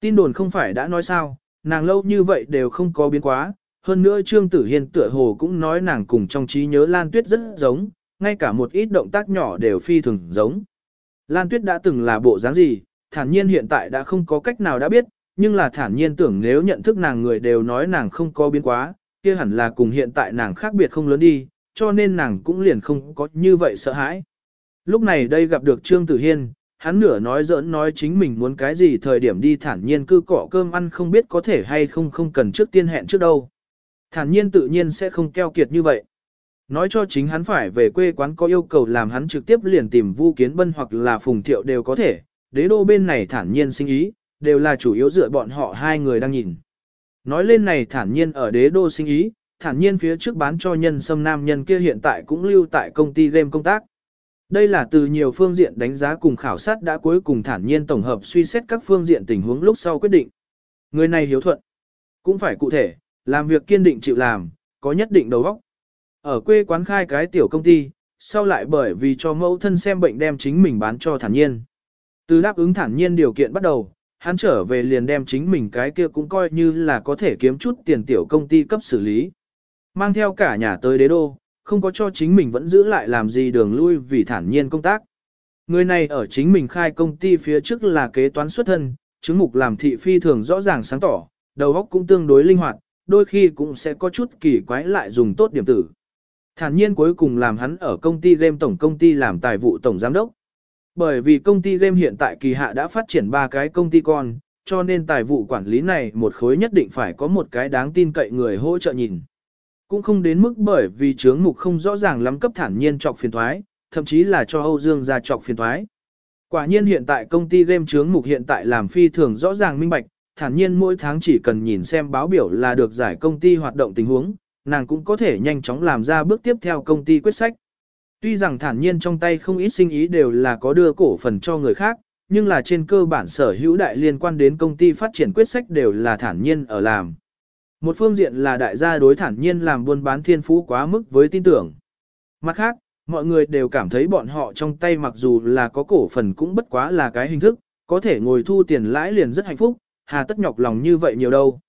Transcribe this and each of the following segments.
Tin đồn không phải đã nói sao, nàng lâu như vậy đều không có biến quá, hơn nữa Trương Tử Hiên tựa hồ cũng nói nàng cùng trong trí nhớ Lan Tuyết rất giống, ngay cả một ít động tác nhỏ đều phi thường giống. Lan Tuyết đã từng là bộ dáng gì, thản nhiên hiện tại đã không có cách nào đã biết, nhưng là thản nhiên tưởng nếu nhận thức nàng người đều nói nàng không có biến quá, kia hẳn là cùng hiện tại nàng khác biệt không lớn đi, cho nên nàng cũng liền không có như vậy sợ hãi. Lúc này đây gặp được Trương Tử Hiên, hắn nửa nói giỡn nói chính mình muốn cái gì thời điểm đi thản nhiên cư cọ cơm ăn không biết có thể hay không không cần trước tiên hẹn trước đâu. Thản nhiên tự nhiên sẽ không keo kiệt như vậy. Nói cho chính hắn phải về quê quán có yêu cầu làm hắn trực tiếp liền tìm Vu Kiến Bân hoặc là Phùng Thiệu đều có thể, đế đô bên này thản nhiên sinh ý, đều là chủ yếu dựa bọn họ hai người đang nhìn. Nói lên này thản nhiên ở đế đô sinh ý, thản nhiên phía trước bán cho nhân sâm nam nhân kia hiện tại cũng lưu tại công ty game công tác. Đây là từ nhiều phương diện đánh giá cùng khảo sát đã cuối cùng thản nhiên tổng hợp suy xét các phương diện tình huống lúc sau quyết định. Người này hiếu thuận, cũng phải cụ thể, làm việc kiên định chịu làm, có nhất định đầu óc. Ở quê quán khai cái tiểu công ty, sau lại bởi vì cho mẫu thân xem bệnh đem chính mình bán cho thản nhiên. Từ đáp ứng thản nhiên điều kiện bắt đầu, hắn trở về liền đem chính mình cái kia cũng coi như là có thể kiếm chút tiền tiểu công ty cấp xử lý. Mang theo cả nhà tới đế đô, không có cho chính mình vẫn giữ lại làm gì đường lui vì thản nhiên công tác. Người này ở chính mình khai công ty phía trước là kế toán xuất thân, chứng mục làm thị phi thường rõ ràng sáng tỏ, đầu óc cũng tương đối linh hoạt, đôi khi cũng sẽ có chút kỳ quái lại dùng tốt điểm tử. Thản nhiên cuối cùng làm hắn ở công ty game tổng công ty làm tài vụ tổng giám đốc. Bởi vì công ty game hiện tại kỳ hạ đã phát triển ba cái công ty con, cho nên tài vụ quản lý này một khối nhất định phải có một cái đáng tin cậy người hỗ trợ nhìn. Cũng không đến mức bởi vì chướng mục không rõ ràng lắm cấp thản nhiên trọc phiền thoái, thậm chí là cho Âu Dương ra trọc phiền thoái. Quả nhiên hiện tại công ty game chướng mục hiện tại làm phi thường rõ ràng minh bạch, thản nhiên mỗi tháng chỉ cần nhìn xem báo biểu là được giải công ty hoạt động tình huống, nàng cũng có thể nhanh chóng làm ra bước tiếp theo công ty quyết sách. Tuy rằng thản nhiên trong tay không ít sinh ý đều là có đưa cổ phần cho người khác, nhưng là trên cơ bản sở hữu đại liên quan đến công ty phát triển quyết sách đều là thản nhiên ở làm. Một phương diện là đại gia đối thản nhiên làm buôn bán thiên phú quá mức với tin tưởng. Mặt khác, mọi người đều cảm thấy bọn họ trong tay mặc dù là có cổ phần cũng bất quá là cái hình thức, có thể ngồi thu tiền lãi liền rất hạnh phúc, hà tất nhọc lòng như vậy nhiều đâu.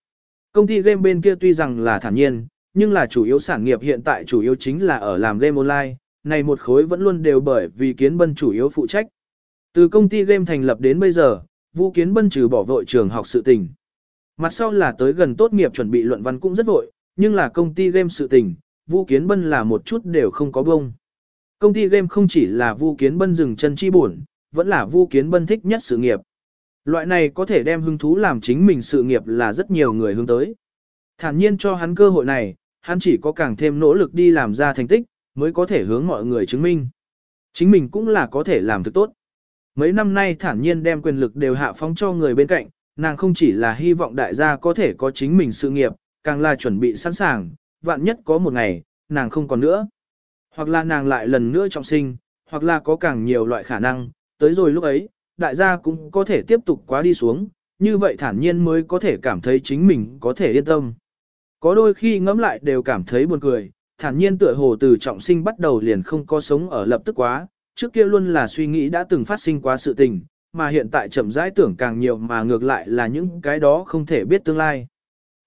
Công ty game bên kia tuy rằng là thản nhiên, nhưng là chủ yếu sản nghiệp hiện tại chủ yếu chính là ở làm game online, này một khối vẫn luôn đều bởi vì kiến bân chủ yếu phụ trách. Từ công ty game thành lập đến bây giờ, Vũ Kiến Bân trừ bỏ vội trường học sự tình. Mặt sau là tới gần tốt nghiệp chuẩn bị luận văn cũng rất vội, nhưng là công ty game sự tình, Vu Kiến Bân là một chút đều không có bông. Công ty game không chỉ là Vu Kiến Bân dừng chân chi buồn, vẫn là Vu Kiến Bân thích nhất sự nghiệp. Loại này có thể đem hứng thú làm chính mình sự nghiệp là rất nhiều người hướng tới. Thản nhiên cho hắn cơ hội này, hắn chỉ có càng thêm nỗ lực đi làm ra thành tích, mới có thể hướng mọi người chứng minh. Chính mình cũng là có thể làm thực tốt. Mấy năm nay thản nhiên đem quyền lực đều hạ phóng cho người bên cạnh, nàng không chỉ là hy vọng đại gia có thể có chính mình sự nghiệp, càng là chuẩn bị sẵn sàng, vạn nhất có một ngày, nàng không còn nữa. Hoặc là nàng lại lần nữa trọng sinh, hoặc là có càng nhiều loại khả năng, tới rồi lúc ấy, đại gia cũng có thể tiếp tục quá đi xuống, như vậy thản nhiên mới có thể cảm thấy chính mình có thể yên tâm. Có đôi khi ngẫm lại đều cảm thấy buồn cười, thản nhiên tựa hồ từ trọng sinh bắt đầu liền không có sống ở lập tức quá, trước kia luôn là suy nghĩ đã từng phát sinh quá sự tình, mà hiện tại chậm rãi tưởng càng nhiều mà ngược lại là những cái đó không thể biết tương lai.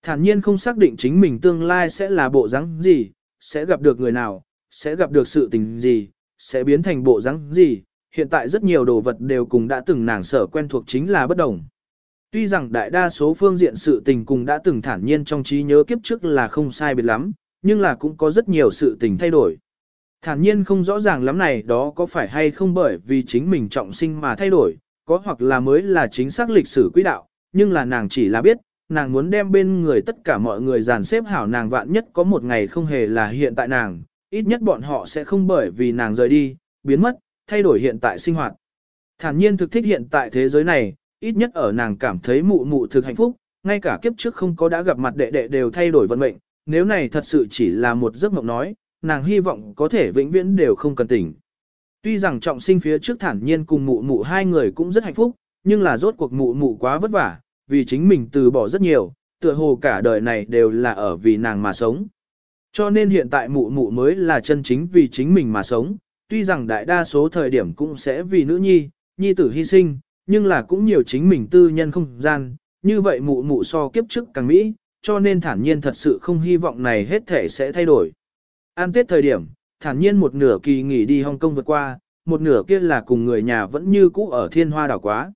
Thản nhiên không xác định chính mình tương lai sẽ là bộ dáng gì, sẽ gặp được người nào, sẽ gặp được sự tình gì, sẽ biến thành bộ dáng gì, hiện tại rất nhiều đồ vật đều cùng đã từng nàng sở quen thuộc chính là bất đồng. Tuy rằng đại đa số phương diện sự tình cùng đã từng thản nhiên trong trí nhớ kiếp trước là không sai biệt lắm, nhưng là cũng có rất nhiều sự tình thay đổi. Thản nhiên không rõ ràng lắm này đó có phải hay không bởi vì chính mình trọng sinh mà thay đổi, có hoặc là mới là chính xác lịch sử quỹ đạo, nhưng là nàng chỉ là biết, nàng muốn đem bên người tất cả mọi người dàn xếp hảo nàng vạn nhất có một ngày không hề là hiện tại nàng, ít nhất bọn họ sẽ không bởi vì nàng rời đi, biến mất, thay đổi hiện tại sinh hoạt. Thản nhiên thực thích hiện tại thế giới này, ít nhất ở nàng cảm thấy mụ mụ thực hạnh phúc, ngay cả kiếp trước không có đã gặp mặt đệ đệ đều thay đổi vận mệnh, nếu này thật sự chỉ là một giấc mộng nói, nàng hy vọng có thể vĩnh viễn đều không cần tỉnh. Tuy rằng trọng sinh phía trước thản nhiên cùng mụ mụ hai người cũng rất hạnh phúc, nhưng là rốt cuộc mụ mụ quá vất vả, vì chính mình từ bỏ rất nhiều, tựa hồ cả đời này đều là ở vì nàng mà sống. Cho nên hiện tại mụ mụ mới là chân chính vì chính mình mà sống, tuy rằng đại đa số thời điểm cũng sẽ vì nữ nhi, nhi tử hy sinh, nhưng là cũng nhiều chính mình tư nhân không gian, như vậy mụ mụ so kiếp trước càng mỹ, cho nên thản nhiên thật sự không hy vọng này hết thể sẽ thay đổi. An tết thời điểm, thản nhiên một nửa kỳ nghỉ đi Hong Kong vượt qua, một nửa kia là cùng người nhà vẫn như cũ ở thiên hoa đảo quá.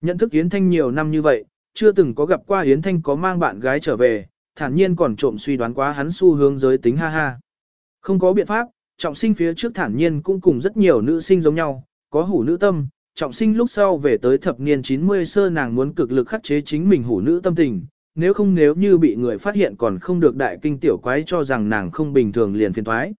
Nhận thức Yến Thanh nhiều năm như vậy, chưa từng có gặp qua Yến Thanh có mang bạn gái trở về, thản nhiên còn trộm suy đoán quá hắn xu hướng giới tính ha ha. Không có biện pháp, trọng sinh phía trước thản nhiên cũng cùng rất nhiều nữ sinh giống nhau, có hủ nữ tâm, trọng sinh lúc sau về tới thập niên 90 sơ nàng muốn cực lực khắc chế chính mình hủ nữ tâm tình, nếu không nếu như bị người phát hiện còn không được đại kinh tiểu quái cho rằng nàng không bình thường liền phiền thoái.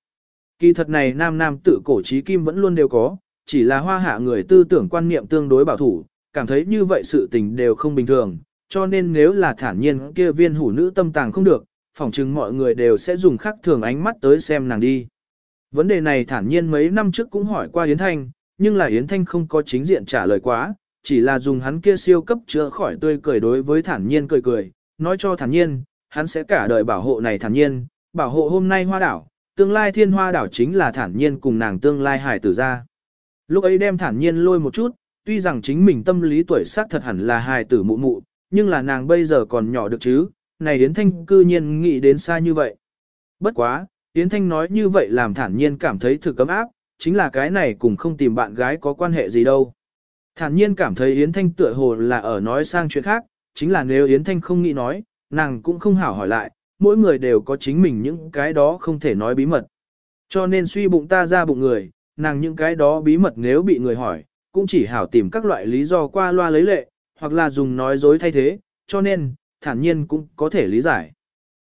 Kỳ thật này nam nam tự cổ trí kim vẫn luôn đều có, chỉ là hoa hạ người tư tưởng quan niệm tương đối bảo thủ, cảm thấy như vậy sự tình đều không bình thường, cho nên nếu là thản nhiên kia viên hủ nữ tâm tàng không được, phỏng chừng mọi người đều sẽ dùng khắc thường ánh mắt tới xem nàng đi. Vấn đề này thản nhiên mấy năm trước cũng hỏi qua Yến Thanh, nhưng là Yến Thanh không có chính diện trả lời quá, chỉ là dùng hắn kia siêu cấp chữa khỏi tươi cười đối với thản nhiên cười cười, nói cho thản nhiên, hắn sẽ cả đời bảo hộ này thản nhiên, bảo hộ hôm nay hoa đảo, tương lai thiên hoa đảo chính là thản nhiên cùng nàng tương lai hải tử ra. Lúc ấy đem thản nhiên lôi một chút, tuy rằng chính mình tâm lý tuổi xác thật hẳn là hài tử mụ mụ, nhưng là nàng bây giờ còn nhỏ được chứ, này Yến Thanh cư nhiên nghĩ đến xa như vậy. Bất quá, Yến Thanh nói như vậy làm thản nhiên cảm thấy thực cấm áp, chính là cái này cùng không tìm bạn gái có quan hệ gì đâu. Thản nhiên cảm thấy Yến Thanh tựa hồ là ở nói sang chuyện khác, chính là nếu Yến Thanh không nghĩ nói, nàng cũng không hảo hỏi lại, mỗi người đều có chính mình những cái đó không thể nói bí mật. Cho nên suy bụng ta ra bụng người, nàng những cái đó bí mật nếu bị người hỏi, cũng chỉ hảo tìm các loại lý do qua loa lấy lệ, hoặc là dùng nói dối thay thế, cho nên, thản nhiên cũng có thể lý giải.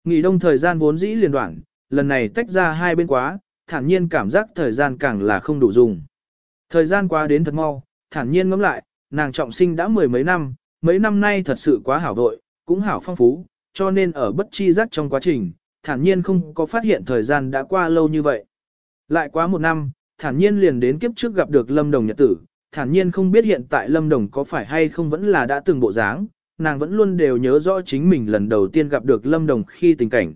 Nghỉ đông thời gian vốn dĩ liền đoạn, lần này tách ra hai bên quá, thản nhiên cảm giác thời gian càng là không đủ dùng. Thời gian qua đến thật mau, thản nhiên ngẫm lại, nàng trọng sinh đã mười mấy năm, mấy năm nay thật sự quá hảo vội, cũng hảo phong phú, cho nên ở bất chi giác trong quá trình, thản nhiên không có phát hiện thời gian đã qua lâu như vậy. Lại quá một năm, thản nhiên liền đến kiếp trước gặp được Lâm Đồng Nhật Tử, thản nhiên không biết hiện tại Lâm Đồng có phải hay không vẫn là đã từng bộ dáng, nàng vẫn luôn đều nhớ rõ chính mình lần đầu tiên gặp được Lâm Đồng khi tình cảnh.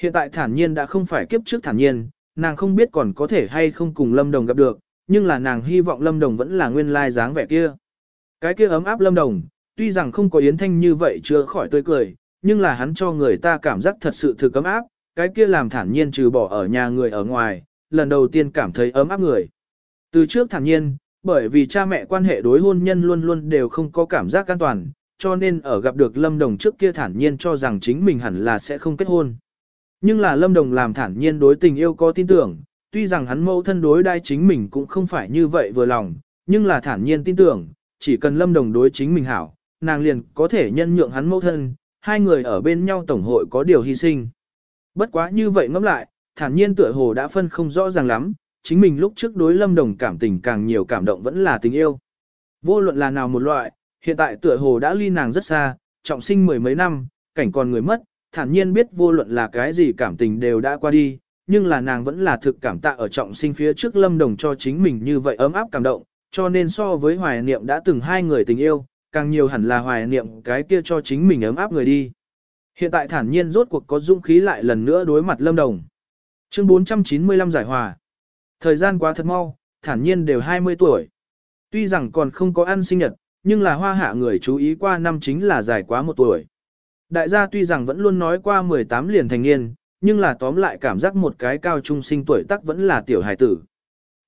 Hiện tại thản nhiên đã không phải kiếp trước thản nhiên, nàng không biết còn có thể hay không cùng Lâm Đồng gặp được, nhưng là nàng hy vọng Lâm Đồng vẫn là nguyên lai dáng vẻ kia. Cái kia ấm áp Lâm Đồng, tuy rằng không có Yến Thanh như vậy chưa khỏi tươi cười, nhưng là hắn cho người ta cảm giác thật sự thực ấm áp, cái kia làm thản nhiên trừ bỏ ở nhà người ở ngoài, lần đầu tiên cảm thấy ấm áp người. Từ trước thản nhiên, bởi vì cha mẹ quan hệ đối hôn nhân luôn luôn đều không có cảm giác an toàn, cho nên ở gặp được Lâm Đồng trước kia thản nhiên cho rằng chính mình hẳn là sẽ không kết hôn. Nhưng là Lâm Đồng làm thản nhiên đối tình yêu có tin tưởng, tuy rằng hắn mẫu thân đối đai chính mình cũng không phải như vậy vừa lòng, nhưng là thản nhiên tin tưởng, chỉ cần Lâm Đồng đối chính mình hảo, nàng liền có thể nhân nhượng hắn mẫu thân, hai người ở bên nhau tổng hội có điều hy sinh. Bất quá như vậy ngẫm lại, thản nhiên tựa hồ đã phân không rõ ràng lắm, chính mình lúc trước đối lâm đồng cảm tình càng nhiều cảm động vẫn là tình yêu. Vô luận là nào một loại, hiện tại tựa hồ đã ly nàng rất xa, trọng sinh mười mấy năm, cảnh còn người mất, thản nhiên biết vô luận là cái gì cảm tình đều đã qua đi, nhưng là nàng vẫn là thực cảm tạ ở trọng sinh phía trước lâm đồng cho chính mình như vậy ấm áp cảm động, cho nên so với hoài niệm đã từng hai người tình yêu, càng nhiều hẳn là hoài niệm cái kia cho chính mình ấm áp người đi. Hiện tại thản nhiên rốt cuộc có dũng khí lại lần nữa đối mặt lâm đồng. Chương 495 giải hòa. Thời gian quá thật mau, thản nhiên đều 20 tuổi. Tuy rằng còn không có ăn sinh nhật, nhưng là hoa hạ người chú ý qua năm chính là dài quá một tuổi. Đại gia tuy rằng vẫn luôn nói qua 18 liền thành niên, nhưng là tóm lại cảm giác một cái cao trung sinh tuổi tắc vẫn là tiểu hài tử.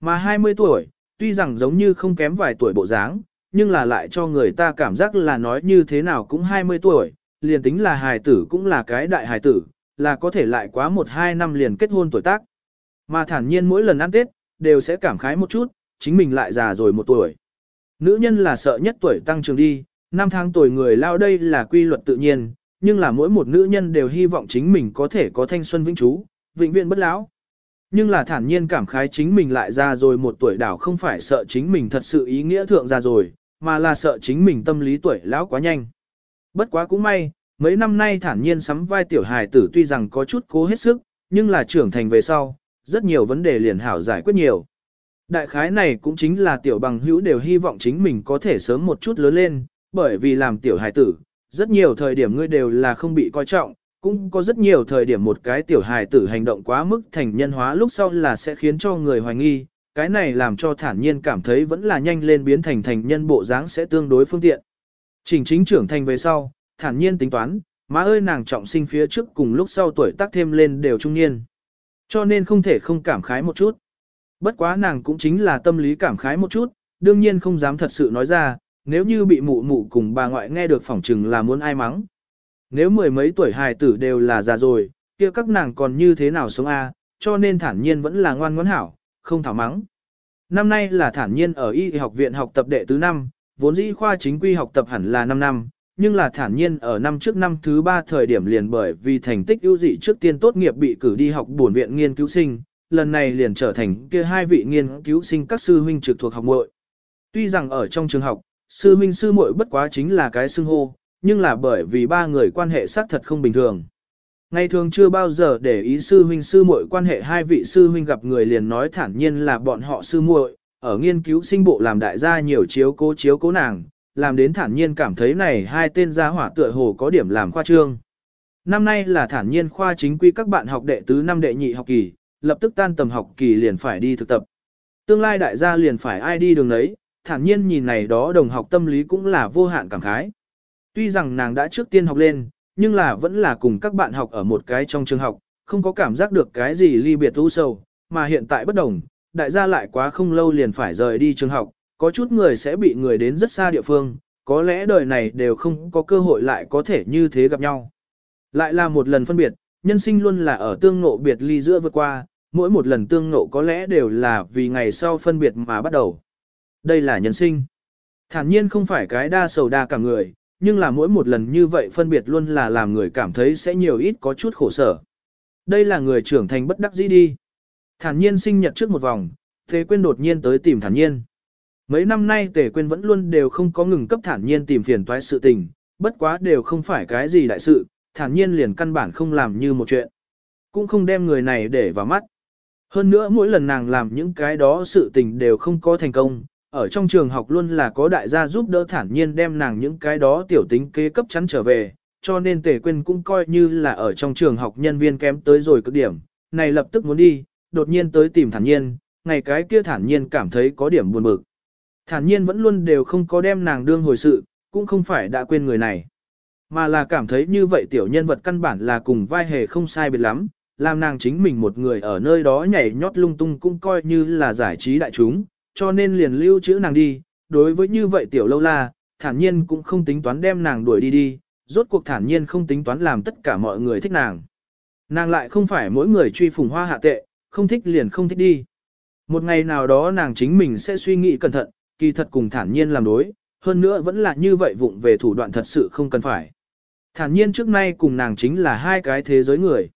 Mà 20 tuổi, tuy rằng giống như không kém vài tuổi bộ dáng, nhưng là lại cho người ta cảm giác là nói như thế nào cũng 20 tuổi, liền tính là hài tử cũng là cái đại hài tử, là có thể lại quá một hai năm liền kết hôn tuổi tác. Mà thản nhiên mỗi lần ăn Tết, đều sẽ cảm khái một chút, chính mình lại già rồi một tuổi. Nữ nhân là sợ nhất tuổi tăng trưởng đi, năm tháng tuổi người lao đây là quy luật tự nhiên, nhưng là mỗi một nữ nhân đều hy vọng chính mình có thể có thanh xuân vĩnh trú, vĩnh viễn bất lão. Nhưng là thản nhiên cảm khái chính mình lại già rồi một tuổi đảo không phải sợ chính mình thật sự ý nghĩa thượng già rồi, mà là sợ chính mình tâm lý tuổi lão quá nhanh. Bất quá cũng may, mấy năm nay thản nhiên sắm vai tiểu hài tử tuy rằng có chút cố hết sức, nhưng là trưởng thành về sau, rất nhiều vấn đề liền hảo giải quyết nhiều. Đại khái này cũng chính là tiểu bằng hữu đều hy vọng chính mình có thể sớm một chút lớn lên, bởi vì làm tiểu hài tử, rất nhiều thời điểm ngươi đều là không bị coi trọng, cũng có rất nhiều thời điểm một cái tiểu hài tử hành động quá mức thành nhân hóa lúc sau là sẽ khiến cho người hoài nghi, cái này làm cho thản nhiên cảm thấy vẫn là nhanh lên biến thành thành nhân bộ dáng sẽ tương đối phương tiện. Trình chính trưởng thành về sau, thản nhiên tính toán, má ơi nàng trọng sinh phía trước cùng lúc sau tuổi tác thêm lên đều trung niên. Cho nên không thể không cảm khái một chút. Bất quá nàng cũng chính là tâm lý cảm khái một chút, đương nhiên không dám thật sự nói ra, nếu như bị mụ mụ cùng bà ngoại nghe được phỏng chừng là muốn ai mắng. Nếu mười mấy tuổi hài tử đều là già rồi, kia các nàng còn như thế nào sống a? cho nên thản nhiên vẫn là ngoan ngoãn hảo, không thảo mắng. Năm nay là thản nhiên ở y học viện học tập đệ tứ năm, vốn dĩ khoa chính quy học tập hẳn là 5 năm, nhưng là thản nhiên ở năm trước năm thứ 3 thời điểm liền bởi vì thành tích ưu dị trước tiên tốt nghiệp bị cử đi học bổn viện nghiên cứu sinh, lần này liền trở thành kia hai vị nghiên cứu sinh các sư huynh trực thuộc học muội. Tuy rằng ở trong trường học, sư huynh sư muội bất quá chính là cái xưng hô, nhưng là bởi vì ba người quan hệ xác thật không bình thường. Ngày thường chưa bao giờ để ý sư huynh sư muội quan hệ hai vị sư huynh gặp người liền nói thản nhiên là bọn họ sư muội, ở nghiên cứu sinh bộ làm đại gia nhiều chiếu cố chiếu cố nàng, làm đến thản nhiên cảm thấy này hai tên gia hỏa tựa hồ có điểm làm khoa trương. Năm nay là thản nhiên khoa chính quy các bạn học đệ tứ năm đệ nhị học kỳ, lập tức tan tầm học kỳ liền phải đi thực tập. Tương lai đại gia liền phải ai đi đường đấy, thản nhiên nhìn này đó đồng học tâm lý cũng là vô hạn cảm khái. Tuy rằng nàng đã trước tiên học lên, nhưng là vẫn là cùng các bạn học ở một cái trong trường học, không có cảm giác được cái gì ly biệt u sầu, mà hiện tại bất đồng, đại gia lại quá không lâu liền phải rời đi trường học, có chút người sẽ bị người đến rất xa địa phương, có lẽ đời này đều không có cơ hội lại có thể như thế gặp nhau. Lại là một lần phân biệt, nhân sinh luôn là ở tương ngộ biệt ly giữa vượt qua, mỗi một lần tương ngộ có lẽ đều là vì ngày sau phân biệt mà bắt đầu. Đây là nhân sinh. Thản nhiên không phải cái đa sầu đa cả người, nhưng là mỗi một lần như vậy phân biệt luôn là làm người cảm thấy sẽ nhiều ít có chút khổ sở. Đây là người trưởng thành bất đắc dĩ đi. Thản nhiên sinh nhật trước một vòng, Tề Quyên đột nhiên tới tìm thản nhiên. Mấy năm nay Tề Quyên vẫn luôn đều không có ngừng cấp thản nhiên tìm phiền toái sự tình, bất quá đều không phải cái gì đại sự, thản nhiên liền căn bản không làm như một chuyện. Cũng không đem người này để vào mắt. Hơn nữa mỗi lần nàng làm những cái đó sự tình đều không có thành công, ở trong trường học luôn là có đại gia giúp đỡ thản nhiên đem nàng những cái đó tiểu tính kế cấp chắn trở về, cho nên Tề quên cũng coi như là ở trong trường học nhân viên kém tới rồi cực điểm, này lập tức muốn đi, đột nhiên tới tìm thản nhiên, ngày cái kia thản nhiên cảm thấy có điểm buồn bực. Thản nhiên vẫn luôn đều không có đem nàng đương hồi sự, cũng không phải đã quên người này. Mà là cảm thấy như vậy tiểu nhân vật căn bản là cùng vai hề không sai biệt lắm, làm nàng chính mình một người ở nơi đó nhảy nhót lung tung cũng coi như là giải trí đại chúng, cho nên liền lưu trữ nàng đi. Đối với như vậy tiểu lâu la, thản nhiên cũng không tính toán đem nàng đuổi đi đi, rốt cuộc thản nhiên không tính toán làm tất cả mọi người thích nàng. Nàng lại không phải mỗi người truy phùng hoa hạ tệ, không thích liền không thích đi. Một ngày nào đó nàng chính mình sẽ suy nghĩ cẩn thận, kỳ thật cùng thản nhiên làm đối, hơn nữa vẫn là như vậy vụng về thủ đoạn thật sự không cần phải. Thản nhiên trước nay cùng nàng chính là hai cái thế giới người.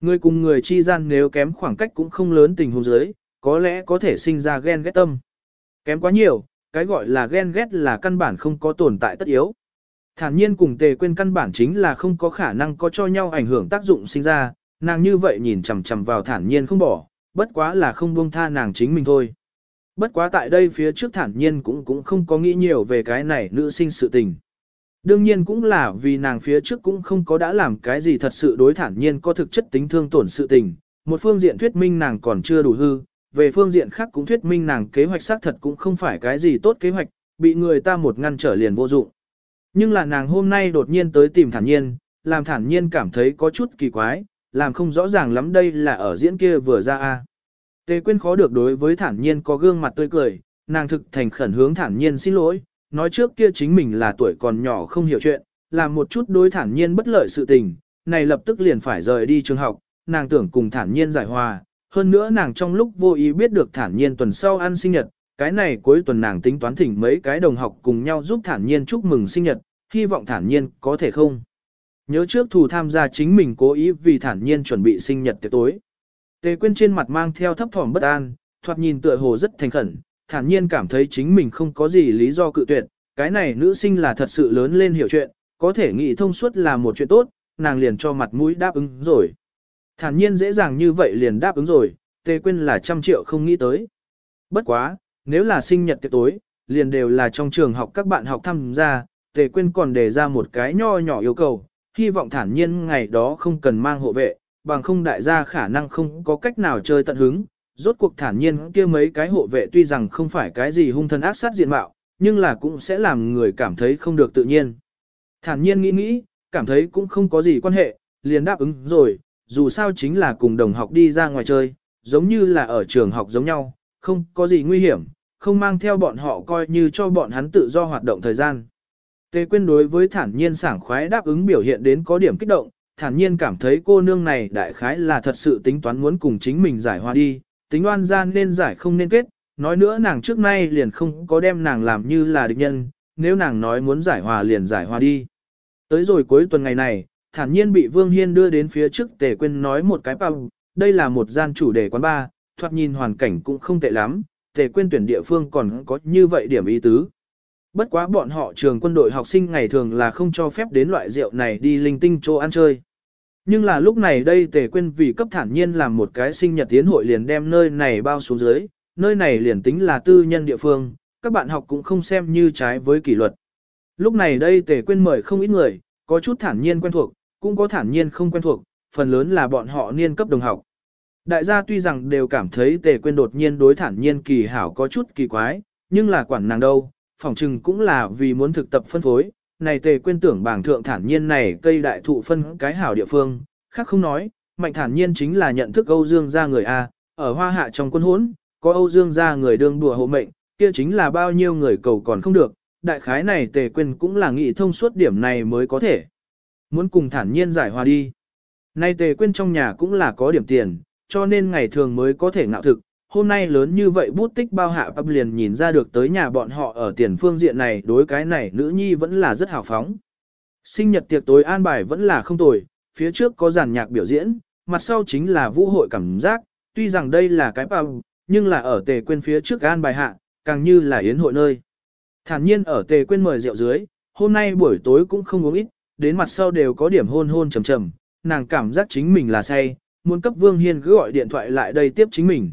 Người cùng người chi gian nếu kém khoảng cách cũng không lớn tình huống giới, có lẽ có thể sinh ra ghen ghét tâm. Kém quá nhiều, cái gọi là ghen ghét là căn bản không có tồn tại tất yếu. Thản nhiên cùng tề quên căn bản chính là không có khả năng có cho nhau ảnh hưởng tác dụng sinh ra, nàng như vậy nhìn chằm chằm vào thản nhiên không bỏ, bất quá là không buông tha nàng chính mình thôi. Bất quá tại đây phía trước thản nhiên cũng cũng không có nghĩ nhiều về cái này nữ sinh sự tình. Đương nhiên cũng là vì nàng phía trước cũng không có đã làm cái gì thật sự đối thản nhiên có thực chất tính thương tổn sự tình. Một phương diện thuyết minh nàng còn chưa đủ hư, về phương diện khác cũng thuyết minh nàng kế hoạch xác thật cũng không phải cái gì tốt kế hoạch, bị người ta một ngăn trở liền vô dụng. Nhưng là nàng hôm nay đột nhiên tới tìm thản nhiên, làm thản nhiên cảm thấy có chút kỳ quái, làm không rõ ràng lắm đây là ở diễn kia vừa ra a. Tề Quyên khó được đối với thản nhiên có gương mặt tươi cười, nàng thực thành khẩn hướng thản nhiên xin lỗi, nói trước kia chính mình là tuổi còn nhỏ không hiểu chuyện, làm một chút đối thản nhiên bất lợi sự tình, này lập tức liền phải rời đi trường học, nàng tưởng cùng thản nhiên giải hòa, hơn nữa nàng trong lúc vô ý biết được thản nhiên tuần sau ăn sinh nhật, cái này cuối tuần nàng tính toán thỉnh mấy cái đồng học cùng nhau giúp thản nhiên chúc mừng sinh nhật, hy vọng thản nhiên có thể không. Nhớ trước thù tham gia chính mình cố ý vì thản nhiên chuẩn bị sinh nhật tiệc tối. Tề Quyên trên mặt mang theo thấp thỏm bất an, thoạt nhìn tựa hồ rất thành khẩn, thản nhiên cảm thấy chính mình không có gì lý do cự tuyệt, cái này nữ sinh là thật sự lớn lên hiểu chuyện, có thể nghĩ thông suốt là một chuyện tốt, nàng liền cho mặt mũi đáp ứng rồi. Thản nhiên dễ dàng như vậy liền đáp ứng rồi, Tề quên là trăm triệu không nghĩ tới. Bất quá, nếu là sinh nhật tiệc tối, liền đều là trong trường học các bạn học tham gia, Tề quên còn đề ra một cái nho nhỏ yêu cầu, hy vọng thản nhiên ngày đó không cần mang hộ vệ, bằng không đại gia khả năng không có cách nào chơi tận hứng. Rốt cuộc thản nhiên kia mấy cái hộ vệ tuy rằng không phải cái gì hung thần ác sát diện mạo, nhưng là cũng sẽ làm người cảm thấy không được tự nhiên. Thản nhiên nghĩ nghĩ, cảm thấy cũng không có gì quan hệ, liền đáp ứng rồi, dù sao chính là cùng đồng học đi ra ngoài chơi, giống như là ở trường học giống nhau, không có gì nguy hiểm, không mang theo bọn họ coi như cho bọn hắn tự do hoạt động thời gian. Tề Quyên đối với thản nhiên sảng khoái đáp ứng biểu hiện đến có điểm kích động, thản nhiên cảm thấy cô nương này đại khái là thật sự tính toán muốn cùng chính mình giải hòa đi, tính oan gian nên giải không nên kết, nói nữa nàng trước nay liền không có đem nàng làm như là địch nhân, nếu nàng nói muốn giải hòa liền giải hòa đi. Tới rồi cuối tuần ngày này, thản nhiên bị Vương Hiên đưa đến phía trước Tề Quyên nói một cái bao, đây là một gian chủ đề quán bar, thoạt nhìn hoàn cảnh cũng không tệ lắm, Tề Quyên tuyển địa phương còn có như vậy điểm ý tứ. Bất quá bọn họ trường quân đội học sinh ngày thường là không cho phép đến loại rượu này đi linh tinh chỗ ăn chơi. Nhưng là lúc này đây Tề Quyên vì cấp thản nhiên làm một cái sinh nhật tiến hội liền đem nơi này bao xuống dưới, nơi này liền tính là tư nhân địa phương, các bạn học cũng không xem như trái với kỷ luật. Lúc này đây Tề Quyên mời không ít người, có chút thản nhiên quen thuộc, cũng có thản nhiên không quen thuộc, phần lớn là bọn họ niên cấp đồng học. Đại gia tuy rằng đều cảm thấy Tề Quyên đột nhiên đối thản nhiên kỳ hảo có chút kỳ quái, nhưng là quản nàng đâu, phỏng chừng cũng là vì muốn thực tập phân phối, này tề quên tưởng bảng thượng thản nhiên này cây đại thụ phân cái hảo địa phương, khác không nói, mạnh thản nhiên chính là nhận thức Âu Dương gia người A, ở hoa hạ trong quân hỗn, có Âu Dương gia người đương đùa hộ mệnh, kia chính là bao nhiêu người cầu còn không được, đại khái này tề quên cũng là nghĩ thông suốt điểm này mới có thể. Muốn cùng thản nhiên giải hòa đi. Nay tề quên trong nhà cũng là có điểm tiền, cho nên ngày thường mới có thể ngạo thực, hôm nay lớn như vậy bút tích bao hạ bắp liền nhìn ra được tới nhà bọn họ ở tiền phương diện này đối cái này nữ nhi vẫn là rất hào phóng. Sinh nhật tiệc tối an bài vẫn là không tồi, phía trước có giàn nhạc biểu diễn, mặt sau chính là vũ hội cảm giác, tuy rằng đây là cái bao, nhưng là ở tề quên phía trước an bài hạ, càng như là yến hội nơi. Thản nhiên ở tề quên mời rượu dưới, hôm nay buổi tối cũng không uống ít, đến mặt sau đều có điểm hôn hôn trầm trầm, nàng cảm giác chính mình là say, muốn cấp Vương Hiên cứ gọi điện thoại lại đây tiếp chính mình.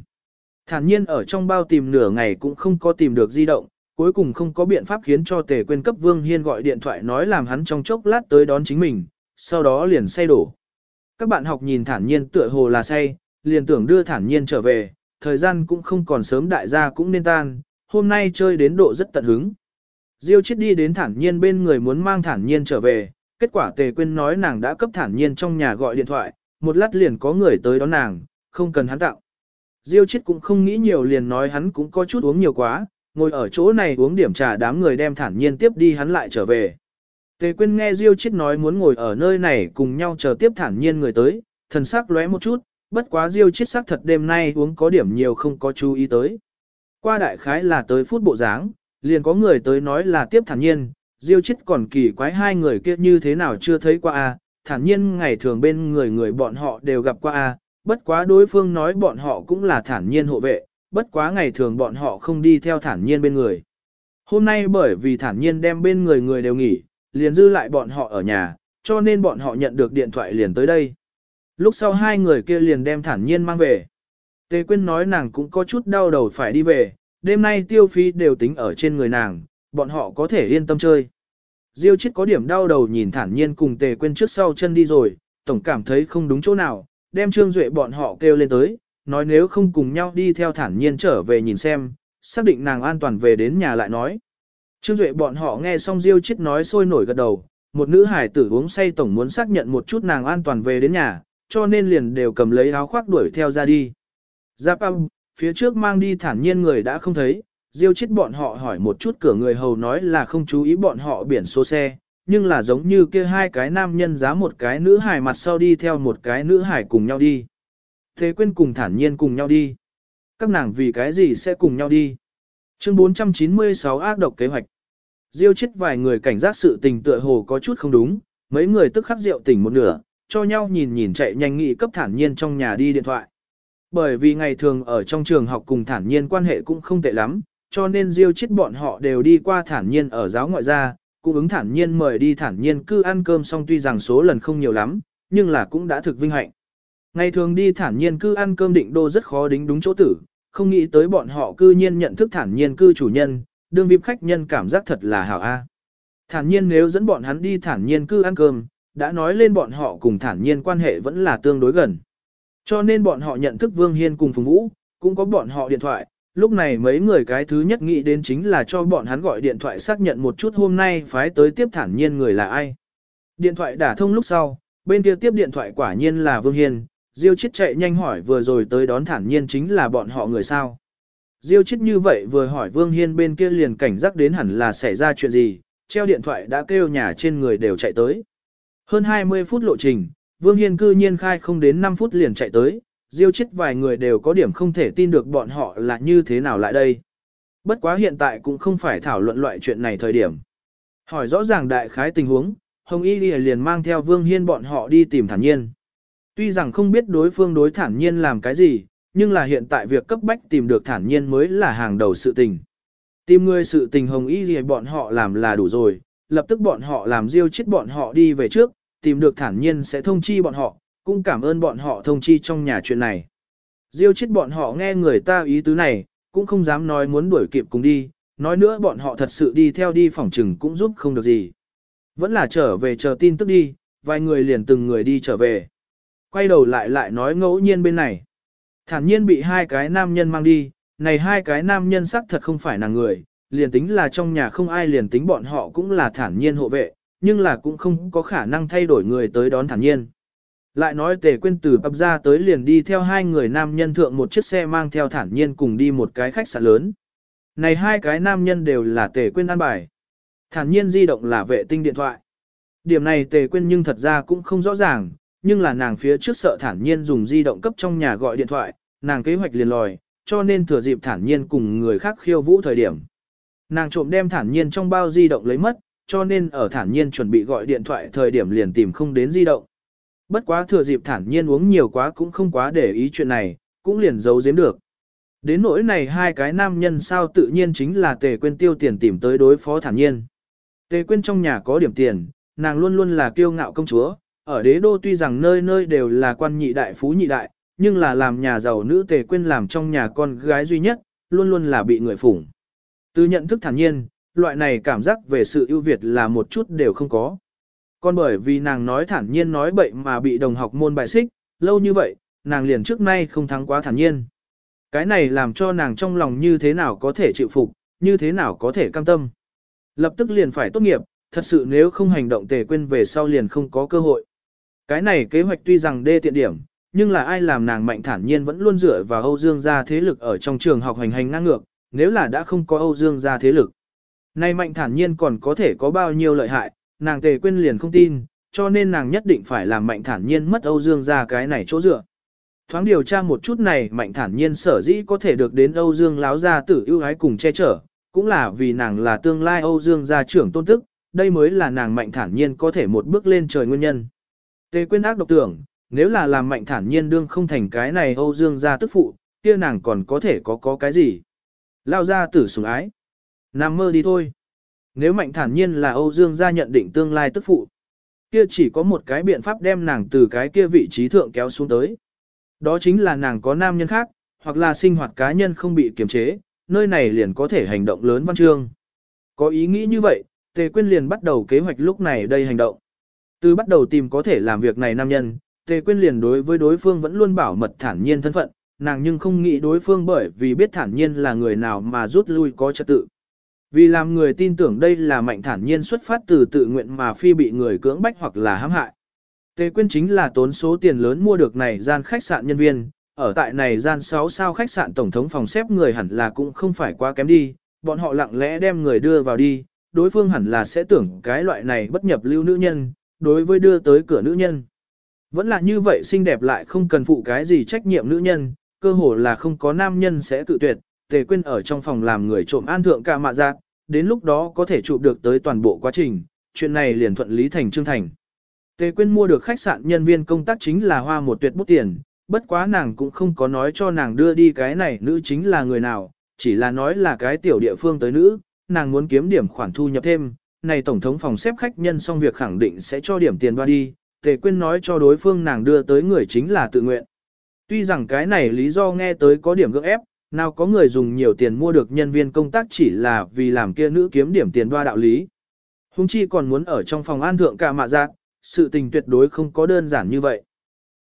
Thản nhiên ở trong bao tìm nửa ngày cũng không có tìm được di động, cuối cùng không có biện pháp khiến cho tề quên cấp Vương Hiên gọi điện thoại nói làm hắn trong chốc lát tới đón chính mình, sau đó liền say đổ. Các bạn học nhìn thản nhiên tựa hồ là say, liền tưởng đưa thản nhiên trở về, thời gian cũng không còn sớm đại gia cũng nên tan, hôm nay chơi đến độ rất tận hứng. Diêu chết đi đến thản nhiên bên người muốn mang thản nhiên trở về, kết quả tề quên nói nàng đã cấp thản nhiên trong nhà gọi điện thoại, một lát liền có người tới đón nàng, không cần hắn tặng. Diêu chết cũng không nghĩ nhiều liền nói hắn cũng có chút uống nhiều quá, ngồi ở chỗ này uống điểm trà đám người đem thản nhiên tiếp đi hắn lại trở về. Tề Quyên nghe Diêu chết nói muốn ngồi ở nơi này cùng nhau chờ tiếp thản nhiên người tới, thần sắc lóe một chút, bất quá Diêu chết sắc thật đêm nay uống có điểm nhiều không có chú ý tới. Qua đại khái là tới phút bộ dáng, liền có người tới nói là tiếp thản nhiên, Diêu chết còn kỳ quái hai người kia như thế nào chưa thấy qua a, thản nhiên ngày thường bên người người bọn họ đều gặp qua a, bất quá đối phương nói bọn họ cũng là thản nhiên hộ vệ, bất quá ngày thường bọn họ không đi theo thản nhiên bên người. Hôm nay bởi vì thản nhiên đem bên người người đều nghỉ, liền dư lại bọn họ ở nhà, cho nên bọn họ nhận được điện thoại liền tới đây. Lúc sau hai người kia liền đem thản nhiên mang về. Tề Quyên nói nàng cũng có chút đau đầu phải đi về, đêm nay tiêu phí đều tính ở trên người nàng, bọn họ có thể yên tâm chơi. Diêu chết có điểm đau đầu nhìn thản nhiên cùng Tề Quyên trước sau chân đi rồi, tổng cảm thấy không đúng chỗ nào, đem Trương Duệ bọn họ kêu lên tới, nói nếu không cùng nhau đi theo thản nhiên trở về nhìn xem, xác định nàng an toàn về đến nhà lại nói. Trương Duệ bọn họ nghe xong Diêu chết nói sôi nổi gật đầu, một nữ hải tử uống say tổng muốn xác nhận một chút nàng an toàn về đến nhà, cho nên liền đều cầm lấy áo khoác đuổi theo ra đi. Dạ Giáp âm, phía trước mang đi thản nhiên người đã không thấy, Diêu chết bọn họ hỏi một chút cửa người hầu nói là không chú ý bọn họ biển số xe, nhưng là giống như kia hai cái nam nhân giá một cái nữ hải mặt sau đi theo một cái nữ hải cùng nhau đi. Thế quên cùng thản nhiên cùng nhau đi. Các nàng vì cái gì sẽ cùng nhau đi. Chương 496 ác độc kế hoạch. Diêu chết vài người cảnh giác sự tình tựa hồ có chút không đúng, mấy người tức khắc rượu tỉnh một nửa, cho nhau nhìn nhìn chạy nhanh nghị cấp thản nhiên trong nhà đi điện thoại. Bởi vì ngày thường ở trong trường học cùng thản nhiên quan hệ cũng không tệ lắm, cho nên Diêu chết bọn họ đều đi qua thản nhiên ở giáo ngoại gia, cung ứng thản nhiên mời đi thản nhiên cư ăn cơm xong tuy rằng số lần không nhiều lắm, nhưng là cũng đã thực vinh hạnh. Ngày thường đi thản nhiên cư ăn cơm định đô rất khó đính đúng chỗ tử, không nghĩ tới bọn họ cư nhiên nhận thức thản nhiên cư chủ nhân, đương vip khách nhân cảm giác thật là hảo a. À. Thản nhiên nếu dẫn bọn hắn đi thản nhiên cư ăn cơm, đã nói lên bọn họ cùng thản nhiên quan hệ vẫn là tương đối gần. Cho nên bọn họ nhận thức Vương Hiên cùng Phùng Vũ, cũng có bọn họ điện thoại, lúc này mấy người cái thứ nhất nghĩ đến chính là cho bọn hắn gọi điện thoại xác nhận một chút hôm nay phái tới tiếp thản nhiên người là ai. Điện thoại đả thông lúc sau, bên kia tiếp điện thoại quả nhiên là Vương Hiên, Diêu Chiết chạy nhanh hỏi vừa rồi tới đón thản nhiên chính là bọn họ người sao. Diêu Chiết như vậy vừa hỏi Vương Hiên bên kia liền cảnh giác đến hẳn là xảy ra chuyện gì, treo điện thoại đã kêu nhà trên người đều chạy tới. Hơn 20 phút lộ trình, Vương Hiên cư nhiên khai không đến 5 phút liền chạy tới, Diêu Chiết vài người đều có điểm không thể tin được bọn họ là như thế nào lại đây. Bất quá hiện tại cũng không phải thảo luận loại chuyện này thời điểm. Hỏi rõ ràng đại khái tình huống, Hồng Y liền mang theo Vương Hiên bọn họ đi tìm thản nhiên. Tuy rằng không biết đối phương đối thản nhiên làm cái gì, nhưng là hiện tại việc cấp bách tìm được thản nhiên mới là hàng đầu sự tình. Tìm người sự tình Hồng Y gì bọn họ làm là đủ rồi, lập tức bọn họ làm diêu chết bọn họ đi về trước, tìm được thản nhiên sẽ thông chi bọn họ, cũng cảm ơn bọn họ thông chi trong nhà chuyện này. Diêu chết bọn họ nghe người ta ý tứ này, cũng không dám nói muốn đuổi kịp cùng đi, nói nữa bọn họ thật sự đi theo đi phòng trừng cũng giúp không được gì. Vẫn là trở về chờ tin tức đi, vài người liền từng người đi trở về. Quay đầu lại lại nói ngẫu nhiên bên này. Thản nhiên bị hai cái nam nhân mang đi, này hai cái nam nhân xác thật không phải là người, liền tính là trong nhà không ai liền tính bọn họ cũng là thản nhiên hộ vệ, nhưng là cũng không có khả năng thay đổi người tới đón thản nhiên. Lại nói tề quên từ ập ra tới liền đi theo hai người nam nhân thượng một chiếc xe mang theo thản nhiên cùng đi một cái khách sạn lớn. Này hai cái nam nhân đều là tề quên ăn bài. Thản nhiên di động là vệ tinh điện thoại. Điểm này tề quên nhưng thật ra cũng không rõ ràng, nhưng là nàng phía trước sợ thản nhiên dùng di động cấp trong nhà gọi điện thoại, nàng kế hoạch liền lòi, cho nên thừa dịp thản nhiên cùng người khác khiêu vũ thời điểm. Nàng trộm đem thản nhiên trong bao di động lấy mất, cho nên ở thản nhiên chuẩn bị gọi điện thoại thời điểm liền tìm không đến di động. Bất quá thừa dịp thản nhiên uống nhiều quá cũng không quá để ý chuyện này, cũng liền giấu giếm được. Đến nỗi này hai cái nam nhân sao tự nhiên chính là tề quên tiêu tiền tìm tới đối phó thản nhiên. Tề quên trong nhà có điểm tiền, nàng luôn luôn là kiêu ngạo công chúa, ở đế đô tuy rằng nơi nơi đều là quan nhị đại phú nhị đại, nhưng là làm nhà giàu nữ tề quên làm trong nhà con gái duy nhất, luôn luôn là bị người phủng. Từ nhận thức thản nhiên, loại này cảm giác về sự ưu việt là một chút đều không có. Còn bởi vì nàng nói thản nhiên nói bậy mà bị đồng học môn bài xích, lâu như vậy, nàng liền trước nay không thắng quá thản nhiên. Cái này làm cho nàng trong lòng như thế nào có thể chịu phục, như thế nào có thể cam tâm. Lập tức liền phải tốt nghiệp, thật sự nếu không hành động tề quên về sau liền không có cơ hội. Cái này kế hoạch tuy rằng đê tiện điểm, nhưng là ai làm nàng mạnh thản nhiên vẫn luôn dựa vào Âu Dương gia thế lực ở trong trường học hành hành ngang ngược, nếu là đã không có Âu Dương gia thế lực. Nay mạnh thản nhiên còn có thể có bao nhiêu lợi hại, nàng tề quên liền không tin, cho nên nàng nhất định phải làm mạnh thản nhiên mất Âu Dương gia cái này chỗ dựa. Thoáng điều tra một chút này mạnh thản nhiên sở dĩ có thể được đến Âu Dương láo gia tử ưu ái cùng che chở, cũng là vì nàng là tương lai Âu Dương gia trưởng tôn tức, đây mới là nàng mạnh thản nhiên có thể một bước lên trời nguyên nhân. Tề quên ác độc tưởng, nếu là làm mạnh thản nhiên đương không thành cái này Âu Dương gia tức phụ, kia nàng còn có thể có có cái gì. Lao ra tử sủng ái. Nằm mơ đi thôi. Nếu mạnh thản nhiên là Âu Dương gia nhận định tương lai tức phụ, kia chỉ có một cái biện pháp đem nàng từ cái kia vị trí thượng kéo xuống tới. Đó chính là nàng có nam nhân khác, hoặc là sinh hoạt cá nhân không bị kiềm chế, nơi này liền có thể hành động lớn văn chương. Có ý nghĩ như vậy, Tề Quyên liền bắt đầu kế hoạch lúc này đây hành động. Từ bắt đầu tìm có thể làm việc này nam nhân, Tề Quyên liền đối với đối phương vẫn luôn bảo mật thản nhiên thân phận, nàng nhưng không nghĩ đối phương bởi vì biết thản nhiên là người nào mà rút lui có trật tự. Vì làm người tin tưởng đây là mạnh thản nhiên xuất phát từ tự nguyện mà phi bị người cưỡng bách hoặc là hãm hại. Tề Quyên chính là tốn số tiền lớn mua được này gian khách sạn nhân viên, ở tại này gian 6 sao khách sạn tổng thống phòng xếp người hẳn là cũng không phải quá kém đi, bọn họ lặng lẽ đem người đưa vào đi, đối phương hẳn là sẽ tưởng cái loại này bất nhập lưu nữ nhân, đối với đưa tới cửa nữ nhân. Vẫn là như vậy xinh đẹp lại không cần phụ cái gì trách nhiệm nữ nhân, cơ hồ là không có nam nhân sẽ tự tuyệt, tề Quyên ở trong phòng làm người trộm an thượng cả mạ giác, đến lúc đó có thể chụp được tới toàn bộ quá trình, chuyện này liền thuận lý thành trương thành. Tề Quyên mua được khách sạn nhân viên công tác chính là hoa một tuyệt bút tiền, bất quá nàng cũng không có nói cho nàng đưa đi cái này nữ chính là người nào, chỉ là nói là cái tiểu địa phương tới nữ, nàng muốn kiếm điểm khoản thu nhập thêm, này tổng thống phòng xếp khách nhân xong việc khẳng định sẽ cho điểm tiền qua đi, Tề Quyên nói cho đối phương nàng đưa tới người chính là tự nguyện. Tuy rằng cái này lý do nghe tới có điểm gượng ép, nào có người dùng nhiều tiền mua được nhân viên công tác chỉ là vì làm kia nữ kiếm điểm tiền đoa đạo lý. Hùng chi còn muốn ở trong phòng an thượng cả mạ giác, sự tình tuyệt đối không có đơn giản như vậy.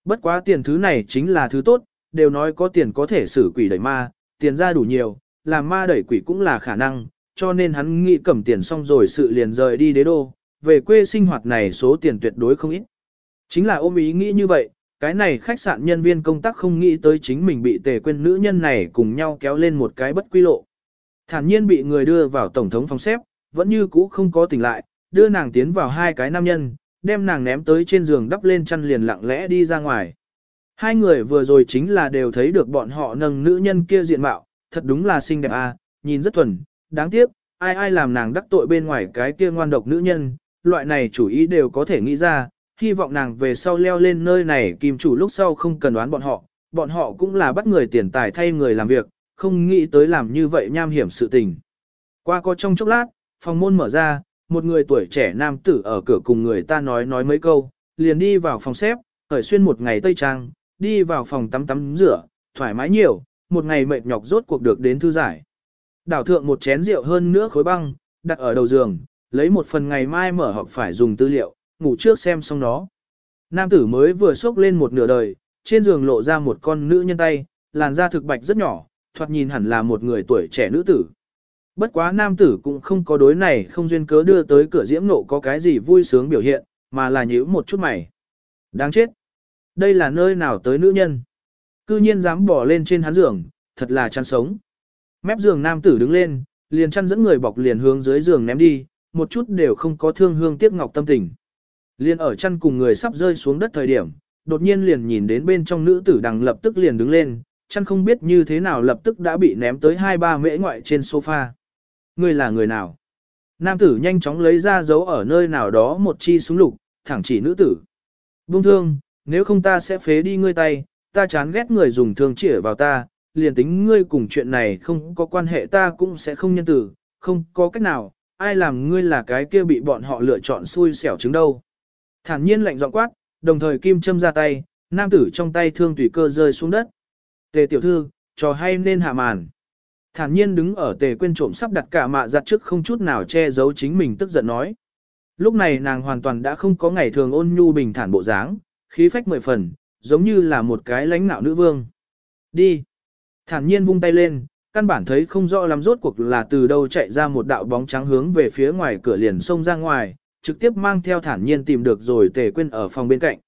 Bất quá tiền thứ này chính là thứ tốt, đều nói có tiền có thể xử quỷ đẩy ma, tiền ra đủ nhiều, làm ma đẩy quỷ cũng là khả năng, cho nên hắn nghĩ cầm tiền xong rồi sự liền rời đi đế đô, về quê sinh hoạt này số tiền tuyệt đối không ít. Chính là ôm ý nghĩ như vậy, cái này khách sạn nhân viên công tác không nghĩ tới chính mình bị tề quên nữ nhân này cùng nhau kéo lên một cái bất quy lộ. Thản nhiên bị người đưa vào tổng thống phòng xếp, vẫn như cũ không có tỉnh lại, đưa nàng tiến vào hai cái nam nhân, đem nàng ném tới trên giường đắp lên chăn liền lặng lẽ đi ra ngoài. Hai người vừa rồi chính là đều thấy được bọn họ nâng nữ nhân kia diện mạo, thật đúng là xinh đẹp à, nhìn rất thuần, đáng tiếc, ai ai làm nàng đắc tội bên ngoài cái kia ngoan độc nữ nhân, loại này chủ ý đều có thể nghĩ ra, hy vọng nàng về sau leo lên nơi này kim chủ lúc sau không cần đoán bọn họ, bọn họ cũng là bắt người tiền tài thay người làm việc, không nghĩ tới làm như vậy nham hiểm sự tình. Qua có trong chốc lát, phòng môn mở ra, một người tuổi trẻ nam tử ở cửa cùng người ta nói nói mấy câu, liền đi vào phòng xếp, khởi xuyên một ngày tây trang, đi vào phòng tắm tắm rửa, thoải mái nhiều, một ngày mệt nhọc rốt cuộc được đến thư giải. Đảo thượng một chén rượu hơn nữa khối băng, đặt ở đầu giường, lấy một phần ngày mai mở họp phải dùng tư liệu, ngủ trước xem xong nó. Nam tử mới vừa sốc lên một nửa đời, trên giường lộ ra một con nữ nhân tay, làn da thực bạch rất nhỏ, thoạt nhìn hẳn là một người tuổi trẻ nữ tử. Bất quá nam tử cũng không có đối này không duyên cớ đưa tới cửa diễm nộ có cái gì vui sướng biểu hiện, mà là nhíu một chút mày. Đáng chết. Đây là nơi nào tới nữ nhân. Cư nhiên dám bỏ lên trên hắn giường, thật là chăn sống. Mép giường nam tử đứng lên, liền chăn dẫn người bọc liền hướng dưới giường ném đi, một chút đều không có thương hương tiếc ngọc tâm tình. Liền ở chăn cùng người sắp rơi xuống đất thời điểm, đột nhiên liền nhìn đến bên trong nữ tử đằng lập tức liền đứng lên, chăn không biết như thế nào lập tức đã bị ném tới hai ba mễ ngoại trên sofa. người là người nào? Nam tử nhanh chóng lấy ra dấu ở nơi nào đó một chi súng lục, thẳng chỉ nữ tử. Bung thương, nếu không ta sẽ phế đi ngươi tay, ta chán ghét người dùng thương chỉ vào ta, liền tính ngươi cùng chuyện này không có quan hệ ta cũng sẽ không nhân tử, không có cách nào, ai làm ngươi là cái kia bị bọn họ lựa chọn xui xẻo chứng đâu. Thản nhiên lạnh giọng quát, đồng thời kim châm ra tay, nam tử trong tay thương tùy cơ rơi xuống đất. Tề tiểu thư, trò hay nên hạ màn. Thản nhiên đứng ở tề quên trộm sắp đặt cả mạ giặt trước không chút nào che giấu chính mình tức giận nói. Lúc này nàng hoàn toàn đã không có ngày thường ôn nhu bình thản bộ dáng, khí phách mười phần, giống như là một cái lãnh nạo nữ vương. Đi. Thản nhiên vung tay lên, căn bản thấy không rõ lắm rốt cuộc là từ đâu chạy ra một đạo bóng trắng hướng về phía ngoài cửa liền xông ra ngoài, trực tiếp mang theo thản nhiên tìm được rồi tề quên ở phòng bên cạnh.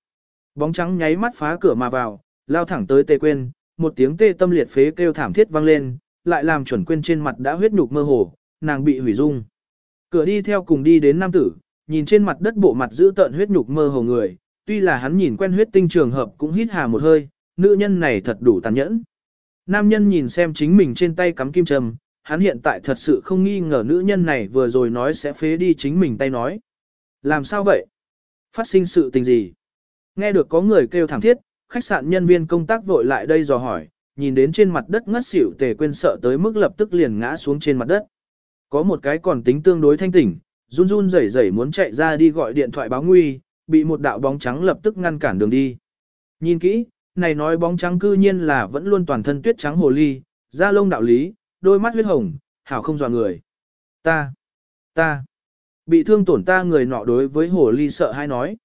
Bóng trắng nháy mắt phá cửa mà vào, lao thẳng tới tề quên, một tiếng tê tâm liệt phế kêu thảm thiết vang lên, lại làm chuẩn quên trên mặt đã huyết nhục mơ hồ, nàng bị hủy dung. Cửa đi theo cùng đi đến nam tử, nhìn trên mặt đất bộ mặt giữ tợn huyết nhục mơ hồ người, tuy là hắn nhìn quen huyết tinh trường hợp cũng hít hà một hơi, nữ nhân này thật đủ tàn nhẫn. Nam nhân nhìn xem chính mình trên tay cắm kim châm, hắn hiện tại thật sự không nghi ngờ nữ nhân này vừa rồi nói sẽ phế đi chính mình tay nói. Làm sao vậy? Phát sinh sự tình gì? Nghe được có người kêu thảm thiết, khách sạn nhân viên công tác vội lại đây dò hỏi, nhìn đến trên mặt đất ngất xỉu tề quên sợ tới mức lập tức liền ngã xuống trên mặt đất. Có một cái còn tính tương đối thanh tỉnh, run run rẩy rẩy muốn chạy ra đi gọi điện thoại báo nguy, bị một đạo bóng trắng lập tức ngăn cản đường đi. Nhìn kỹ, này nói bóng trắng cư nhiên là vẫn luôn toàn thân tuyết trắng hồ ly, da lông đạo lý, đôi mắt huyết hồng, hảo không dò người. Ta, ta, bị thương tổn ta người nọ đối với hồ ly sợ hay nói.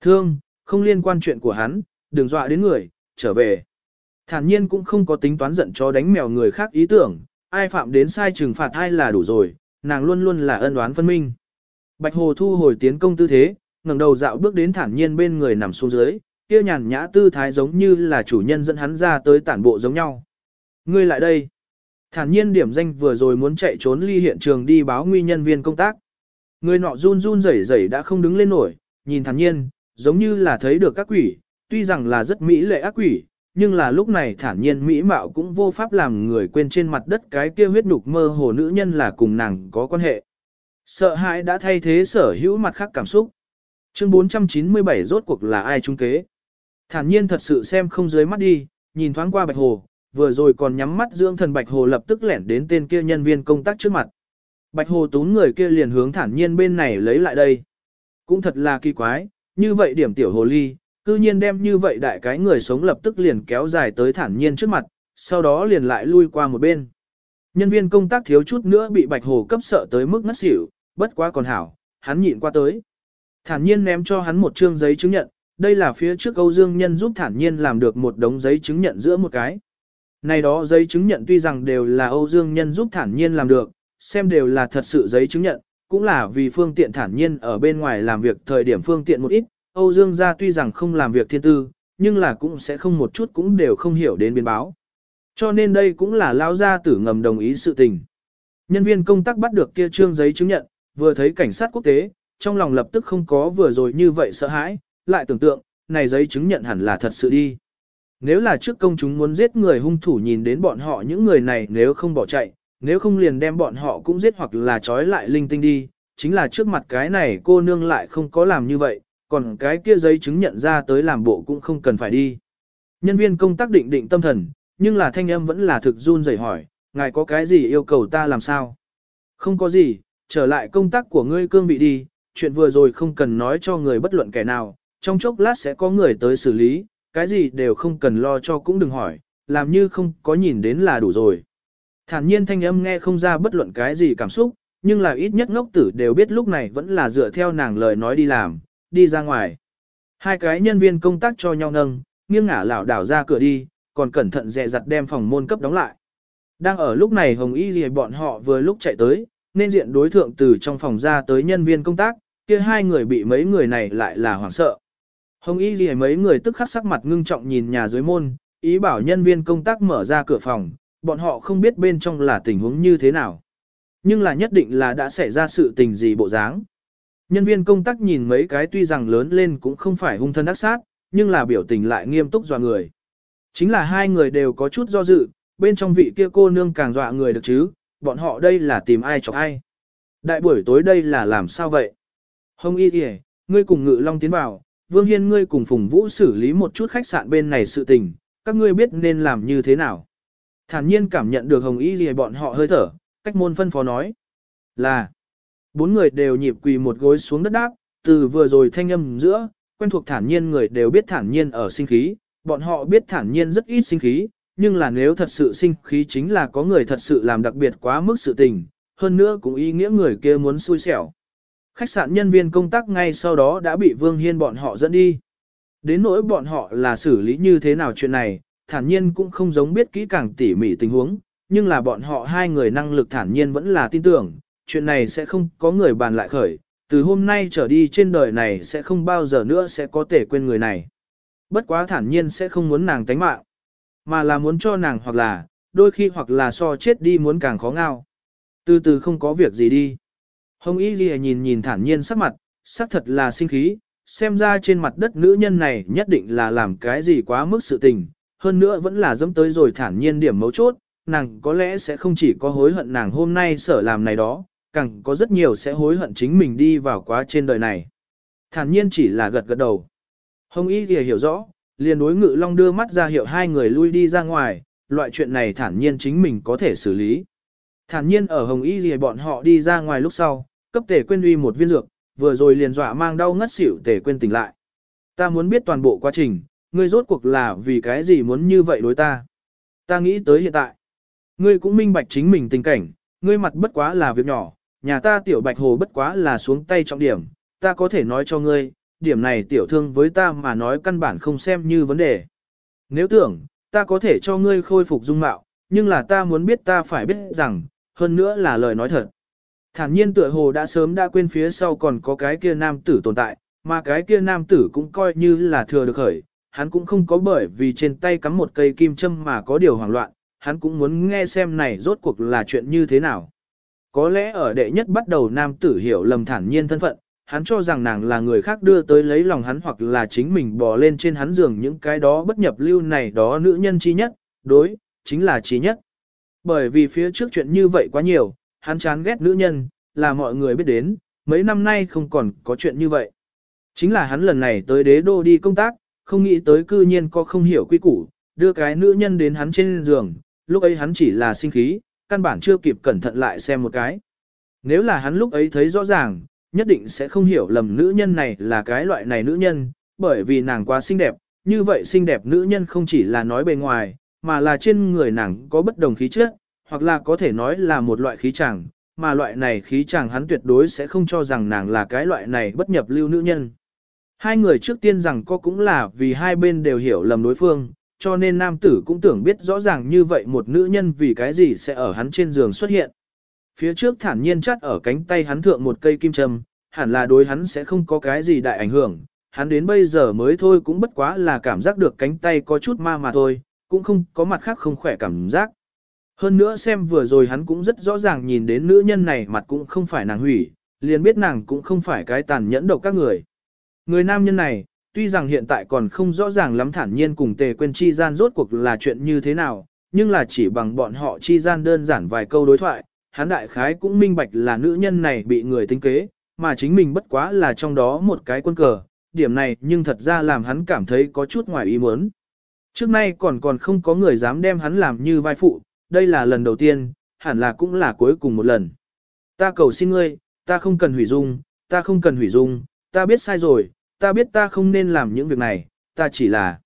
Thương, không liên quan chuyện của hắn, đừng dọa đến người, trở về. Thản nhiên cũng không có tính toán giận cho đánh mèo người khác ý tưởng, ai phạm đến sai trừng phạt ai là đủ rồi, nàng luôn luôn là ân oán phân minh. Bạch Hồ thu hồi tiến công tư thế, ngẩng đầu dạo bước đến thản nhiên bên người nằm xuống dưới, kia nhàn nhã tư thái giống như là chủ nhân dẫn hắn ra tới tản bộ giống nhau. Ngươi lại đây. Thản nhiên điểm danh vừa rồi muốn chạy trốn ly hiện trường đi báo nguy nhân viên công tác. Người nọ run run rẩy rẩy đã không đứng lên nổi, nhìn thản nhiên, giống như là thấy được các quỷ, tuy rằng là rất mỹ lệ ác quỷ, nhưng là lúc này thản nhiên mỹ mạo cũng vô pháp làm người quên trên mặt đất cái kia huyết nhục mơ hồ nữ nhân là cùng nàng có quan hệ. Sợ hãi đã thay thế sở hữu mặt khác cảm xúc. Chương 497 rốt cuộc là ai trung kế? Thản nhiên thật sự xem không dưới mắt đi, nhìn thoáng qua Bạch Hồ, vừa rồi còn nhắm mắt dưỡng thần Bạch Hồ lập tức lẻn đến tên kia nhân viên công tác trước mặt. Bạch Hồ tún người kia liền hướng thản nhiên bên này lấy lại đây. Cũng thật là kỳ quái, như vậy điểm tiểu hồ ly, cư nhiên đem như vậy đại cái người sống lập tức liền kéo dài tới thản nhiên trước mặt, sau đó liền lại lui qua một bên. Nhân viên công tác thiếu chút nữa bị Bạch Hồ cấp sợ tới mức ngất xỉu, bất quá còn hảo, hắn nhịn qua tới. Thản nhiên ném cho hắn một trương giấy chứng nhận, đây là phía trước Âu Dương Nhân giúp thản nhiên làm được một đống giấy chứng nhận giữa một cái. Này đó giấy chứng nhận tuy rằng đều là Âu Dương Nhân giúp thản nhiên làm được, xem đều là thật sự giấy chứng nhận, cũng là vì phương tiện thản nhiên ở bên ngoài làm việc thời điểm phương tiện một ít, Âu Dương gia tuy rằng không làm việc thiên tư, nhưng là cũng sẽ không một chút cũng đều không hiểu đến biến báo. Cho nên đây cũng là lao gia tử ngầm đồng ý sự tình. Nhân viên công tác bắt được kia trương giấy chứng nhận, vừa thấy cảnh sát quốc tế, trong lòng lập tức không có vừa rồi như vậy sợ hãi, lại tưởng tượng, này giấy chứng nhận hẳn là thật sự đi. Nếu là trước công chúng muốn giết người hung thủ nhìn đến bọn họ những người này nếu không bỏ chạy, nếu không liền đem bọn họ cũng giết hoặc là trói lại linh tinh đi, chính là trước mặt cái này cô nương lại không có làm như vậy, còn cái kia giấy chứng nhận ra tới làm bộ cũng không cần phải đi. Nhân viên công tác định định tâm thần, nhưng là thanh âm vẫn là thực run rẩy hỏi, ngài có cái gì yêu cầu ta làm sao? Không có gì, trở lại công tác của ngươi cương vị đi, chuyện vừa rồi không cần nói cho người bất luận kẻ nào, trong chốc lát sẽ có người tới xử lý, cái gì đều không cần lo cho cũng đừng hỏi, làm như không có nhìn đến là đủ rồi. Thản nhiên thanh âm nghe không ra bất luận cái gì cảm xúc, nhưng là ít nhất ngốc tử đều biết lúc này vẫn là dựa theo nàng lời nói đi làm, đi ra ngoài. Hai cái nhân viên công tác cho nhau nâng, nghiêng ngả lảo đảo ra cửa đi, còn cẩn thận dè dặt đem phòng môn cấp đóng lại. Đang ở lúc này Hồng Y gì bọn họ vừa lúc chạy tới, nên diện đối thượng từ trong phòng ra tới nhân viên công tác, kia hai người bị mấy người này lại là hoảng sợ. Hồng Y gì mấy người tức khắc sắc mặt ngưng trọng nhìn nhà dưới môn, ý bảo nhân viên công tác mở ra cửa phòng, bọn họ không biết bên trong là tình huống như thế nào. Nhưng là nhất định là đã xảy ra sự tình gì bộ dáng. Nhân viên công tác nhìn mấy cái tuy rằng lớn lên cũng không phải hung thân ác sát, nhưng là biểu tình lại nghiêm túc dọa người. Chính là hai người đều có chút do dự, bên trong vị kia cô nương càng dọa người được chứ, bọn họ đây là tìm ai chọc ai. Đại buổi tối đây là làm sao vậy? Hồng Y kìa, ngươi cùng Ngự Long tiến vào, Vương Hiên ngươi cùng Phùng Vũ xử lý một chút khách sạn bên này sự tình, các ngươi biết nên làm như thế nào. Thản nhiên cảm nhận được Hồng Y gì bọn họ hơi thở, cách môn phân phó nói. Là, bốn người đều nhịp quỳ một gối xuống đất đáp, từ vừa rồi thanh âm giữa, quen thuộc thản nhiên người đều biết thản nhiên ở sinh khí, bọn họ biết thản nhiên rất ít sinh khí, nhưng là nếu thật sự sinh khí chính là có người thật sự làm đặc biệt quá mức sự tình, hơn nữa cũng ý nghĩa người kia muốn xui xẻo. Khách sạn nhân viên công tác ngay sau đó đã bị Vương Hiên bọn họ dẫn đi. Đến nỗi bọn họ là xử lý như thế nào chuyện này, thản nhiên cũng không giống biết kỹ càng tỉ mỉ tình huống, nhưng là bọn họ hai người năng lực thản nhiên vẫn là tin tưởng, chuyện này sẽ không có người bàn lại khởi, từ hôm nay trở đi trên đời này sẽ không bao giờ nữa sẽ có thể quên người này. Bất quá thản nhiên sẽ không muốn nàng tánh mạng, mà là muốn cho nàng hoặc là, đôi khi hoặc là so chết đi muốn càng khó ngao. Từ từ không có việc gì đi. Hồng Y Ghi nhìn nhìn thản nhiên sắc mặt, sắc thật là sinh khí, xem ra trên mặt đất nữ nhân này nhất định là làm cái gì quá mức sự tình, hơn nữa vẫn là dẫm tới rồi thản nhiên điểm mấu chốt, nàng có lẽ sẽ không chỉ có hối hận nàng hôm nay sở làm này đó, càng có rất nhiều sẽ hối hận chính mình đi vào quá trên đời này. Thản nhiên chỉ là gật gật đầu. Hồng Y thì hiểu rõ, liền đối ngự long đưa mắt ra hiệu hai người lui đi ra ngoài, loại chuyện này thản nhiên chính mình có thể xử lý. Thản nhiên ở Hồng Y thì bọn họ đi ra ngoài lúc sau, cấp tể quên uy một viên dược, vừa rồi liền dọa mang đau ngất xỉu tể quên tỉnh lại. Ta muốn biết toàn bộ quá trình, ngươi rốt cuộc là vì cái gì muốn như vậy đối ta. Ta nghĩ tới hiện tại. Ngươi cũng minh bạch chính mình tình cảnh, ngươi mặt bất quá là việc nhỏ, nhà ta tiểu bạch hồ bất quá là xuống tay trọng điểm, ta có thể nói cho ngươi, điểm này tiểu thương với ta mà nói căn bản không xem như vấn đề. Nếu tưởng, ta có thể cho ngươi khôi phục dung mạo, nhưng là ta muốn biết ta phải biết rằng, hơn nữa là lời nói thật. Thản nhiên tựa hồ đã sớm đã quên phía sau còn có cái kia nam tử tồn tại, mà cái kia nam tử cũng coi như là thừa được khởi, hắn cũng không có bởi vì trên tay cắm một cây kim châm mà có điều hoảng loạn, hắn cũng muốn nghe xem này rốt cuộc là chuyện như thế nào. Có lẽ ở đệ nhất bắt đầu nam tử hiểu lầm thản nhiên thân phận, hắn cho rằng nàng là người khác đưa tới lấy lòng hắn hoặc là chính mình bò lên trên hắn giường những cái đó bất nhập lưu này đó nữ nhân chi nhất, đối, chính là chi nhất. Bởi vì phía trước chuyện như vậy quá nhiều, hắn chán ghét nữ nhân, là mọi người biết đến, mấy năm nay không còn có chuyện như vậy. Chính là hắn lần này tới đế đô đi công tác, không nghĩ tới cư nhiên có không hiểu quy củ, đưa cái nữ nhân đến hắn trên giường, lúc ấy hắn chỉ là sinh khí, căn bản chưa kịp cẩn thận lại xem một cái. Nếu là hắn lúc ấy thấy rõ ràng, nhất định sẽ không hiểu lầm nữ nhân này là cái loại này nữ nhân, bởi vì nàng quá xinh đẹp, như vậy xinh đẹp nữ nhân không chỉ là nói bề ngoài, mà là trên người nàng có bất đồng khí chất, hoặc là có thể nói là một loại khí chàng, mà loại này khí chàng hắn tuyệt đối sẽ không cho rằng nàng là cái loại này bất nhập lưu nữ nhân. Hai người trước tiên rằng có cũng là vì hai bên đều hiểu lầm đối phương, cho nên nam tử cũng tưởng biết rõ ràng như vậy một nữ nhân vì cái gì sẽ ở hắn trên giường xuất hiện. Phía trước thản nhiên chắt ở cánh tay hắn thượng một cây kim châm, hẳn là đối hắn sẽ không có cái gì đại ảnh hưởng, hắn đến bây giờ mới thôi cũng bất quá là cảm giác được cánh tay có chút ma mà thôi, cũng không có mặt khác không khỏe cảm giác. Hơn nữa xem vừa rồi hắn cũng rất rõ ràng nhìn đến nữ nhân này mặt cũng không phải nàng hủy, liền biết nàng cũng không phải cái tàn nhẫn độc các người. Người nam nhân này, tuy rằng hiện tại còn không rõ ràng lắm thản nhiên cùng tề quên chi gian rốt cuộc là chuyện như thế nào, nhưng là chỉ bằng bọn họ chi gian đơn giản vài câu đối thoại, hắn đại khái cũng minh bạch là nữ nhân này bị người tính kế, mà chính mình bất quá là trong đó một cái quân cờ, điểm này nhưng thật ra làm hắn cảm thấy có chút ngoài ý muốn. Trước nay còn còn không có người dám đem hắn làm như vai phụ, đây là lần đầu tiên, hẳn là cũng là cuối cùng một lần. Ta cầu xin ngươi, ta không cần hủy dung, ta không cần hủy dung, ta biết sai rồi, ta biết ta không nên làm những việc này, ta chỉ là...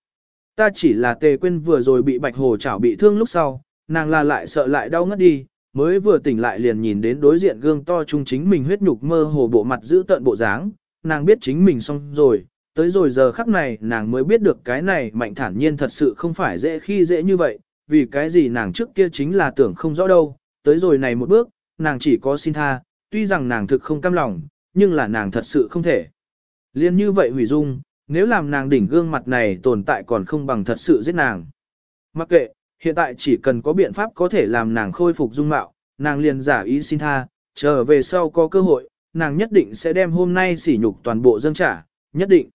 Ta chỉ là tề quên vừa rồi bị bạch hồ chảo bị thương lúc sau, nàng là lại sợ lại đau ngất đi, mới vừa tỉnh lại liền nhìn đến đối diện gương to trung chính mình huyết nhục mơ hồ bộ mặt giữ tận bộ dáng, nàng biết chính mình xong rồi, tới rồi giờ khắc này nàng mới biết được cái này mạnh thản nhiên thật sự không phải dễ khi dễ như vậy, vì cái gì nàng trước kia chính là tưởng không rõ đâu, tới rồi này một bước, nàng chỉ có xin tha, tuy rằng nàng thực không cam lòng, nhưng là nàng thật sự không thể. Liên như vậy hủy dung, nếu làm nàng đỉnh gương mặt này tồn tại còn không bằng thật sự giết nàng. Mặc kệ, hiện tại chỉ cần có biện pháp có thể làm nàng khôi phục dung mạo, nàng liền giả ý xin tha, trở về sau có cơ hội, nàng nhất định sẽ đem hôm nay sỉ nhục toàn bộ dâng trả, nhất định.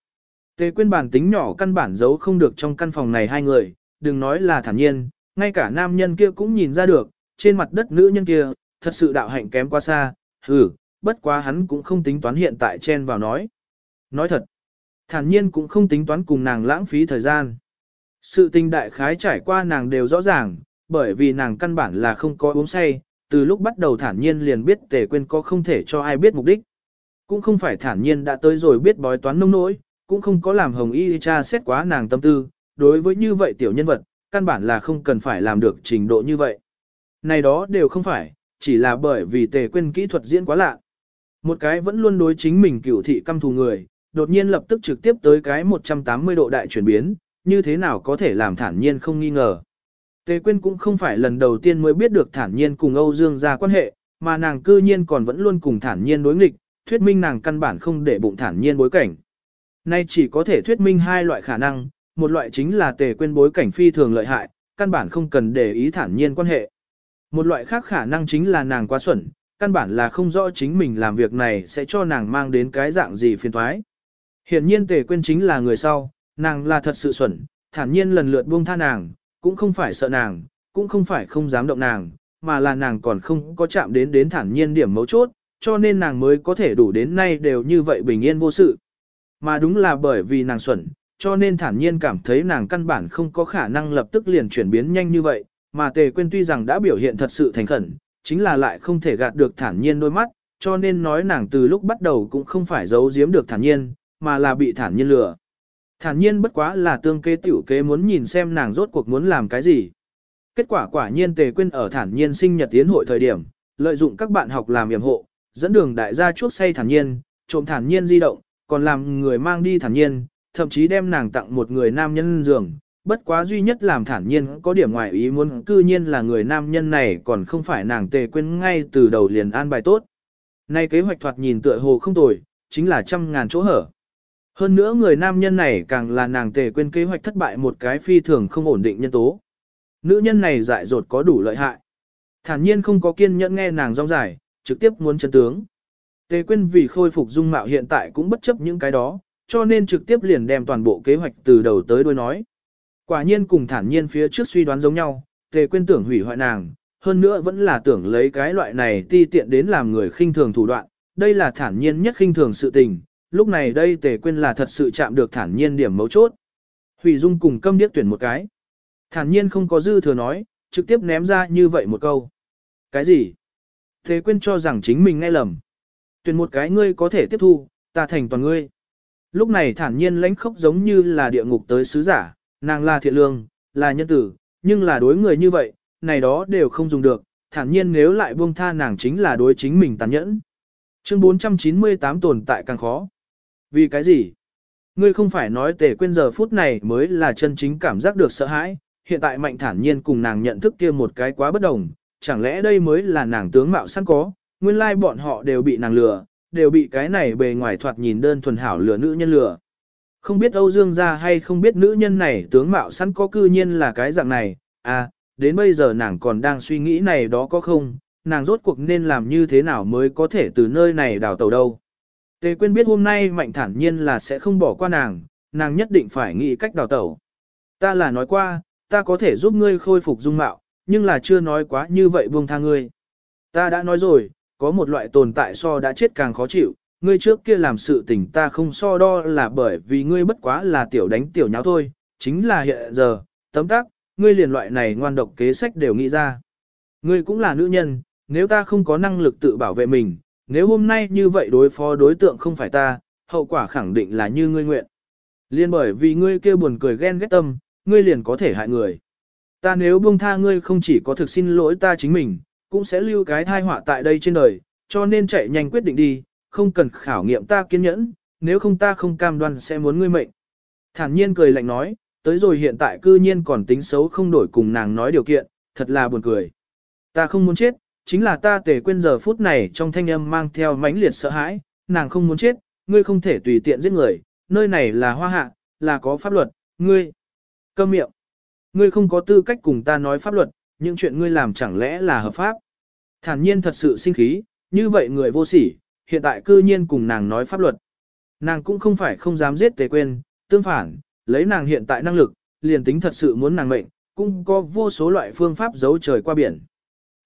Tề quyên bản tính nhỏ căn bản giấu không được trong căn phòng này hai người, đừng nói là thản nhiên, ngay cả nam nhân kia cũng nhìn ra được, trên mặt đất nữ nhân kia, thật sự đạo hạnh kém quá xa, hừ, bất quá hắn cũng không tính toán hiện tại chen vào nói. Nói thật, thản nhiên cũng không tính toán cùng nàng lãng phí thời gian. Sự tình đại khái trải qua nàng đều rõ ràng, bởi vì nàng căn bản là không có uống say, từ lúc bắt đầu thản nhiên liền biết tề quên có không thể cho ai biết mục đích. Cũng không phải thản nhiên đã tới rồi biết bói toán nông nỗi, cũng không có làm hồng y cha xét quá nàng tâm tư, đối với như vậy tiểu nhân vật, căn bản là không cần phải làm được trình độ như vậy. Này đó đều không phải, chỉ là bởi vì tề quên kỹ thuật diễn quá lạ. Một cái vẫn luôn đối chính mình cửu thị căm thù người, đột nhiên lập tức trực tiếp tới cái 180 độ đại chuyển biến, như thế nào có thể làm thản nhiên không nghi ngờ. Tề Quyên cũng không phải lần đầu tiên mới biết được thản nhiên cùng Âu Dương gia quan hệ, mà nàng cư nhiên còn vẫn luôn cùng thản nhiên đối nghịch, thuyết minh nàng căn bản không để bụng thản nhiên bối cảnh. Nay chỉ có thể thuyết minh hai loại khả năng, một loại chính là Tề Quyên bối cảnh phi thường lợi hại, căn bản không cần để ý thản nhiên quan hệ. Một loại khác khả năng chính là nàng quá xuẩn, căn bản là không rõ chính mình làm việc này sẽ cho nàng mang đến cái dạng gì phiền toái. Hiện nhiên Tề Quyên chính là người sau, nàng là thật sự xuẩn, thản nhiên lần lượt buông tha nàng, cũng không phải sợ nàng, cũng không phải không dám động nàng, mà là nàng còn không có chạm đến đến thản nhiên điểm mấu chốt, cho nên nàng mới có thể đủ đến nay đều như vậy bình yên vô sự. Mà đúng là bởi vì nàng xuẩn, cho nên thản nhiên cảm thấy nàng căn bản không có khả năng lập tức liền chuyển biến nhanh như vậy, mà tề quên tuy rằng đã biểu hiện thật sự thành khẩn, chính là lại không thể gạt được thản nhiên đôi mắt, cho nên nói nàng từ lúc bắt đầu cũng không phải giấu giếm được thản nhiên, mà là bị thản nhiên lừa. Thản nhiên bất quá là tương kế tiểu kế muốn nhìn xem nàng rốt cuộc muốn làm cái gì. Kết quả quả nhiên tề quên ở thản nhiên sinh nhật tiến hội thời điểm, lợi dụng các bạn học làm yểm hộ, dẫn đường đại gia chuốc say thản nhiên, trộm thản nhiên di động, còn làm người mang đi thản nhiên, thậm chí đem nàng tặng một người nam nhân giường. Bất quá duy nhất làm thản nhiên có điểm ngoài ý muốn cư nhiên là người nam nhân này còn không phải nàng tề quên ngay từ đầu liền an bài tốt. Nay kế hoạch thoạt nhìn tựa hồ không tồi, chính là trăm ngàn chỗ hở. Hơn nữa người nam nhân này càng là nàng tề quên kế hoạch thất bại một cái phi thường không ổn định nhân tố. Nữ nhân này dại dột có đủ lợi hại. Thản nhiên không có kiên nhẫn nghe nàng rong dài, trực tiếp muốn chân tướng. Tề quên vì khôi phục dung mạo hiện tại cũng bất chấp những cái đó, cho nên trực tiếp liền đem toàn bộ kế hoạch từ đầu tới đuôi nói. Quả nhiên cùng thản nhiên phía trước suy đoán giống nhau, tề quên tưởng hủy hoại nàng, hơn nữa vẫn là tưởng lấy cái loại này ti tiện đến làm người khinh thường thủ đoạn, đây là thản nhiên nhất khinh thường sự tình, lúc này đây tề quên là thật sự chạm được thản nhiên điểm mấu chốt. Hủy dung cùng câm điếc tuyển một cái. Thản nhiên không có dư thừa nói, trực tiếp ném ra như vậy một câu. Cái gì? Tề quên cho rằng chính mình nghe lầm. Tuyển một cái ngươi có thể tiếp thu, ta thành toàn ngươi. Lúc này thản nhiên lãnh khốc giống như là địa ngục tới sứ giả, nàng là thiện lương, là nhân tử, nhưng là đối người như vậy, này đó đều không dùng được, thản nhiên nếu lại buông tha nàng chính là đối chính mình tàn nhẫn. Chương 498 tồn tại càng khó. Vì cái gì? Ngươi không phải nói tề quên giờ phút này mới là chân chính cảm giác được sợ hãi, hiện tại mạnh thản nhiên cùng nàng nhận thức kia một cái quá bất đồng, chẳng lẽ đây mới là nàng tướng mạo sẵn có, nguyên lai bọn họ đều bị nàng lừa, đều bị cái này bề ngoài thoạt nhìn đơn thuần hảo lừa nữ nhân lừa. Không biết Âu Dương gia hay không biết nữ nhân này tướng mạo sẵn có cư nhiên là cái dạng này, à, đến bây giờ nàng còn đang suy nghĩ này đó có không, nàng rốt cuộc nên làm như thế nào mới có thể từ nơi này đào tàu đâu. Tề Quyên biết hôm nay Mạnh thản nhiên là sẽ không bỏ qua nàng, nàng nhất định phải nghĩ cách đào tẩu. Ta là nói qua, ta có thể giúp ngươi khôi phục dung mạo, nhưng là chưa nói quá như vậy buông tha ngươi. Ta đã nói rồi, có một loại tồn tại so đã chết càng khó chịu, ngươi trước kia làm sự tình ta không so đo là bởi vì ngươi bất quá là tiểu đánh tiểu nháo thôi, chính là hiện giờ, tấm tắc, ngươi liền loại này ngoan độc kế sách đều nghĩ ra. Ngươi cũng là nữ nhân, nếu ta không có năng lực tự bảo vệ mình, nếu hôm nay như vậy đối phó đối tượng không phải ta, hậu quả khẳng định là như ngươi nguyện. Liên bởi vì ngươi kia buồn cười ghen ghét tâm, ngươi liền có thể hại người. Ta nếu buông tha ngươi không chỉ có thực xin lỗi ta chính mình, cũng sẽ lưu cái thai họa tại đây trên đời, cho nên chạy nhanh quyết định đi, không cần khảo nghiệm ta kiên nhẫn, nếu không ta không cam đoan sẽ muốn ngươi mệnh. Thản nhiên cười lạnh nói, tới rồi hiện tại cư nhiên còn tính xấu không đổi cùng nàng nói điều kiện, thật là buồn cười. Ta không muốn chết, chính là ta tề quên giờ phút này trong thanh âm mang theo mãnh liệt sợ hãi, nàng không muốn chết, ngươi không thể tùy tiện giết người, nơi này là hoa hạ, là có pháp luật, ngươi. Câm miệng. Ngươi không có tư cách cùng ta nói pháp luật, những chuyện ngươi làm chẳng lẽ là hợp pháp. Thản nhiên thật sự sinh khí, như vậy người vô sỉ, hiện tại cư nhiên cùng nàng nói pháp luật. Nàng cũng không phải không dám giết tề quên, tương phản, lấy nàng hiện tại năng lực, liền tính thật sự muốn nàng mệnh, cũng có vô số loại phương pháp giấu trời qua biển.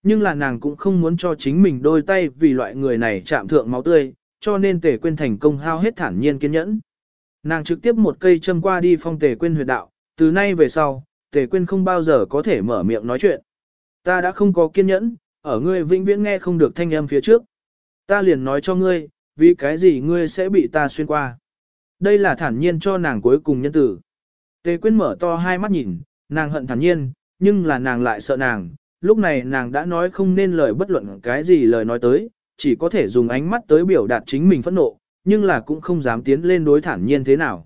Nhưng là nàng cũng không muốn cho chính mình đôi tay vì loại người này chạm thượng máu tươi, cho nên tề quên thành công hao hết thản nhiên kiên nhẫn. Nàng trực tiếp một cây châm qua đi phong tề quên huyệt đạo, từ nay về sau, tề quên không bao giờ có thể mở miệng nói chuyện. Ta đã không có kiên nhẫn, ở ngươi vĩnh viễn nghe không được thanh âm phía trước. Ta liền nói cho ngươi, vì cái gì ngươi sẽ bị ta xuyên qua. Đây là thản nhiên cho nàng cuối cùng nhân tử. Tề quyên mở to hai mắt nhìn, nàng hận thản nhiên, nhưng là nàng lại sợ nàng. Lúc này nàng đã nói không nên lời bất luận cái gì lời nói tới, chỉ có thể dùng ánh mắt tới biểu đạt chính mình phẫn nộ, nhưng là cũng không dám tiến lên đối thản nhiên thế nào.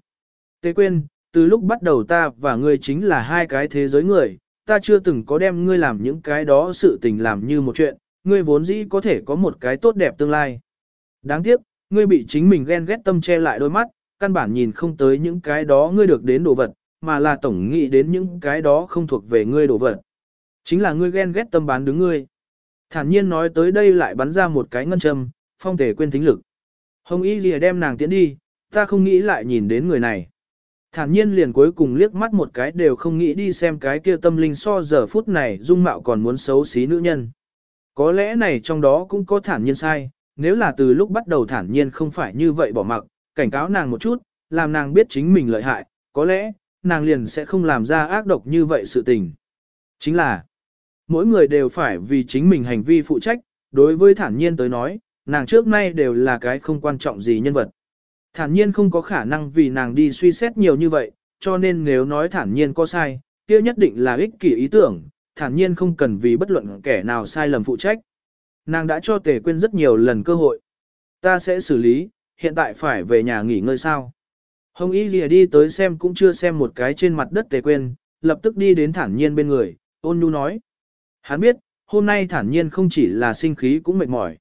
Tế quyên, từ lúc bắt đầu ta và ngươi chính là hai cái thế giới người, ta chưa từng có đem ngươi làm những cái đó sự tình làm như một chuyện, ngươi vốn dĩ có thể có một cái tốt đẹp tương lai. Đáng tiếc, ngươi bị chính mình ghen ghét tâm che lại đôi mắt, căn bản nhìn không tới những cái đó ngươi được đến đồ vật, mà là tổng nghĩ đến những cái đó không thuộc về ngươi đồ vật. Chính là ngươi ghen ghét tâm bán đứng ngươi. Thản nhiên nói tới đây lại bắn ra một cái ngân châm, phong thể quên thính lực. Hồng Y Lìa đem nàng tiến đi, ta không nghĩ lại nhìn đến người này. Thản nhiên liền cuối cùng liếc mắt một cái đều không nghĩ đi xem cái kia tâm linh so giờ phút này dung mạo còn muốn xấu xí nữ nhân. Có lẽ này trong đó cũng có thản nhiên sai, nếu là từ lúc bắt đầu thản nhiên không phải như vậy bỏ mặc, cảnh cáo nàng một chút, làm nàng biết chính mình lợi hại, có lẽ, nàng liền sẽ không làm ra ác độc như vậy sự tình. Chính là, mỗi người đều phải vì chính mình hành vi phụ trách, đối với thản nhiên tới nói, nàng trước nay đều là cái không quan trọng gì nhân vật. Thản nhiên không có khả năng vì nàng đi suy xét nhiều như vậy, cho nên nếu nói thản nhiên có sai, kia nhất định là ích kỷ ý tưởng, thản nhiên không cần vì bất luận kẻ nào sai lầm phụ trách. Nàng đã cho tề quên rất nhiều lần cơ hội. Ta sẽ xử lý, hiện tại phải về nhà nghỉ ngơi sao. Hồng Y Lìa đi tới xem cũng chưa xem một cái trên mặt đất tề quên, lập tức đi đến thản nhiên bên người, ôn nhu nói. Hắn biết, hôm nay thản nhiên không chỉ là sinh khí cũng mệt mỏi.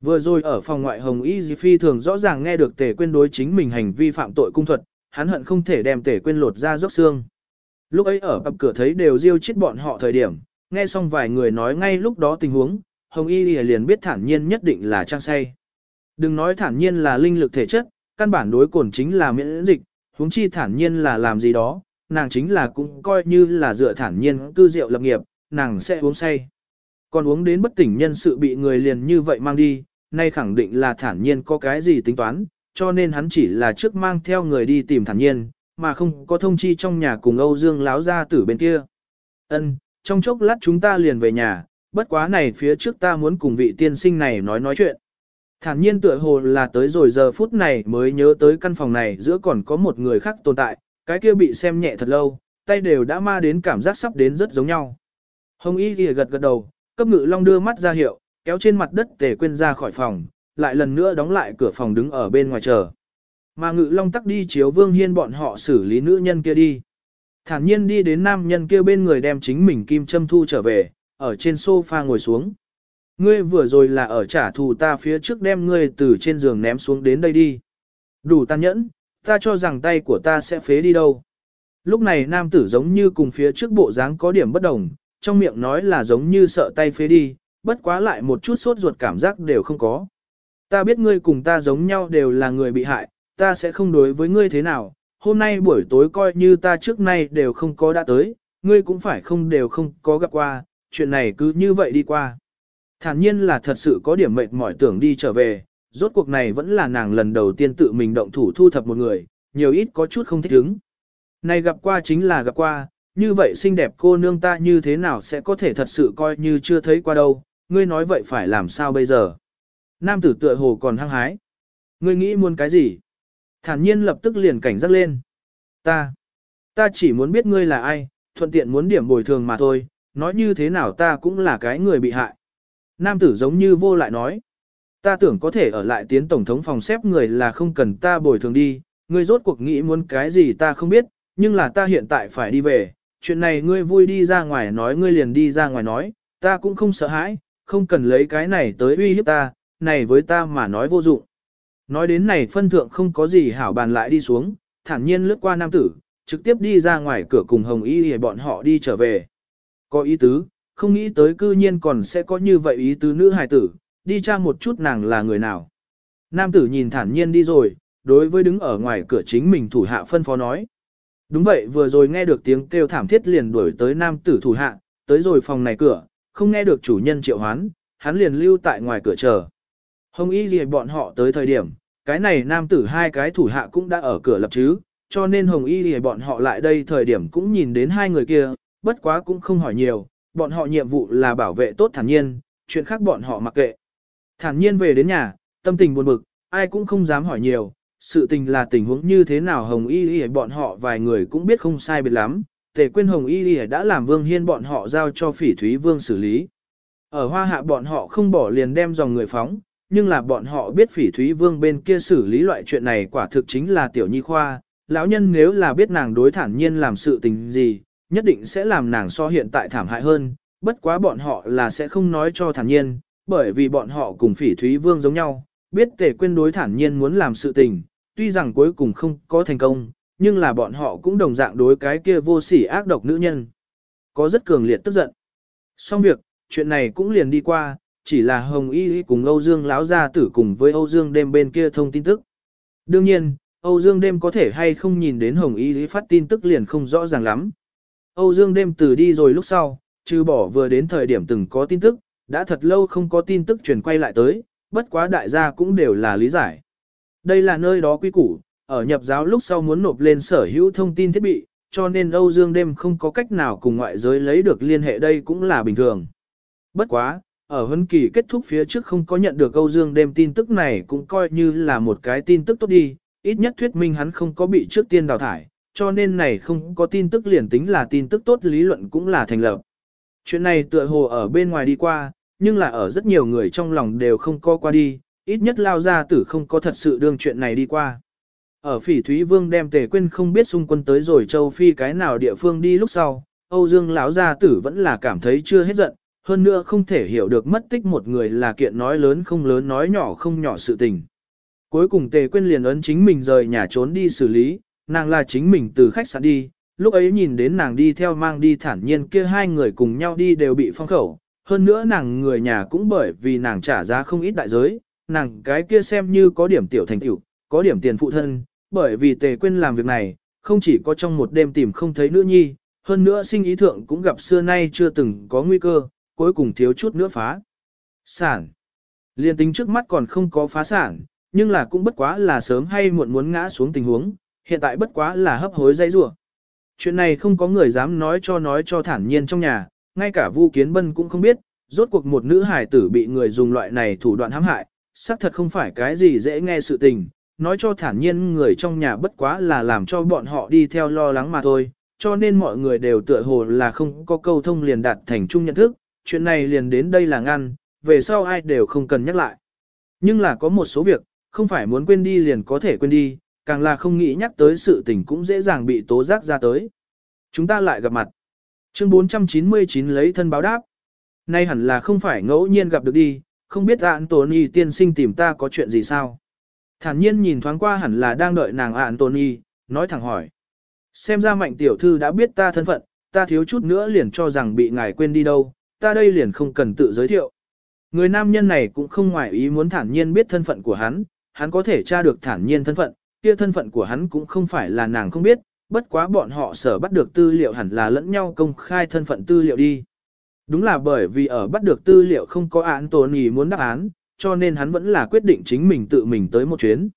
Vừa rồi ở phòng ngoại Hồng Y Di Phi thường rõ ràng nghe được tề quên đối chính mình hành vi phạm tội cung thuật, hắn hận không thể đem tề quên lột ra dốc xương. Lúc ấy ở bập cửa thấy đều diêu chết bọn họ thời điểm, nghe xong vài người nói ngay lúc đó tình huống, Hồng Y liền biết thản nhiên nhất định là trang say. Đừng nói thản nhiên là linh lực thể chất, căn bản đối cồn chính là miễn dịch, huống chi thản nhiên là làm gì đó, nàng chính là cũng coi như là dựa thản nhiên cư diệu lập nghiệp, nàng sẽ uống say. Còn uống đến bất tỉnh nhân sự bị người liền như vậy mang đi, nay khẳng định là thản nhiên có cái gì tính toán, cho nên hắn chỉ là trước mang theo người đi tìm thản nhiên, mà không có thông chi trong nhà cùng Âu Dương láo ra tử bên kia. Ân, trong chốc lát chúng ta liền về nhà, bất quá này phía trước ta muốn cùng vị tiên sinh này nói nói chuyện. Thản nhiên tựa hồ là tới rồi giờ phút này mới nhớ tới căn phòng này giữa còn có một người khác tồn tại, cái kia bị xem nhẹ thật lâu, tay đều đã ma đến cảm giác sắp đến rất giống nhau. Hồng Y ghi gật gật đầu, cấp ngự long đưa mắt ra hiệu, kéo trên mặt đất tề quên ra khỏi phòng, lại lần nữa đóng lại cửa phòng đứng ở bên ngoài chờ. Mà ngự long tắc đi chiếu vương hiên bọn họ xử lý nữ nhân kia đi. Thản nhiên đi đến nam nhân kia bên người đem chính mình kim châm thu trở về, ở trên sofa ngồi xuống. Ngươi vừa rồi là ở trả thù ta phía trước đem ngươi từ trên giường ném xuống đến đây đi. Đủ tàn nhẫn, ta cho rằng tay của ta sẽ phế đi đâu. Lúc này nam tử giống như cùng phía trước bộ dáng có điểm bất đồng, trong miệng nói là giống như sợ tay phế đi, bất quá lại một chút sốt ruột cảm giác đều không có. Ta biết ngươi cùng ta giống nhau đều là người bị hại, ta sẽ không đối với ngươi thế nào, hôm nay buổi tối coi như ta trước nay đều không có đã tới, ngươi cũng phải không đều không có gặp qua, chuyện này cứ như vậy đi qua. Thản nhiên là thật sự có điểm mệt mỏi tưởng đi trở về, rốt cuộc này vẫn là nàng lần đầu tiên tự mình động thủ thu thập một người, nhiều ít có chút không thích ứng. Này gặp qua chính là gặp qua, như vậy xinh đẹp cô nương ta như thế nào sẽ có thể thật sự coi như chưa thấy qua đâu, ngươi nói vậy phải làm sao bây giờ. Nam tử tựa hồ còn hăng hái. Ngươi nghĩ muốn cái gì? Thản nhiên lập tức liền cảnh giác lên. Ta, ta chỉ muốn biết ngươi là ai, thuận tiện muốn điểm bồi thường mà thôi, nói như thế nào ta cũng là cái người bị hại. Nam tử giống như vô lại nói. Ta tưởng có thể ở lại tiến tổng thống phòng xếp người là không cần ta bồi thường đi, ngươi rốt cuộc nghĩ muốn cái gì ta không biết, nhưng là ta hiện tại phải đi về, chuyện này ngươi vui đi ra ngoài nói ngươi liền đi ra ngoài nói, ta cũng không sợ hãi, không cần lấy cái này tới uy hiếp ta, này với ta mà nói vô dụng. Nói đến này phân thượng không có gì hảo bàn lại đi xuống, thản nhiên lướt qua nam tử, trực tiếp đi ra ngoài cửa cùng Hồng Y để bọn họ đi trở về. Có ý tứ, không nghĩ tới cư nhiên còn sẽ có như vậy ý tứ nữ hài tử, đi tra một chút nàng là người nào. Nam tử nhìn thản nhiên đi rồi, đối với đứng ở ngoài cửa chính mình thủ hạ phân phó nói. Đúng vậy vừa rồi nghe được tiếng kêu thảm thiết liền đuổi tới nam tử thủ hạ, tới rồi phòng này cửa, không nghe được chủ nhân triệu hoán, hắn liền lưu tại ngoài cửa chờ. Hồng y gì bọn họ tới thời điểm, cái này nam tử hai cái thủ hạ cũng đã ở cửa lập chứ, cho nên hồng y gì bọn họ lại đây thời điểm cũng nhìn đến hai người kia, bất quá cũng không hỏi nhiều, bọn họ nhiệm vụ là bảo vệ tốt thản nhiên, chuyện khác bọn họ mặc kệ. Thản nhiên về đến nhà, tâm tình buồn bực, ai cũng không dám hỏi nhiều, sự tình là tình huống như thế nào Hồng Y Y bọn họ vài người cũng biết không sai biệt lắm, tề quên Hồng Y Y đã làm Vương Hiên bọn họ giao cho Phỉ Thúy Vương xử lý. Ở Hoa Hạ bọn họ không bỏ liền đem dòng người phóng, nhưng là bọn họ biết Phỉ Thúy Vương bên kia xử lý loại chuyện này quả thực chính là tiểu nhi khoa, lão nhân nếu là biết nàng đối thản nhiên làm sự tình gì, nhất định sẽ làm nàng so hiện tại thảm hại hơn, bất quá bọn họ là sẽ không nói cho thản nhiên, bởi vì bọn họ cùng Phỉ Thúy Vương giống nhau, biết tề quên đối thản nhiên muốn làm sự tình, tuy rằng cuối cùng không có thành công, nhưng là bọn họ cũng đồng dạng đối cái kia vô sỉ ác độc nữ nhân. Có rất cường liệt tức giận. Xong việc, chuyện này cũng liền đi qua, chỉ là Hồng Y cùng Âu Dương láo gia tử cùng với Âu Dương đêm bên kia thông tin tức. Đương nhiên, Âu Dương đêm có thể hay không nhìn đến Hồng Y phát tin tức liền không rõ ràng lắm. Âu Dương đêm từ đi rồi lúc sau, trừ bỏ vừa đến thời điểm từng có tin tức, đã thật lâu không có tin tức truyền quay lại tới, bất quá đại gia cũng đều là lý giải. Đây là nơi đó quy củ, ở nhập giáo lúc sau muốn nộp lên sở hữu thông tin thiết bị, cho nên Âu Dương đêm không có cách nào cùng ngoại giới lấy được liên hệ đây cũng là bình thường. Bất quá, ở huấn kỳ kết thúc phía trước không có nhận được Âu Dương đêm tin tức này cũng coi như là một cái tin tức tốt đi, ít nhất thuyết minh hắn không có bị trước tiên đào thải, cho nên này không có tin tức liền tính là tin tức tốt lý luận cũng là thành lập. Chuyện này tựa hồ ở bên ngoài đi qua, nhưng là ở rất nhiều người trong lòng đều không co qua đi, ít nhất lao ra tử không có thật sự đương chuyện này đi qua. Ở phỉ Thúy Vương đem tề quên không biết xung quân tới rồi châu Phi cái nào địa phương đi lúc sau, Âu Dương lão gia tử vẫn là cảm thấy chưa hết giận, hơn nữa không thể hiểu được mất tích một người là kiện nói lớn không lớn nói nhỏ không nhỏ sự tình. Cuối cùng tề quên liền ấn chính mình rời nhà trốn đi xử lý, nàng là chính mình từ khách sạn đi, lúc ấy nhìn đến nàng đi theo mang đi thản nhiên kia hai người cùng nhau đi đều bị phong khẩu, hơn nữa nàng người nhà cũng bởi vì nàng trả giá không ít đại giới, nàng cái kia xem như có điểm tiểu thành tiểu, có điểm tiền phụ thân, bởi vì tề quên làm việc này, không chỉ có trong một đêm tìm không thấy nữ nhi, hơn nữa sinh ý thượng cũng gặp xưa nay chưa từng có nguy cơ, cuối cùng thiếu chút nữa phá. Sản. Liên tính trước mắt còn không có phá sản, nhưng là cũng bất quá là sớm hay muộn muốn ngã xuống tình huống, hiện tại bất quá là hấp hối dây rủa. Chuyện này không có người dám nói cho nói cho thản nhiên trong nhà, ngay cả Vu Kiến Bân cũng không biết, rốt cuộc một nữ hài tử bị người dùng loại này thủ đoạn hãm hại, xác thật không phải cái gì dễ nghe sự tình, nói cho thản nhiên người trong nhà bất quá là làm cho bọn họ đi theo lo lắng mà thôi, cho nên mọi người đều tựa hồ là không có câu thông liền đạt thành chung nhận thức, chuyện này liền đến đây là ngăn, về sau ai đều không cần nhắc lại. Nhưng là có một số việc, không phải muốn quên đi liền có thể quên đi, càng là không nghĩ nhắc tới sự tình cũng dễ dàng bị tố giác ra tới. Chúng ta lại gặp mặt. Chương 499 lấy thân báo đáp. Nay hẳn là không phải ngẫu nhiên gặp được đi, không biết Anthony tiên sinh tìm ta có chuyện gì sao. Thản nhiên nhìn thoáng qua hẳn là đang đợi nàng Anthony, nói thẳng hỏi. Xem ra mạnh tiểu thư đã biết ta thân phận, ta thiếu chút nữa liền cho rằng bị ngài quên đi đâu, ta đây liền không cần tự giới thiệu. Người nam nhân này cũng không ngoài ý muốn thản nhiên biết thân phận của hắn, hắn có thể tra được thản nhiên thân phận, kia thân phận của hắn cũng không phải là nàng không biết, bất quá bọn họ sở bắt được tư liệu hẳn là lẫn nhau công khai thân phận tư liệu đi. Đúng là bởi vì ở bắt được tư liệu không có án tổn ý muốn đáp án, cho nên hắn vẫn là quyết định chính mình tự mình tới một chuyến.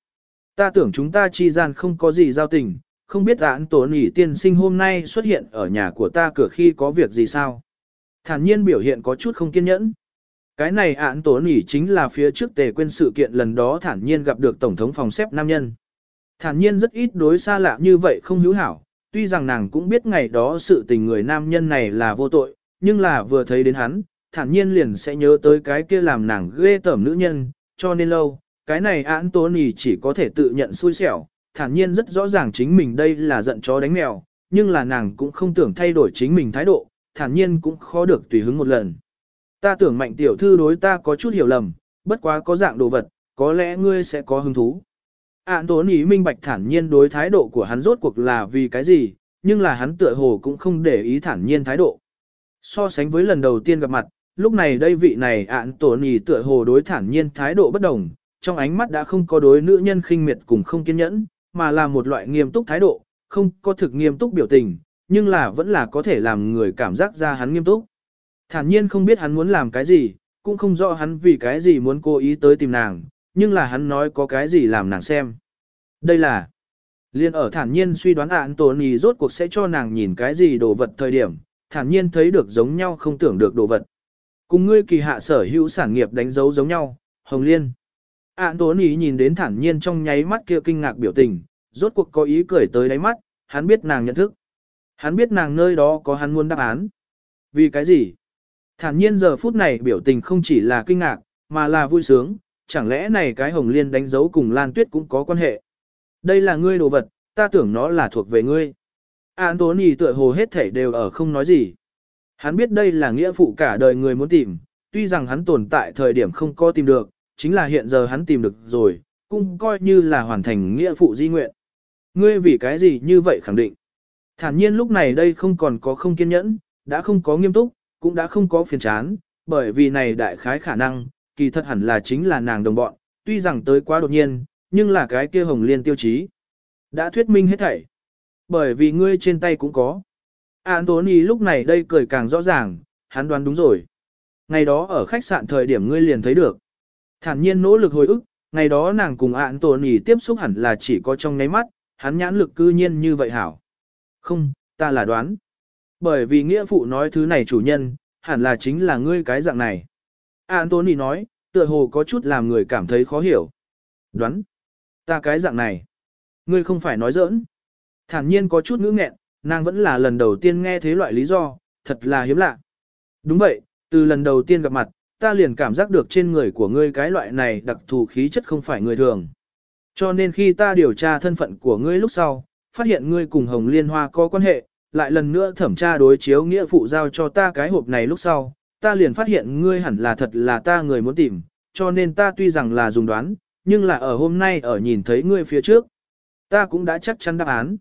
Ta tưởng chúng ta chi gian không có gì giao tình, không biết án tổn ý tiên sinh hôm nay xuất hiện ở nhà của ta cửa khi có việc gì sao. Thản nhiên biểu hiện có chút không kiên nhẫn. Cái này án tổn ý chính là phía trước tề quên sự kiện lần đó thản nhiên gặp được Tổng thống phòng xếp nam nhân. Thản nhiên rất ít đối xa lạ như vậy không hữu hảo, tuy rằng nàng cũng biết ngày đó sự tình người nam nhân này là vô tội, nhưng là vừa thấy đến hắn, thản nhiên liền sẽ nhớ tới cái kia làm nàng ghê tởm nữ nhân, cho nên lâu, cái này án tố nì chỉ có thể tự nhận xui xẻo, thản nhiên rất rõ ràng chính mình đây là giận chó đánh mèo, nhưng là nàng cũng không tưởng thay đổi chính mình thái độ, thản nhiên cũng khó được tùy hứng một lần. Ta tưởng mạnh tiểu thư đối ta có chút hiểu lầm, bất quá có dạng đồ vật, có lẽ ngươi sẽ có hứng thú. Ản tốn ý minh bạch thản nhiên đối thái độ của hắn rốt cuộc là vì cái gì, nhưng là hắn tựa hồ cũng không để ý thản nhiên thái độ. So sánh với lần đầu tiên gặp mặt, lúc này đây vị này ạn tổn ý tựa hồ đối thản nhiên thái độ bất đồng, trong ánh mắt đã không có đối nữ nhân khinh miệt cùng không kiên nhẫn, mà là một loại nghiêm túc thái độ, không có thực nghiêm túc biểu tình, nhưng là vẫn là có thể làm người cảm giác ra hắn nghiêm túc. Thản nhiên không biết hắn muốn làm cái gì, cũng không rõ hắn vì cái gì muốn cố ý tới tìm nàng, nhưng là hắn nói có cái gì làm nàng xem. Đây là Liên ở thản nhiên suy đoán ạn tổ nì rốt cuộc sẽ cho nàng nhìn cái gì đồ vật thời điểm, thản nhiên thấy được giống nhau không tưởng được đồ vật. Cùng ngươi kỳ hạ sở hữu sản nghiệp đánh dấu giống nhau, Hồng Liên. Ản tố ý nhìn đến thản nhiên trong nháy mắt kia kinh ngạc biểu tình, rốt cuộc có ý cười tới đáy mắt, hắn biết nàng nhận thức. Hắn biết nàng nơi đó có hắn muốn đáp án. Vì cái gì? Thản nhiên giờ phút này biểu tình không chỉ là kinh ngạc, mà là vui sướng, chẳng lẽ này cái hồng liên đánh dấu cùng Lan Tuyết cũng có quan hệ. Đây là ngươi đồ vật, ta tưởng nó là thuộc về ngươi. Anthony tựa hồ hết thể đều ở không nói gì. Hắn biết đây là nghĩa phụ cả đời người muốn tìm, tuy rằng hắn tồn tại thời điểm không có tìm được, chính là hiện giờ hắn tìm được rồi, cũng coi như là hoàn thành nghĩa phụ di nguyện. Ngươi vì cái gì như vậy khẳng định. Thản nhiên lúc này đây không còn có không kiên nhẫn, đã không có nghiêm túc, cũng đã không có phiền chán, bởi vì này đại khái khả năng, kỳ thật hẳn là chính là nàng đồng bọn, tuy rằng tới quá đột nhiên, nhưng là cái kia hồng liên tiêu chí. Đã thuyết minh hết thảy. Bởi vì ngươi trên tay cũng có. Anthony lúc này đây cười càng rõ ràng, hắn đoán đúng rồi. Ngày đó ở khách sạn thời điểm ngươi liền thấy được. Thản nhiên nỗ lực hồi ức, ngày đó nàng cùng Anthony tiếp xúc hẳn là chỉ có trong ngáy mắt, hắn nhãn lực cư nhiên như vậy hảo. Không, ta là đoán. Bởi vì nghĩa phụ nói thứ này chủ nhân, hẳn là chính là ngươi cái dạng này. Anthony nói, tựa hồ có chút làm người cảm thấy khó hiểu. Đoán. Ta cái dạng này. Ngươi không phải nói giỡn. Thản nhiên có chút ngữ nghẹn, nàng vẫn là lần đầu tiên nghe thế loại lý do, thật là hiếm lạ. Đúng vậy, từ lần đầu tiên gặp mặt, ta liền cảm giác được trên người của ngươi cái loại này đặc thù khí chất không phải người thường. Cho nên khi ta điều tra thân phận của ngươi lúc sau, phát hiện ngươi cùng Hồng Liên Hoa có quan hệ, lại lần nữa thẩm tra đối chiếu nghĩa phụ giao cho ta cái hộp này lúc sau, ta liền phát hiện ngươi hẳn là thật là ta người muốn tìm, cho nên ta tuy rằng là dùng đoán, nhưng là ở hôm nay ở nhìn thấy ngươi phía trước, ta cũng đã chắc chắn đáp án.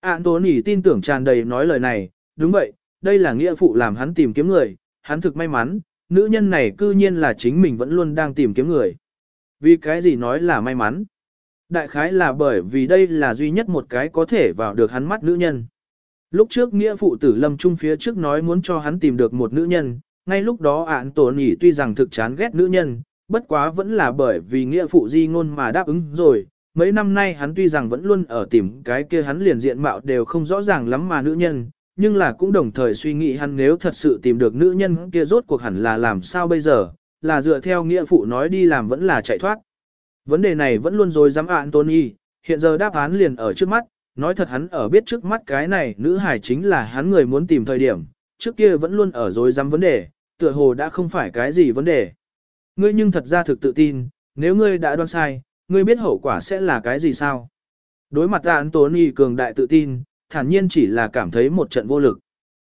Ản tố nỉ tin tưởng tràn đầy nói lời này, đúng vậy, đây là nghĩa phụ làm hắn tìm kiếm người, hắn thực may mắn, nữ nhân này cư nhiên là chính mình vẫn luôn đang tìm kiếm người. Vì cái gì nói là may mắn? Đại khái là bởi vì đây là duy nhất một cái có thể vào được hắn mắt nữ nhân. Lúc trước nghĩa phụ tử lâm trung phía trước nói muốn cho hắn tìm được một nữ nhân, ngay lúc đó ạn tổ nhỉ tuy rằng thực chán ghét nữ nhân, bất quá vẫn là bởi vì nghĩa phụ di ngôn mà đáp ứng rồi, mấy năm nay hắn tuy rằng vẫn luôn ở tìm cái kia hắn liền diện mạo đều không rõ ràng lắm mà nữ nhân, nhưng là cũng đồng thời suy nghĩ hắn nếu thật sự tìm được nữ nhân kia rốt cuộc hẳn là làm sao bây giờ, là dựa theo nghĩa phụ nói đi làm vẫn là chạy thoát. Vấn đề này vẫn luôn rồi dám ạn Tony, hiện giờ đáp án liền ở trước mắt, nói thật hắn ở biết trước mắt cái này nữ hải chính là hắn người muốn tìm thời điểm, trước kia vẫn luôn ở rồi dám vấn đề, tựa hồ đã không phải cái gì vấn đề. Ngươi nhưng thật ra thực tự tin, nếu ngươi đã đoán sai, ngươi biết hậu quả sẽ là cái gì sao? Đối mặt án Anthony cường đại tự tin, thản nhiên chỉ là cảm thấy một trận vô lực.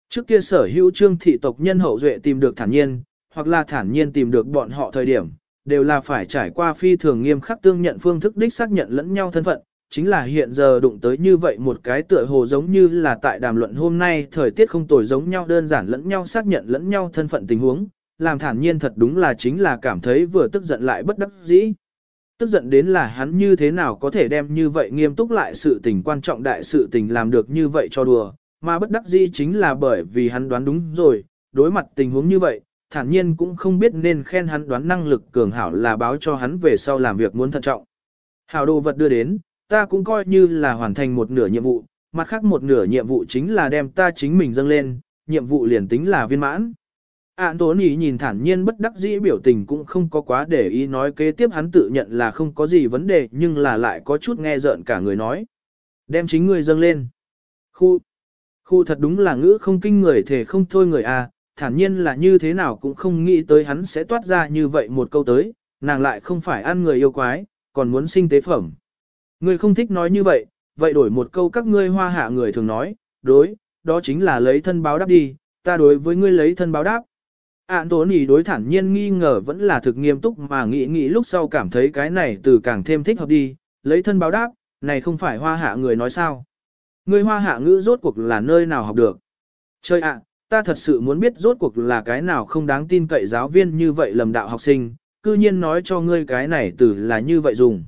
Trước kia sở hữu trương thị tộc nhân hậu duệ tìm được thản nhiên, hoặc là thản nhiên tìm được bọn họ thời điểm, đều là phải trải qua phi thường nghiêm khắc tương nhận phương thức đích xác nhận lẫn nhau thân phận, chính là hiện giờ đụng tới như vậy một cái tựa hồ giống như là tại đàm luận hôm nay thời tiết không tồi giống nhau đơn giản lẫn nhau xác nhận lẫn nhau thân phận tình huống, làm thản nhiên thật đúng là chính là cảm thấy vừa tức giận lại bất đắc dĩ. Tức giận đến là hắn như thế nào có thể đem như vậy nghiêm túc lại sự tình quan trọng đại sự tình làm được như vậy cho đùa, mà bất đắc dĩ chính là bởi vì hắn đoán đúng rồi, đối mặt tình huống như vậy, thản nhiên cũng không biết nên khen hắn đoán năng lực cường hảo là báo cho hắn về sau làm việc muốn thận trọng. Hảo đồ vật đưa đến, ta cũng coi như là hoàn thành một nửa nhiệm vụ, mặt khác một nửa nhiệm vụ chính là đem ta chính mình dâng lên, nhiệm vụ liền tính là viên mãn. Ản tố nỉ nhìn thản nhiên bất đắc dĩ biểu tình cũng không có quá để ý nói kế tiếp hắn tự nhận là không có gì vấn đề nhưng là lại có chút nghe giận cả người nói. Đem chính người dâng lên. Khu, khu thật đúng là ngữ không kinh người thể không thôi người à, thản nhiên là như thế nào cũng không nghĩ tới hắn sẽ toát ra như vậy một câu tới, nàng lại không phải ăn người yêu quái, còn muốn sinh tế phẩm. Ngươi không thích nói như vậy, vậy đổi một câu các ngươi hoa hạ người thường nói, đối, đó chính là lấy thân báo đáp đi, ta đối với ngươi lấy thân báo đáp. Ản tố nỉ đối thản nhiên nghi ngờ vẫn là thực nghiêm túc mà nghĩ nghĩ lúc sau cảm thấy cái này từ càng thêm thích hợp đi, lấy thân báo đáp, này không phải hoa hạ người nói sao. Ngươi hoa hạ ngữ rốt cuộc là nơi nào học được. Chơi ạ, ta thật sự muốn biết rốt cuộc là cái nào không đáng tin cậy giáo viên như vậy lầm đạo học sinh, cư nhiên nói cho ngươi cái này từ là như vậy dùng.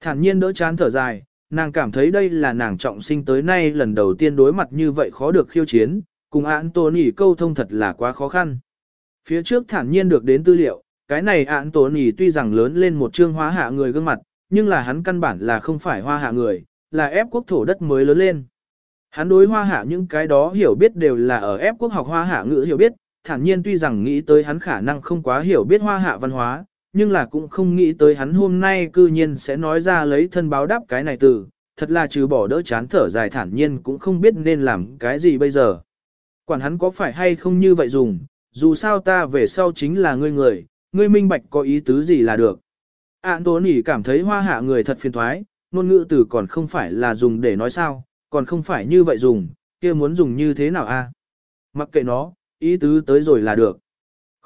Thản nhiên đỡ chán thở dài, nàng cảm thấy đây là nàng trọng sinh tới nay lần đầu tiên đối mặt như vậy khó được khiêu chiến, cùng án câu thông thật là quá khó khăn. Phía trước thản nhiên được đến tư liệu, cái này án tuy rằng lớn lên một chương hóa hạ người gương mặt, nhưng là hắn căn bản là không phải hoa hạ người, là ép quốc thổ đất mới lớn lên. Hắn đối hoa hạ những cái đó hiểu biết đều là ở ép quốc học hoa hạ ngữ hiểu biết, thản nhiên tuy rằng nghĩ tới hắn khả năng không quá hiểu biết hoa hạ văn hóa, nhưng là cũng không nghĩ tới hắn hôm nay cư nhiên sẽ nói ra lấy thân báo đáp cái này từ, thật là trừ bỏ đỡ chán thở dài thản nhiên cũng không biết nên làm cái gì bây giờ. Quản hắn có phải hay không như vậy dùng, dù sao ta về sau chính là ngươi người, ngươi minh bạch có ý tứ gì là được. Anthony cảm thấy hoa hạ người thật phiền thoái, ngôn ngữ từ còn không phải là dùng để nói sao, còn không phải như vậy dùng, kia muốn dùng như thế nào a? Mặc kệ nó, ý tứ tới rồi là được.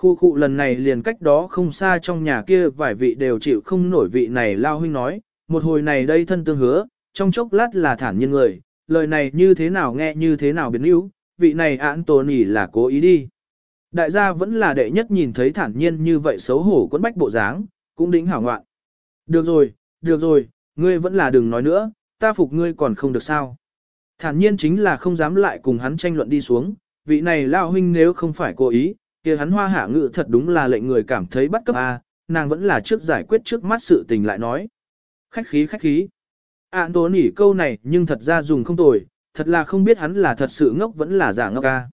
Khu khu lần này liền cách đó không xa trong nhà kia vài vị đều chịu không nổi vị này lao huynh nói, một hồi này đây thân tương hứa, trong chốc lát là thản nhiên người, lời này như thế nào nghe như thế nào biến yếu, vị này án tổ nỉ là cố ý đi. Đại gia vẫn là đệ nhất nhìn thấy thản nhiên như vậy xấu hổ quấn bách bộ dáng, cũng đính hảo ngoạn. Được rồi, được rồi, ngươi vẫn là đừng nói nữa, ta phục ngươi còn không được sao. Thản nhiên chính là không dám lại cùng hắn tranh luận đi xuống, vị này lao huynh nếu không phải cố ý, kia hắn hoa hạ ngự thật đúng là lệnh người cảm thấy bắt cấp A, nàng vẫn là trước giải quyết trước mắt sự tình lại nói. Khách khí khách khí. Ản tố nỉ câu này nhưng thật ra dùng không tồi, thật là không biết hắn là thật sự ngốc vẫn là giả ngốc A.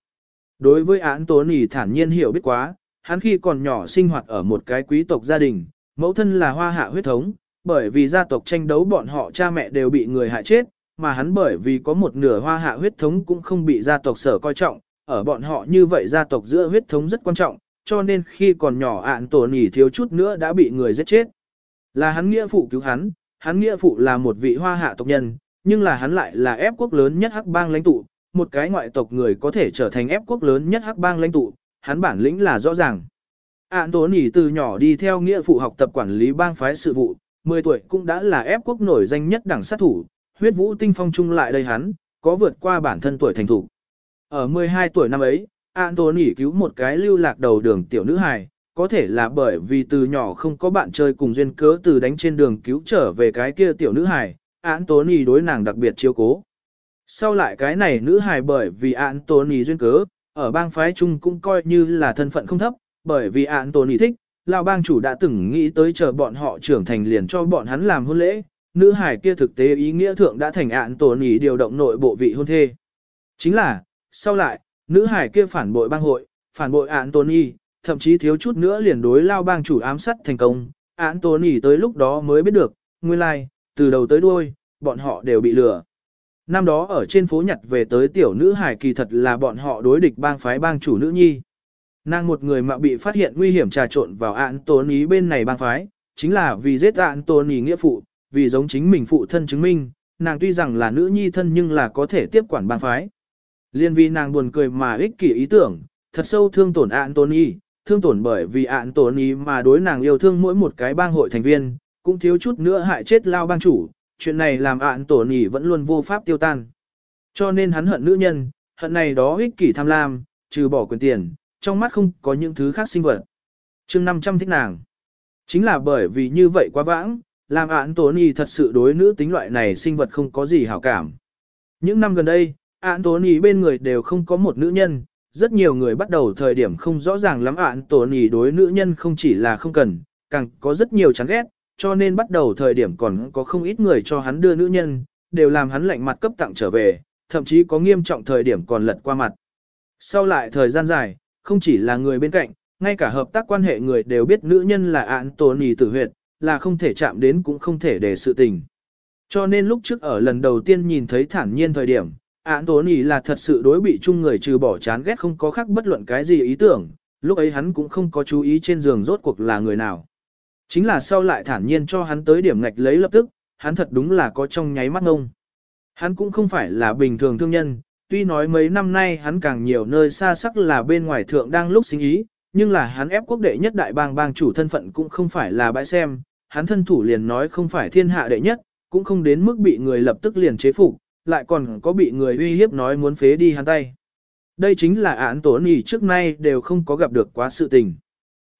Đối với án tố nỉ thản nhiên hiểu biết quá, hắn khi còn nhỏ sinh hoạt ở một cái quý tộc gia đình, mẫu thân là hoa hạ huyết thống, bởi vì gia tộc tranh đấu bọn họ cha mẹ đều bị người hại chết, mà hắn bởi vì có một nửa hoa hạ huyết thống cũng không bị gia tộc sở coi trọng, ở bọn họ như vậy gia tộc giữa huyết thống rất quan trọng, cho nên khi còn nhỏ ạn tổ nỉ thiếu chút nữa đã bị người giết chết. Là hắn nghĩa phụ cứu hắn, hắn nghĩa phụ là một vị hoa hạ tộc nhân, nhưng là hắn lại là ép quốc lớn nhất hắc bang lãnh tụ, một cái ngoại tộc người có thể trở thành ép quốc lớn nhất hắc bang lãnh tụ, hắn bản lĩnh là rõ ràng. Ản tố nỉ từ nhỏ đi theo nghĩa phụ học tập quản lý bang phái sự vụ, 10 tuổi cũng đã là ép quốc nổi danh nhất đẳng sát thủ, huyết vũ tinh phong chung lại đây hắn, có vượt qua bản thân tuổi thành thủ. Ở 12 tuổi năm ấy, Anthony cứu một cái lưu lạc đầu đường tiểu nữ hài, có thể là bởi vì từ nhỏ không có bạn chơi cùng duyên cớ từ đánh trên đường cứu trở về cái kia tiểu nữ hài, Anthony đối nàng đặc biệt chiếu cố. Sau lại cái này nữ hài bởi vì Anthony duyên cớ, ở bang phái chung cũng coi như là thân phận không thấp, bởi vì Anthony thích, lão bang chủ đã từng nghĩ tới chờ bọn họ trưởng thành liền cho bọn hắn làm hôn lễ, nữ hài kia thực tế ý nghĩa thượng đã thành Anthony điều động nội bộ vị hôn thê. Chính là, sau lại, nữ hải kia phản bội bang hội, phản bội Anthony, thậm chí thiếu chút nữa liền đối lao bang chủ ám sát thành công. Anthony tới lúc đó mới biết được, nguyên lai, like, từ đầu tới đuôi, bọn họ đều bị lừa. Năm đó ở trên phố nhặt về tới tiểu nữ hải kỳ thật là bọn họ đối địch bang phái bang chủ nữ nhi. Nàng một người mà bị phát hiện nguy hiểm trà trộn vào Anthony bên này bang phái, chính là vì giết Anthony nghĩa phụ, vì giống chính mình phụ thân chứng minh, nàng tuy rằng là nữ nhi thân nhưng là có thể tiếp quản bang phái. Liên vì nàng buồn cười mà ích kỷ ý tưởng, thật sâu thương tổn Anthony, thương tổn bởi vì Anthony mà đối nàng yêu thương mỗi một cái bang hội thành viên, cũng thiếu chút nữa hại chết lao bang chủ, chuyện này làm Anthony vẫn luôn vô pháp tiêu tan. Cho nên hắn hận nữ nhân, hận này đó ích kỷ tham lam, trừ bỏ quyền tiền, trong mắt không có những thứ khác sinh vật. chương 500 thích nàng. Chính là bởi vì như vậy quá vãng, làm Anthony thật sự đối nữ tính loại này sinh vật không có gì hảo cảm. Những năm gần đây, Anthony bên người đều không có một nữ nhân, rất nhiều người bắt đầu thời điểm không rõ ràng lắm Anthony đối nữ nhân không chỉ là không cần, càng có rất nhiều chán ghét, cho nên bắt đầu thời điểm còn có không ít người cho hắn đưa nữ nhân, đều làm hắn lạnh mặt cấp tặng trở về, thậm chí có nghiêm trọng thời điểm còn lật qua mặt. Sau lại thời gian dài, không chỉ là người bên cạnh, ngay cả hợp tác quan hệ người đều biết nữ nhân là Anthony tử huyệt, là không thể chạm đến cũng không thể để sự tình. Cho nên lúc trước ở lần đầu tiên nhìn thấy thản nhiên thời điểm, Anthony là thật sự đối bị chung người trừ bỏ chán ghét không có khác bất luận cái gì ý tưởng, lúc ấy hắn cũng không có chú ý trên giường rốt cuộc là người nào. Chính là sau lại thản nhiên cho hắn tới điểm ngạch lấy lập tức, hắn thật đúng là có trong nháy mắt ngông. Hắn cũng không phải là bình thường thương nhân, tuy nói mấy năm nay hắn càng nhiều nơi xa sắc là bên ngoài thượng đang lúc sinh ý, nhưng là hắn ép quốc đệ nhất đại bang bang chủ thân phận cũng không phải là bãi xem, hắn thân thủ liền nói không phải thiên hạ đệ nhất, cũng không đến mức bị người lập tức liền chế phục, lại còn có bị người uy hiếp nói muốn phế đi hắn tay. Đây chính là án tổ nhỉ trước nay đều không có gặp được quá sự tình.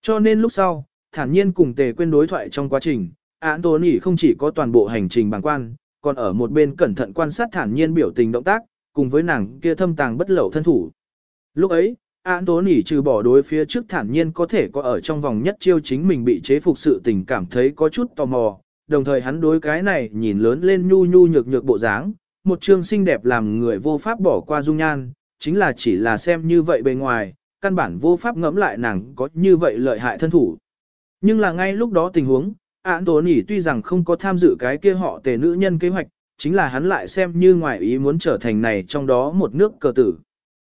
Cho nên lúc sau, thản nhiên cùng tề quên đối thoại trong quá trình, án tổ nhỉ không chỉ có toàn bộ hành trình bằng quan, còn ở một bên cẩn thận quan sát thản nhiên biểu tình động tác, cùng với nàng kia thâm tàng bất lậu thân thủ. Lúc ấy, án tố nỉ trừ bỏ đối phía trước thản nhiên có thể có ở trong vòng nhất chiêu chính mình bị chế phục sự tình cảm thấy có chút tò mò, đồng thời hắn đối cái này nhìn lớn lên nhu nhu nhược nhược bộ dáng, một chương xinh đẹp làm người vô pháp bỏ qua dung nhan, chính là chỉ là xem như vậy bề ngoài, căn bản vô pháp ngẫm lại nàng có như vậy lợi hại thân thủ. Nhưng là ngay lúc đó tình huống, án tố nỉ tuy rằng không có tham dự cái kia họ tề nữ nhân kế hoạch, chính là hắn lại xem như ngoài ý muốn trở thành này trong đó một nước cờ tử.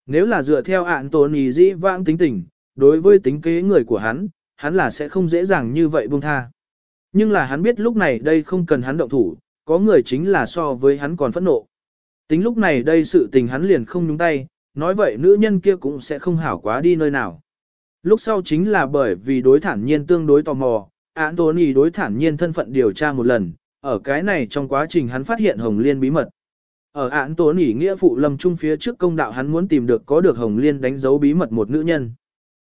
Nếu là dựa theo án tố nỉ dĩ vãng tính tình, đối với tính kế người của hắn, hắn là sẽ không dễ dàng như vậy buông tha. Nhưng là hắn biết lúc này đây không cần hắn động thủ, có người chính là so với hắn còn phẫn nộ. Tính lúc này đây sự tình hắn liền không nhúng tay, nói vậy nữ nhân kia cũng sẽ không hảo quá đi nơi nào. Lúc sau chính là bởi vì đối thản nhiên tương đối tò mò, Anthony đối thản nhiên thân phận điều tra một lần, ở cái này trong quá trình hắn phát hiện Hồng Liên bí mật. Ở Anthony nghĩa phụ lâm trung phía trước công đạo hắn muốn tìm được có được Hồng Liên đánh dấu bí mật một nữ nhân.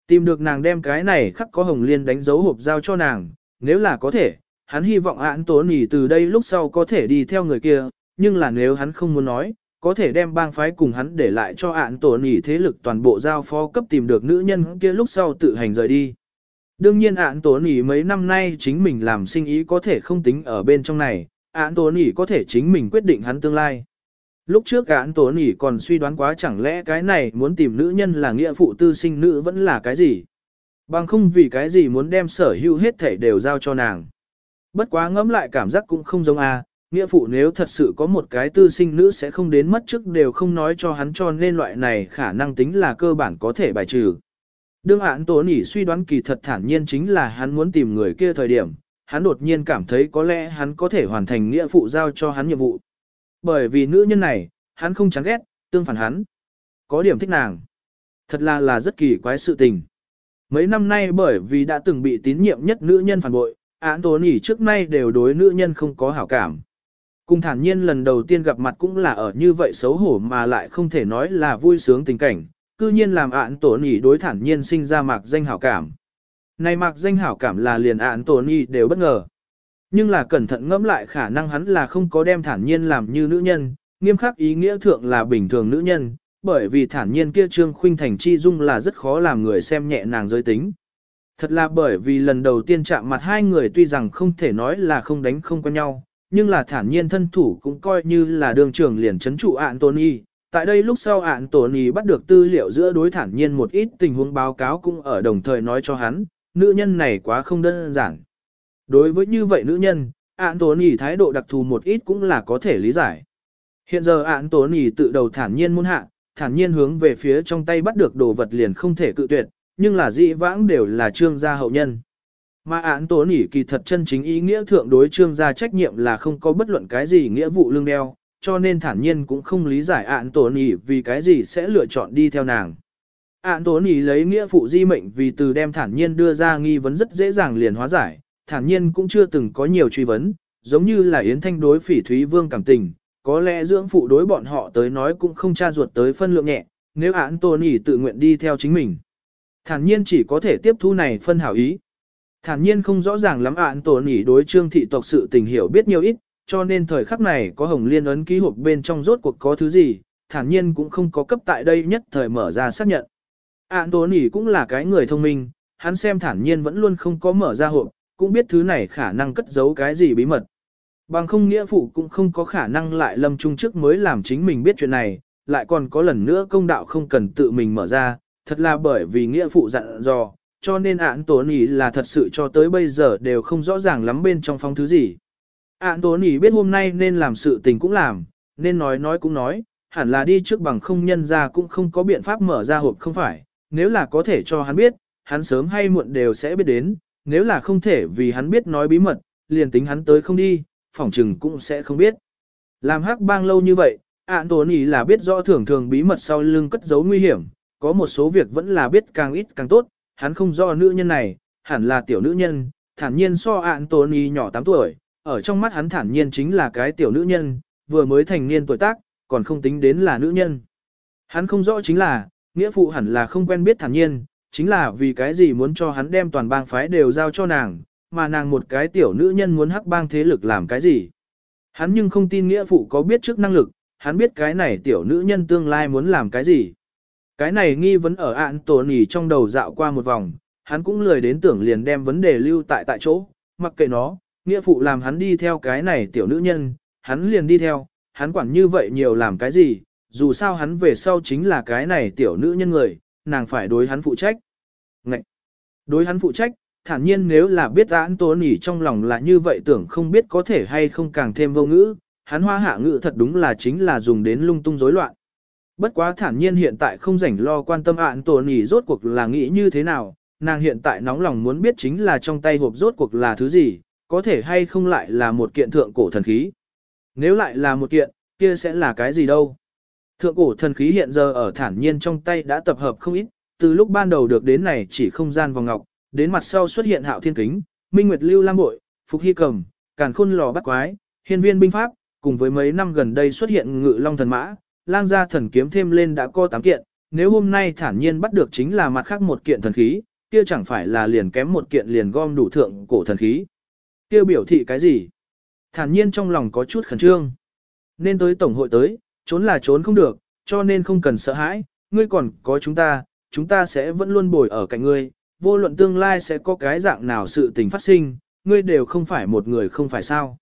Tìm được nàng đem cái này khắc có Hồng Liên đánh dấu hộp giao cho nàng, nếu là có thể, hắn hy vọng án tố nỉ từ đây lúc sau có thể đi theo người kia, nhưng là nếu hắn không muốn nói, có thể đem bang phái cùng hắn để lại cho án tố nỉ thế lực toàn bộ giao phó cấp tìm được nữ nhân kia lúc sau tự hành rời đi. Đương nhiên án tố nỉ mấy năm nay chính mình làm sinh ý có thể không tính ở bên trong này, án tố nỉ có thể chính mình quyết định hắn tương lai. Lúc trước án tố nỉ còn suy đoán quá chẳng lẽ cái này muốn tìm nữ nhân là nghĩa phụ tư sinh nữ vẫn là cái gì. Bằng không vì cái gì muốn đem sở hữu hết thể đều giao cho nàng. Bất quá ngẫm lại cảm giác cũng không giống a, nghĩa phụ nếu thật sự có một cái tư sinh nữ sẽ không đến mất trước đều không nói cho hắn cho nên loại này khả năng tính là cơ bản có thể bài trừ. Đương án tố nỉ suy đoán kỳ thật thản nhiên chính là hắn muốn tìm người kia thời điểm, hắn đột nhiên cảm thấy có lẽ hắn có thể hoàn thành nghĩa phụ giao cho hắn nhiệm vụ. Bởi vì nữ nhân này, hắn không chán ghét, tương phản hắn. Có điểm thích nàng. Thật là là rất kỳ quái sự tình. Mấy năm nay bởi vì đã từng bị tín nhiệm nhất nữ nhân phản bội, án tố nỉ trước nay đều đối nữ nhân không có hảo cảm. Cùng thản nhiên lần đầu tiên gặp mặt cũng là ở như vậy xấu hổ mà lại không thể nói là vui sướng tình cảnh, cư nhiên làm án tố nỉ đối thản nhiên sinh ra mạc danh hảo cảm. Này mạc danh hảo cảm là liền án tố nỉ đều bất ngờ. Nhưng là cẩn thận ngẫm lại khả năng hắn là không có đem thản nhiên làm như nữ nhân, nghiêm khắc ý nghĩa thượng là bình thường nữ nhân, bởi vì thản nhiên kia trương khuynh thành chi dung là rất khó làm người xem nhẹ nàng giới tính. Thật là bởi vì lần đầu tiên chạm mặt hai người tuy rằng không thể nói là không đánh không quen nhau, nhưng là thản nhiên thân thủ cũng coi như là đường trưởng liền chấn trụ Anthony. Tại đây lúc sau Anthony bắt được tư liệu giữa đối thản nhiên một ít tình huống báo cáo cũng ở đồng thời nói cho hắn, nữ nhân này quá không đơn giản. Đối với như vậy nữ nhân, Anthony thái độ đặc thù một ít cũng là có thể lý giải. Hiện giờ Anthony tự đầu thản nhiên muôn hạ, thản nhiên hướng về phía trong tay bắt được đồ vật liền không thể cự tuyệt, nhưng là dĩ vãng đều là trương gia hậu nhân. Mà án tố nỉ kỳ thật chân chính ý nghĩa thượng đối trương gia trách nhiệm là không có bất luận cái gì nghĩa vụ lương đeo, cho nên thản nhiên cũng không lý giải án tố nỉ vì cái gì sẽ lựa chọn đi theo nàng. án tố nỉ lấy nghĩa phụ di mệnh vì từ đem thản nhiên đưa ra nghi vấn rất dễ dàng liền hóa giải, thản nhiên cũng chưa từng có nhiều truy vấn, giống như là Yến Thanh đối phỉ Thúy Vương cảm tình, có lẽ dưỡng phụ đối bọn họ tới nói cũng không tra ruột tới phân lượng nhẹ, nếu án tố Nỉ tự nguyện đi theo chính mình. Thản nhiên chỉ có thể tiếp thu này phân hảo ý. Thản nhiên không rõ ràng lắm Ạn tổ Nỉ đối trương thị tộc sự tình hiểu biết nhiều ít, cho nên thời khắc này có hồng liên ấn ký hộp bên trong rốt cuộc có thứ gì, thản nhiên cũng không có cấp tại đây nhất thời mở ra xác nhận. Ạn tổ Nỉ cũng là cái người thông minh, hắn xem thản nhiên vẫn luôn không có mở ra hộp, cũng biết thứ này khả năng cất giấu cái gì bí mật. Bằng không nghĩa phụ cũng không có khả năng lại lâm trung trước mới làm chính mình biết chuyện này, lại còn có lần nữa công đạo không cần tự mình mở ra, thật là bởi vì nghĩa phụ dặn dò, cho nên ạn tố nỉ là thật sự cho tới bây giờ đều không rõ ràng lắm bên trong phong thứ gì. Ạn tố nỉ biết hôm nay nên làm sự tình cũng làm, nên nói nói cũng nói, hẳn là đi trước bằng không nhân ra cũng không có biện pháp mở ra hộp không phải, nếu là có thể cho hắn biết, hắn sớm hay muộn đều sẽ biết đến, nếu là không thể vì hắn biết nói bí mật, liền tính hắn tới không đi, phỏng chừng cũng sẽ không biết. Làm hắc bang lâu như vậy, ạn tổ nỉ là biết rõ thường thường bí mật sau lưng cất giấu nguy hiểm, có một số việc vẫn là biết càng ít càng tốt, hắn không rõ nữ nhân này, hẳn là tiểu nữ nhân, thản nhiên so ạn tổ nhỏ 8 tuổi, ở trong mắt hắn thản nhiên chính là cái tiểu nữ nhân, vừa mới thành niên tuổi tác, còn không tính đến là nữ nhân. Hắn không rõ chính là, nghĩa phụ hẳn là không quen biết thản nhiên, chính là vì cái gì muốn cho hắn đem toàn bang phái đều giao cho nàng, mà nàng một cái tiểu nữ nhân muốn hắc bang thế lực làm cái gì. Hắn nhưng không tin nghĩa phụ có biết trước năng lực, hắn biết cái này tiểu nữ nhân tương lai muốn làm cái gì. Cái này nghi vấn ở ạn tổ nỉ trong đầu dạo qua một vòng, hắn cũng lười đến tưởng liền đem vấn đề lưu tại tại chỗ, mặc kệ nó, nghĩa phụ làm hắn đi theo cái này tiểu nữ nhân, hắn liền đi theo, hắn quản như vậy nhiều làm cái gì, dù sao hắn về sau chính là cái này tiểu nữ nhân người, nàng phải đối hắn phụ trách. Ngậy! Đối hắn phụ trách, thản nhiên nếu là biết án tố nỉ trong lòng là như vậy tưởng không biết có thể hay không càng thêm vô ngữ, hắn hoa hạ ngữ thật đúng là chính là dùng đến lung tung rối loạn. Bất quá thản nhiên hiện tại không rảnh lo quan tâm ạn tổ nỉ rốt cuộc là nghĩ như thế nào, nàng hiện tại nóng lòng muốn biết chính là trong tay hộp rốt cuộc là thứ gì, có thể hay không lại là một kiện thượng cổ thần khí. Nếu lại là một kiện, kia sẽ là cái gì đâu. Thượng cổ thần khí hiện giờ ở thản nhiên trong tay đã tập hợp không ít, từ lúc ban đầu được đến này chỉ không gian vòng ngọc, đến mặt sau xuất hiện hạo thiên kính, minh nguyệt lưu lam bội, phục hy cầm, càn khôn lò bắt quái, hiên viên binh pháp, cùng với mấy năm gần đây xuất hiện ngự long thần mã, lang gia thần kiếm thêm lên đã có 8 kiện, nếu hôm nay thản nhiên bắt được chính là mặt khác một kiện thần khí, kia chẳng phải là liền kém một kiện liền gom đủ thượng cổ thần khí. Kia biểu thị cái gì? Thản nhiên trong lòng có chút khẩn trương. Nên tới tổng hội tới, trốn là trốn không được, cho nên không cần sợ hãi, ngươi còn có chúng ta, chúng ta sẽ vẫn luôn bồi ở cạnh ngươi, vô luận tương lai sẽ có cái dạng nào sự tình phát sinh, ngươi đều không phải một người không phải sao.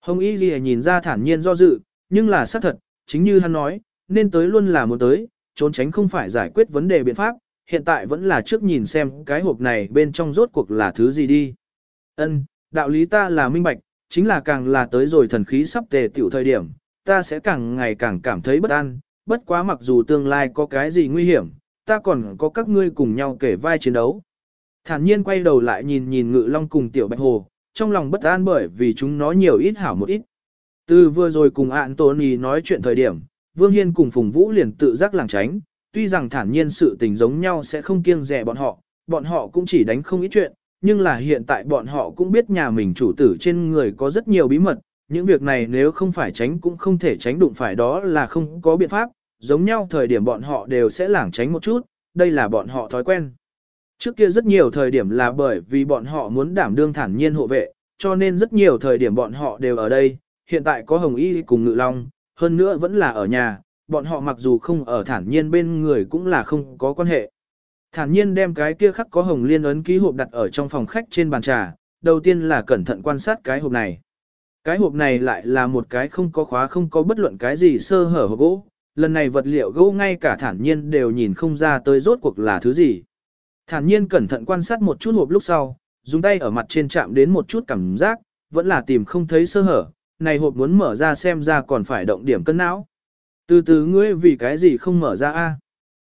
Hồng Y Ghi nhìn ra thản nhiên do dự, nhưng là xác thật, chính như hắn nói, nên tới luôn là muốn tới, trốn tránh không phải giải quyết vấn đề biện pháp, hiện tại vẫn là trước nhìn xem cái hộp này bên trong rốt cuộc là thứ gì đi. Ân, đạo lý ta là minh bạch, chính là càng là tới rồi thần khí sắp tề tiểu thời điểm, ta sẽ càng ngày càng cảm thấy bất an, bất quá mặc dù tương lai có cái gì nguy hiểm, ta còn có các ngươi cùng nhau kể vai chiến đấu. Thản nhiên quay đầu lại nhìn nhìn ngự long cùng tiểu bạch hồ, trong lòng bất an bởi vì chúng nó nhiều ít hảo một ít. Từ vừa rồi cùng Anthony nói chuyện thời điểm, Vương Hiên cùng Phùng Vũ liền tự giác làng tránh, tuy rằng thản nhiên sự tình giống nhau sẽ không kiêng rẻ bọn họ, bọn họ cũng chỉ đánh không ít chuyện, nhưng là hiện tại bọn họ cũng biết nhà mình chủ tử trên người có rất nhiều bí mật, những việc này nếu không phải tránh cũng không thể tránh đụng phải đó là không có biện pháp, giống nhau thời điểm bọn họ đều sẽ lảng tránh một chút, đây là bọn họ thói quen. Trước kia rất nhiều thời điểm là bởi vì bọn họ muốn đảm đương thản nhiên hộ vệ, cho nên rất nhiều thời điểm bọn họ đều ở đây, hiện tại có Hồng Y cùng Ngự Long, hơn nữa vẫn là ở nhà, bọn họ mặc dù không ở thản nhiên bên người cũng là không có quan hệ. Thản nhiên đem cái kia khắc có Hồng Liên ấn ký hộp đặt ở trong phòng khách trên bàn trà, đầu tiên là cẩn thận quan sát cái hộp này. Cái hộp này lại là một cái không có khóa không có bất luận cái gì sơ hở hộp gỗ, lần này vật liệu gỗ ngay cả thản nhiên đều nhìn không ra tới rốt cuộc là thứ gì. Thản nhiên cẩn thận quan sát một chút hộp lúc sau, dùng tay ở mặt trên chạm đến một chút cảm giác, vẫn là tìm không thấy sơ hở, này hộp muốn mở ra xem ra còn phải động điểm cân não. Từ từ ngươi vì cái gì không mở ra a?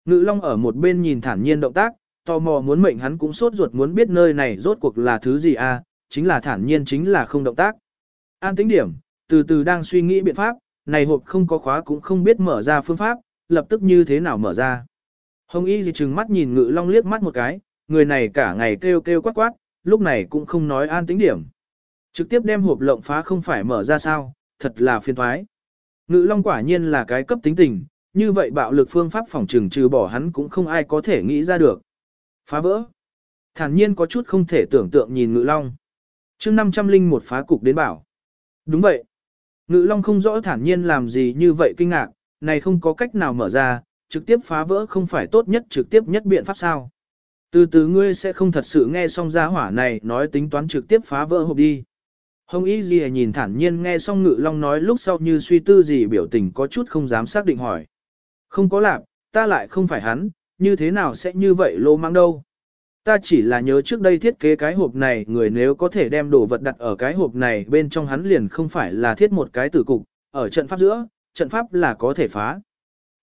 Ngự Long ở một bên nhìn thản nhiên động tác, tò mò muốn mệnh hắn cũng sốt ruột muốn biết nơi này rốt cuộc là thứ gì a, chính là thản nhiên chính là không động tác. An tính điểm, từ từ đang suy nghĩ biện pháp, này hộp không có khóa cũng không biết mở ra phương pháp, lập tức như thế nào mở ra. Hồng Y gì chừng mắt nhìn Ngự Long liếc mắt một cái, người này cả ngày kêu kêu quát quát, lúc này cũng không nói an tính điểm. Trực tiếp đem hộp lộng phá không phải mở ra sao, thật là phiền thoái. Ngự Long quả nhiên là cái cấp tính tình, như vậy bạo lực phương pháp phòng trừng trừ bỏ hắn cũng không ai có thể nghĩ ra được. Phá vỡ. Thản nhiên có chút không thể tưởng tượng nhìn Ngự Long. chương 500 linh một phá cục đến bảo. Đúng vậy. Ngự Long không rõ thản nhiên làm gì như vậy kinh ngạc, này không có cách nào mở ra, trực tiếp phá vỡ không phải tốt nhất trực tiếp nhất biện pháp sao. Từ từ ngươi sẽ không thật sự nghe xong gia hỏa này nói tính toán trực tiếp phá vỡ hộp đi. Hồng Y Ghi nhìn thản nhiên nghe xong Ngự Long nói lúc sau như suy tư gì biểu tình có chút không dám xác định hỏi. Không có lạc, ta lại không phải hắn, như thế nào sẽ như vậy lô mang đâu. Ta chỉ là nhớ trước đây thiết kế cái hộp này người nếu có thể đem đồ vật đặt ở cái hộp này bên trong hắn liền không phải là thiết một cái tử cục, ở trận pháp giữa, trận pháp là có thể phá.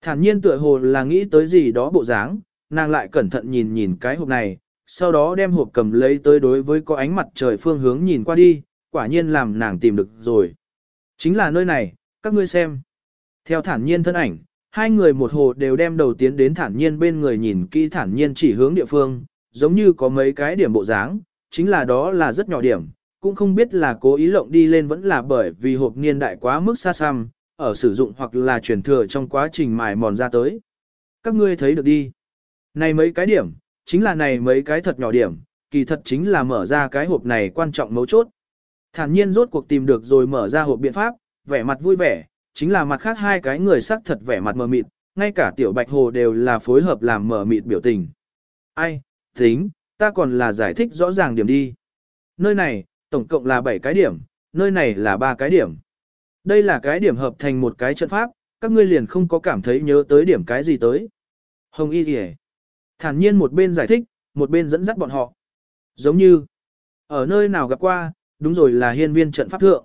Thản nhiên tựa hồ là nghĩ tới gì đó bộ dáng, nàng lại cẩn thận nhìn nhìn cái hộp này, sau đó đem hộp cầm lấy tới đối với có ánh mặt trời phương hướng nhìn qua đi, quả nhiên làm nàng tìm được rồi. Chính là nơi này, các ngươi xem. Theo thản nhiên thân ảnh, hai người một hồ đều đem đầu tiến đến thản nhiên bên người nhìn kỹ thản nhiên chỉ hướng địa phương, giống như có mấy cái điểm bộ dáng, chính là đó là rất nhỏ điểm, cũng không biết là cố ý lộng đi lên vẫn là bởi vì hộp niên đại quá mức xa xăm, ở sử dụng hoặc là truyền thừa trong quá trình mài mòn ra tới. Các ngươi thấy được đi. Này mấy cái điểm, chính là này mấy cái thật nhỏ điểm, kỳ thật chính là mở ra cái hộp này quan trọng mấu chốt. Thản nhiên rốt cuộc tìm được rồi mở ra hộp biện pháp, vẻ mặt vui vẻ, chính là mặt khác hai cái người sắc thật vẻ mặt mờ mịt, ngay cả tiểu bạch hồ đều là phối hợp làm mờ mịt biểu tình. Ai, tính, ta còn là giải thích rõ ràng điểm đi. Nơi này, tổng cộng là 7 cái điểm, nơi này là 3 cái điểm. Đây là cái điểm hợp thành một cái trận pháp, các ngươi liền không có cảm thấy nhớ tới điểm cái gì tới. Hồng Y Kìa. Thản nhiên một bên giải thích, một bên dẫn dắt bọn họ. Giống như, ở nơi nào gặp qua, đúng rồi là hiên viên trận pháp thượng.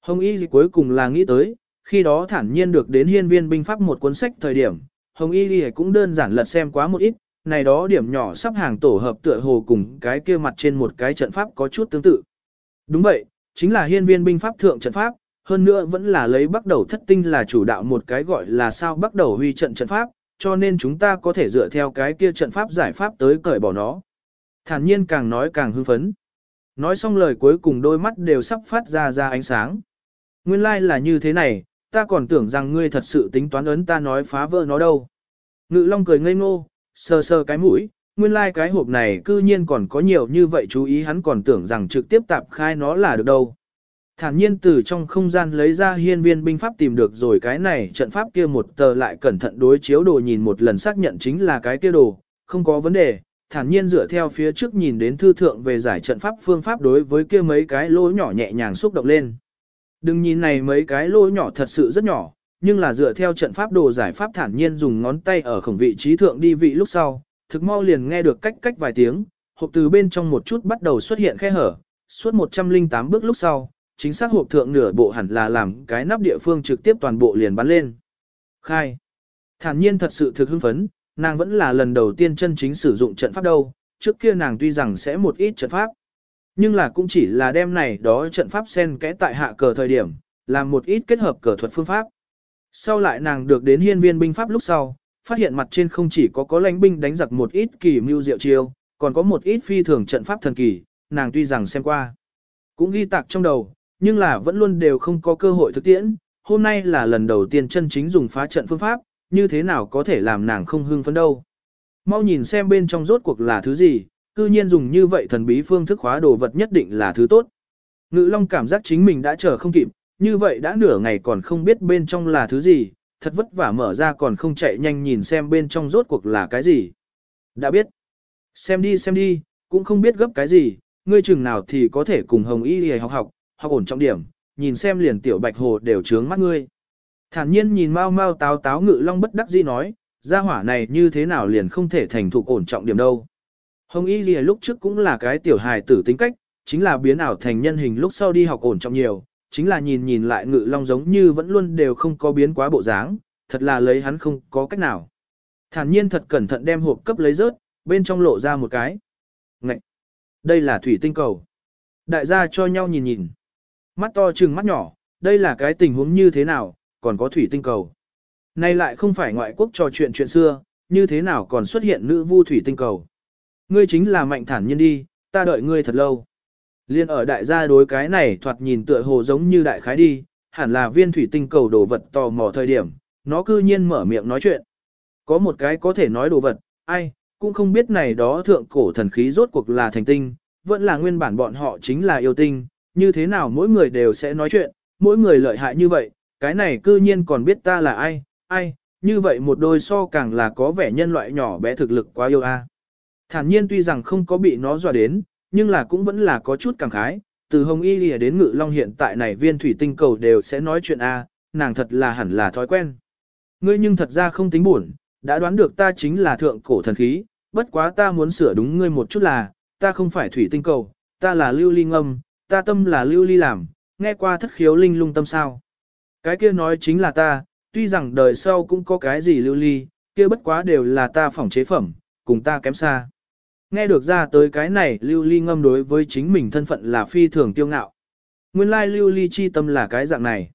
Hồng Y cuối cùng là nghĩ tới, khi đó thản nhiên được đến hiên viên binh pháp một cuốn sách thời điểm, Hồng Y cũng đơn giản lật xem quá một ít, này đó điểm nhỏ sắp hàng tổ hợp tựa hồ cùng cái kia mặt trên một cái trận pháp có chút tương tự. Đúng vậy, chính là hiên viên binh pháp thượng trận pháp, hơn nữa vẫn là lấy bắt đầu thất tinh là chủ đạo một cái gọi là sao bắt đầu huy trận trận pháp, cho nên chúng ta có thể dựa theo cái kia trận pháp giải pháp tới cởi bỏ nó. Thản nhiên càng nói càng hưng phấn. Nói xong lời cuối cùng đôi mắt đều sắp phát ra ra ánh sáng. Nguyên lai like là như thế này, ta còn tưởng rằng ngươi thật sự tính toán ấn ta nói phá vỡ nó đâu. Ngự Long cười ngây ngô, sờ sờ cái mũi, nguyên lai like cái hộp này cư nhiên còn có nhiều như vậy chú ý hắn còn tưởng rằng trực tiếp tạp khai nó là được đâu. Thản nhiên từ trong không gian lấy ra hiên viên binh pháp tìm được rồi cái này trận pháp kia một tờ lại cẩn thận đối chiếu đồ nhìn một lần xác nhận chính là cái kia đồ, không có vấn đề. Thản nhiên dựa theo phía trước nhìn đến thư thượng về giải trận pháp phương pháp đối với kia mấy cái lỗ nhỏ nhẹ nhàng xúc động lên. Đừng nhìn này mấy cái lỗ nhỏ thật sự rất nhỏ, nhưng là dựa theo trận pháp đồ giải pháp thản nhiên dùng ngón tay ở khổng vị trí thượng đi vị lúc sau, thực mau liền nghe được cách cách vài tiếng, hộp từ bên trong một chút bắt đầu xuất hiện khe hở, suốt 108 bước lúc sau, chính xác hộp thượng nửa bộ hẳn là làm cái nắp địa phương trực tiếp toàn bộ liền bắn lên. Khai. Thản nhiên thật sự thực hưng phấn, nàng vẫn là lần đầu tiên chân chính sử dụng trận pháp đâu, trước kia nàng tuy rằng sẽ một ít trận pháp. Nhưng là cũng chỉ là đem này đó trận pháp sen kẽ tại hạ cờ thời điểm, làm một ít kết hợp cờ thuật phương pháp. Sau lại nàng được đến hiên viên binh pháp lúc sau, phát hiện mặt trên không chỉ có có lãnh binh đánh giặc một ít kỳ mưu diệu chiêu, còn có một ít phi thường trận pháp thần kỳ, nàng tuy rằng xem qua. Cũng ghi tạc trong đầu, nhưng là vẫn luôn đều không có cơ hội thực tiễn, hôm nay là lần đầu tiên chân chính dùng phá trận phương pháp, như thế nào có thể làm nàng không hưng phấn đâu. Mau nhìn xem bên trong rốt cuộc là thứ gì, cư nhiên dùng như vậy thần bí phương thức hóa đồ vật nhất định là thứ tốt. Ngự Long cảm giác chính mình đã chờ không kịp, như vậy đã nửa ngày còn không biết bên trong là thứ gì, thật vất vả mở ra còn không chạy nhanh nhìn xem bên trong rốt cuộc là cái gì. Đã biết. Xem đi xem đi, cũng không biết gấp cái gì, ngươi chừng nào thì có thể cùng Hồng Y đi học học, học ổn trọng điểm, nhìn xem liền tiểu bạch hồ đều trướng mắt ngươi. Thản nhiên nhìn mau mau táo táo ngự long bất đắc dĩ nói, gia hỏa này như thế nào liền không thể thành thục ổn trọng điểm đâu. Hồng Y Ghi lúc trước cũng là cái tiểu hài tử tính cách, chính là biến ảo thành nhân hình lúc sau đi học ổn trọng nhiều, chính là nhìn nhìn lại ngự long giống như vẫn luôn đều không có biến quá bộ dáng, thật là lấy hắn không có cách nào. Thản nhiên thật cẩn thận đem hộp cấp lấy rớt, bên trong lộ ra một cái. Ngậy! Đây là thủy tinh cầu. Đại gia cho nhau nhìn nhìn. Mắt to trừng mắt nhỏ, đây là cái tình huống như thế nào, còn có thủy tinh cầu. nay lại không phải ngoại quốc trò chuyện chuyện xưa, như thế nào còn xuất hiện nữ vu thủy tinh cầu. Ngươi chính là mạnh thản nhiên đi, ta đợi ngươi thật lâu. Liên ở đại gia đối cái này thoạt nhìn tựa hồ giống như đại khái đi, hẳn là viên thủy tinh cầu đồ vật tò mò thời điểm, nó cư nhiên mở miệng nói chuyện. Có một cái có thể nói đồ vật, ai, cũng không biết này đó thượng cổ thần khí rốt cuộc là thành tinh, vẫn là nguyên bản bọn họ chính là yêu tinh, như thế nào mỗi người đều sẽ nói chuyện, mỗi người lợi hại như vậy, cái này cư nhiên còn biết ta là ai, ai, như vậy một đôi so càng là có vẻ nhân loại nhỏ bé thực lực quá yêu a. Thản nhiên tuy rằng không có bị nó dọa đến, nhưng là cũng vẫn là có chút cảm khái, từ Hồng Y Lìa đến Ngự Long hiện tại này viên thủy tinh cầu đều sẽ nói chuyện a, nàng thật là hẳn là thói quen. Ngươi nhưng thật ra không tính buồn, đã đoán được ta chính là thượng cổ thần khí, bất quá ta muốn sửa đúng ngươi một chút là, ta không phải thủy tinh cầu, ta là lưu ly ngâm, ta tâm là lưu ly làm, nghe qua thất khiếu linh lung tâm sao. Cái kia nói chính là ta, tuy rằng đời sau cũng có cái gì lưu ly, kia bất quá đều là ta phỏng chế phẩm, cùng ta kém xa. Nghe được ra tới cái này lưu ly ngâm đối với chính mình thân phận là phi thường tiêu ngạo. Nguyên lai lưu ly chi tâm là cái dạng này.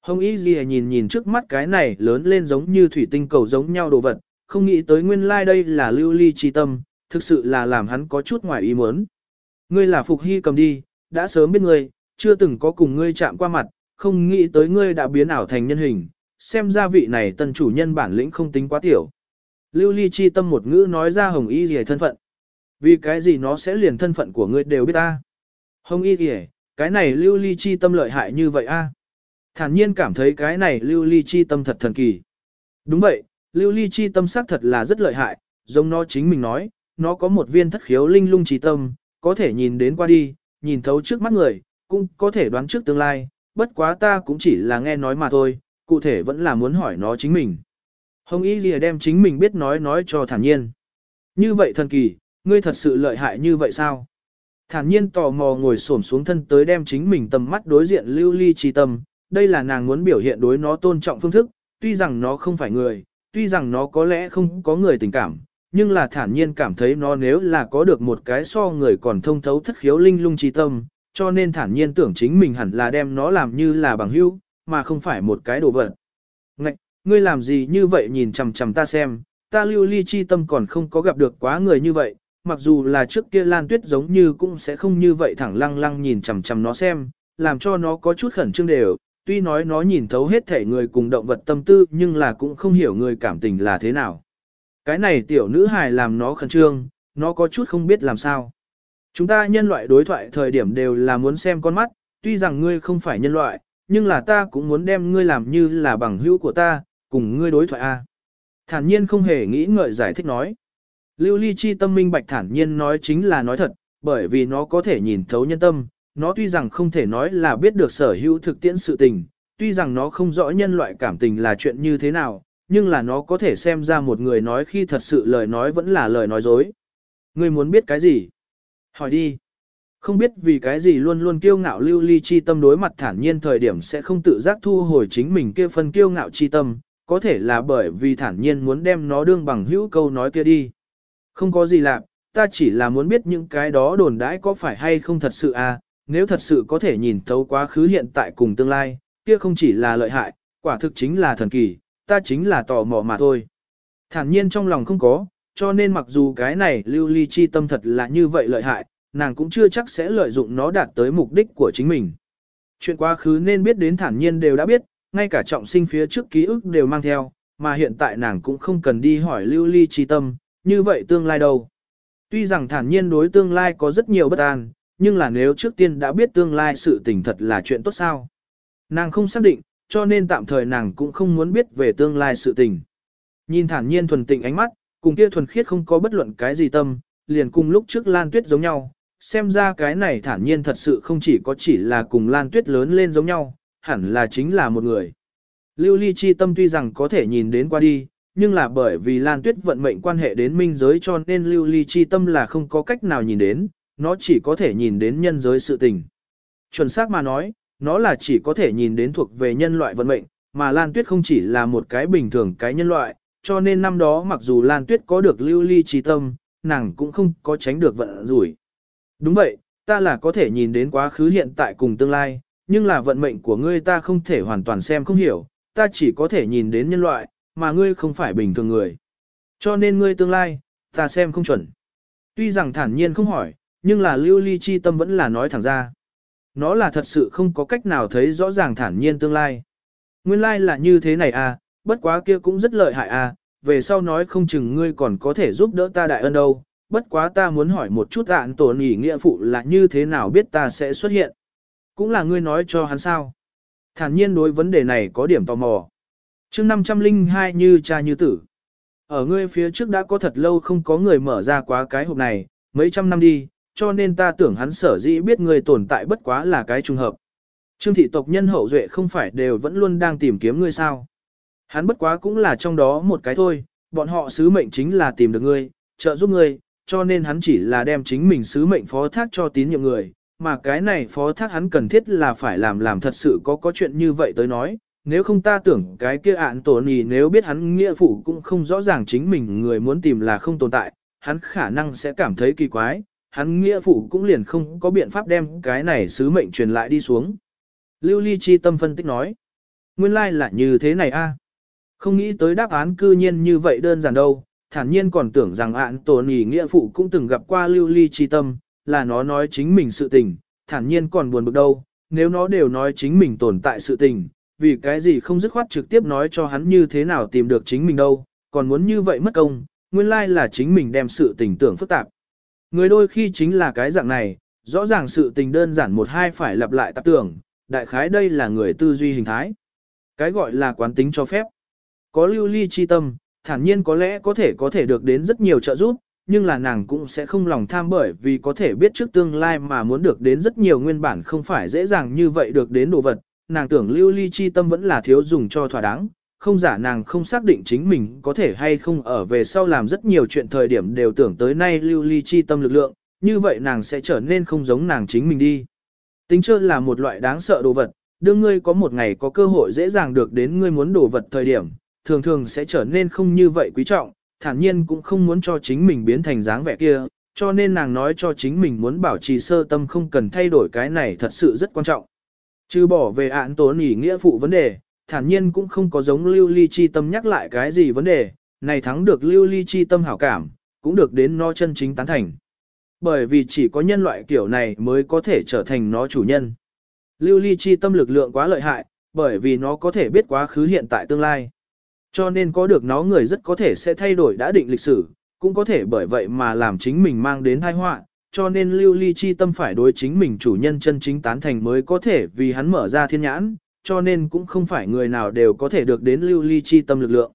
Hồng Y Ghi nhìn nhìn trước mắt cái này lớn lên giống như thủy tinh cầu giống nhau đồ vật, không nghĩ tới nguyên lai đây là lưu ly chi tâm, thực sự là làm hắn có chút ngoài ý muốn. Ngươi là Phục Hy cầm đi, đã sớm biết ngươi, chưa từng có cùng ngươi chạm qua mặt, không nghĩ tới ngươi đã biến ảo thành nhân hình, xem ra vị này tân chủ nhân bản lĩnh không tính quá tiểu. Lưu ly chi tâm một ngữ nói ra Hồng Y Ghi thân phận. Vì cái gì nó sẽ liền thân phận của ngươi đều biết ta. Hồng Y Ghi, cái này lưu ly chi tâm lợi hại như vậy a? Thản nhiên cảm thấy cái này lưu ly chi tâm thật thần kỳ. Đúng vậy, lưu ly chi tâm xác thật là rất lợi hại, giống nó chính mình nói, nó có một viên thất khiếu linh lung chi tâm, có thể nhìn đến qua đi, nhìn thấu trước mắt người, cũng có thể đoán trước tương lai, bất quá ta cũng chỉ là nghe nói mà thôi, cụ thể vẫn là muốn hỏi nó chính mình. Hồng Y Lìa đem chính mình biết nói nói cho thản nhiên. Như vậy thần kỳ, ngươi thật sự lợi hại như vậy sao? Thản nhiên tò mò ngồi xổm xuống thân tới đem chính mình tầm mắt đối diện lưu ly chi tâm, đây là nàng muốn biểu hiện đối nó tôn trọng phương thức, tuy rằng nó không phải người, tuy rằng nó có lẽ không có người tình cảm, nhưng là thản nhiên cảm thấy nó nếu là có được một cái so người còn thông thấu thất khiếu linh lung trì tâm, cho nên thản nhiên tưởng chính mình hẳn là đem nó làm như là bằng hữu, mà không phải một cái đồ vật. Ngạch, ngươi làm gì như vậy nhìn chằm chằm ta xem, ta lưu ly chi tâm còn không có gặp được quá người như vậy, mặc dù là trước kia Lan Tuyết giống như cũng sẽ không như vậy thẳng lăng lăng nhìn chằm chằm nó xem, làm cho nó có chút khẩn trương đều, tuy nói nó nhìn thấu hết thể người cùng động vật tâm tư nhưng là cũng không hiểu người cảm tình là thế nào. Cái này tiểu nữ hài làm nó khẩn trương, nó có chút không biết làm sao. Chúng ta nhân loại đối thoại thời điểm đều là muốn xem con mắt, tuy rằng ngươi không phải nhân loại, nhưng là ta cũng muốn đem ngươi làm như là bằng hữu của ta, cùng ngươi đối thoại a. Thản nhiên không hề nghĩ ngợi giải thích nói. Lưu ly chi tâm minh bạch thản nhiên nói chính là nói thật, bởi vì nó có thể nhìn thấu nhân tâm, nó tuy rằng không thể nói là biết được sở hữu thực tiễn sự tình, tuy rằng nó không rõ nhân loại cảm tình là chuyện như thế nào, nhưng là nó có thể xem ra một người nói khi thật sự lời nói vẫn là lời nói dối. Ngươi muốn biết cái gì? Hỏi đi. Không biết vì cái gì luôn luôn kiêu ngạo lưu ly chi tâm đối mặt thản nhiên thời điểm sẽ không tự giác thu hồi chính mình kia phân kiêu ngạo chi tâm, có thể là bởi vì thản nhiên muốn đem nó đương bằng hữu câu nói kia đi. Không có gì lạ, ta chỉ là muốn biết những cái đó đồn đãi có phải hay không thật sự à, nếu thật sự có thể nhìn thấu quá khứ hiện tại cùng tương lai, kia không chỉ là lợi hại, quả thực chính là thần kỳ, ta chính là tò mò mà thôi. Thản nhiên trong lòng không có, cho nên mặc dù cái này lưu ly chi tâm thật là như vậy lợi hại, nàng cũng chưa chắc sẽ lợi dụng nó đạt tới mục đích của chính mình. Chuyện quá khứ nên biết đến thản nhiên đều đã biết, ngay cả trọng sinh phía trước ký ức đều mang theo, mà hiện tại nàng cũng không cần đi hỏi lưu ly chi tâm, như vậy tương lai đâu. Tuy rằng thản nhiên đối tương lai có rất nhiều bất an, nhưng là nếu trước tiên đã biết tương lai sự tình thật là chuyện tốt sao. Nàng không xác định, cho nên tạm thời nàng cũng không muốn biết về tương lai sự tình. Nhìn thản nhiên thuần tịnh ánh mắt, cùng kia thuần khiết không có bất luận cái gì tâm, liền cùng lúc trước Lan Tuyết giống nhau, xem ra cái này thản nhiên thật sự không chỉ có chỉ là cùng Lan Tuyết lớn lên giống nhau, hẳn là chính là một người. Lưu ly chi tâm tuy rằng có thể nhìn đến qua đi, nhưng là bởi vì Lan Tuyết vận mệnh quan hệ đến minh giới cho nên lưu ly chi tâm là không có cách nào nhìn đến, nó chỉ có thể nhìn đến nhân giới sự tình. Chuẩn xác mà nói, nó là chỉ có thể nhìn đến thuộc về nhân loại vận mệnh, mà Lan Tuyết không chỉ là một cái bình thường cái nhân loại, cho nên năm đó mặc dù Lan Tuyết có được lưu ly trí tâm, nàng cũng không có tránh được vận rủi. Đúng vậy, ta là có thể nhìn đến quá khứ hiện tại cùng tương lai, nhưng là vận mệnh của ngươi ta không thể hoàn toàn xem không hiểu, ta chỉ có thể nhìn đến nhân loại, mà ngươi không phải bình thường người. Cho nên ngươi tương lai, ta xem không chuẩn. Tuy rằng thản nhiên không hỏi, nhưng là lưu ly chi tâm vẫn là nói thẳng ra. Nó là thật sự không có cách nào thấy rõ ràng thản nhiên tương lai. Nguyên lai là như thế này à, bất quá kia cũng rất lợi hại à, về sau nói không chừng ngươi còn có thể giúp đỡ ta đại ân đâu, bất quá ta muốn hỏi một chút ạn tổn ý nghĩa phụ là như thế nào biết ta sẽ xuất hiện. Cũng là ngươi nói cho hắn sao. Thản nhiên đối vấn đề này có điểm tò mò. chương 502 như cha như tử. Ở ngươi phía trước đã có thật lâu không có người mở ra quá cái hộp này, mấy trăm năm đi, cho nên ta tưởng hắn sở dĩ biết ngươi tồn tại bất quá là cái trùng hợp. Trương thị tộc nhân hậu duệ không phải đều vẫn luôn đang tìm kiếm ngươi sao. Hắn bất quá cũng là trong đó một cái thôi, bọn họ sứ mệnh chính là tìm được ngươi, trợ giúp ngươi, cho nên hắn chỉ là đem chính mình sứ mệnh phó thác cho tín nhiệm người, mà cái này phó thác hắn cần thiết là phải làm làm thật sự có có chuyện như vậy tới nói, nếu không ta tưởng cái kia ạn tổ nì nếu biết hắn nghĩa phụ cũng không rõ ràng chính mình người muốn tìm là không tồn tại, hắn khả năng sẽ cảm thấy kỳ quái, hắn nghĩa phụ cũng liền không có biện pháp đem cái này sứ mệnh truyền lại đi xuống. Lưu Ly Chi tâm phân tích nói, nguyên lai like là như thế này a. Không nghĩ tới đáp án cư nhiên như vậy đơn giản đâu, thản nhiên còn tưởng rằng ạn tổ nghỉ nghĩa phụ cũng từng gặp qua Lưu Ly Chi tâm, là nó nói chính mình sự tình, thản nhiên còn buồn bực đâu, nếu nó đều nói chính mình tồn tại sự tình, vì cái gì không dứt khoát trực tiếp nói cho hắn như thế nào tìm được chính mình đâu, còn muốn như vậy mất công, nguyên lai là chính mình đem sự tình tưởng phức tạp. Người đôi khi chính là cái dạng này, rõ ràng sự tình đơn giản một hai phải lặp lại tạp tưởng, đại khái đây là người tư duy hình thái. Cái gọi là quán tính cho phép. Có lưu ly chi tâm, thản nhiên có lẽ có thể có thể được đến rất nhiều trợ giúp, nhưng là nàng cũng sẽ không lòng tham bởi vì có thể biết trước tương lai mà muốn được đến rất nhiều nguyên bản không phải dễ dàng như vậy được đến đồ vật. Nàng tưởng lưu ly chi tâm vẫn là thiếu dùng cho thỏa đáng, không giả nàng không xác định chính mình có thể hay không ở về sau làm rất nhiều chuyện thời điểm đều tưởng tới nay lưu ly chi tâm lực lượng, như vậy nàng sẽ trở nên không giống nàng chính mình đi. Tính chơ là một loại đáng sợ đồ vật, đương ngươi có một ngày có cơ hội dễ dàng được đến ngươi muốn đồ vật thời điểm, thường thường sẽ trở nên không như vậy quý trọng, thản nhiên cũng không muốn cho chính mình biến thành dáng vẻ kia, cho nên nàng nói cho chính mình muốn bảo trì sơ tâm không cần thay đổi cái này thật sự rất quan trọng. Chứ bỏ về án tốn ý nghĩa phụ vấn đề, thản nhiên cũng không có giống lưu ly chi tâm nhắc lại cái gì vấn đề, này thắng được lưu ly chi tâm hảo cảm, cũng được đến nó chân chính tán thành. Bởi vì chỉ có nhân loại kiểu này mới có thể trở thành nó chủ nhân. Lưu ly chi tâm lực lượng quá lợi hại, bởi vì nó có thể biết quá khứ hiện tại tương lai. Cho nên có được nó người rất có thể sẽ thay đổi đã định lịch sử, cũng có thể bởi vậy mà làm chính mình mang đến tai họa, cho nên lưu ly chi tâm phải đối chính mình chủ nhân chân chính tán thành mới có thể vì hắn mở ra thiên nhãn, cho nên cũng không phải người nào đều có thể được đến lưu ly chi tâm lực lượng.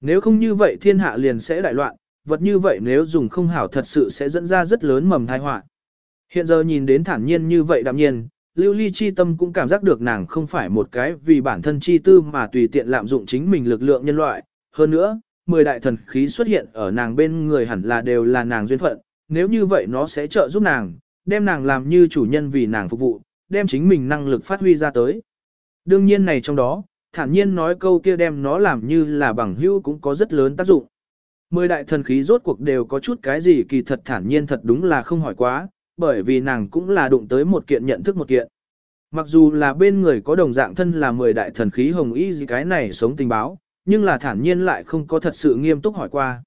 Nếu không như vậy thiên hạ liền sẽ đại loạn, vật như vậy nếu dùng không hảo thật sự sẽ dẫn ra rất lớn mầm tai họa. Hiện giờ nhìn đến thản nhiên như vậy đạm nhiên, lưu ly chi tâm cũng cảm giác được nàng không phải một cái vì bản thân chi tư mà tùy tiện lạm dụng chính mình lực lượng nhân loại. Hơn nữa, mười đại thần khí xuất hiện ở nàng bên người hẳn là đều là nàng duyên phận, nếu như vậy nó sẽ trợ giúp nàng, đem nàng làm như chủ nhân vì nàng phục vụ, đem chính mình năng lực phát huy ra tới. Đương nhiên này trong đó, thản nhiên nói câu kia đem nó làm như là bằng hữu cũng có rất lớn tác dụng. Mười đại thần khí rốt cuộc đều có chút cái gì kỳ thật thản nhiên thật đúng là không hỏi quá, bởi vì nàng cũng là đụng tới một kiện nhận thức một kiện. Mặc dù là bên người có đồng dạng thân là mười đại thần khí hồng y gì cái này sống tình báo, nhưng là thản nhiên lại không có thật sự nghiêm túc hỏi qua.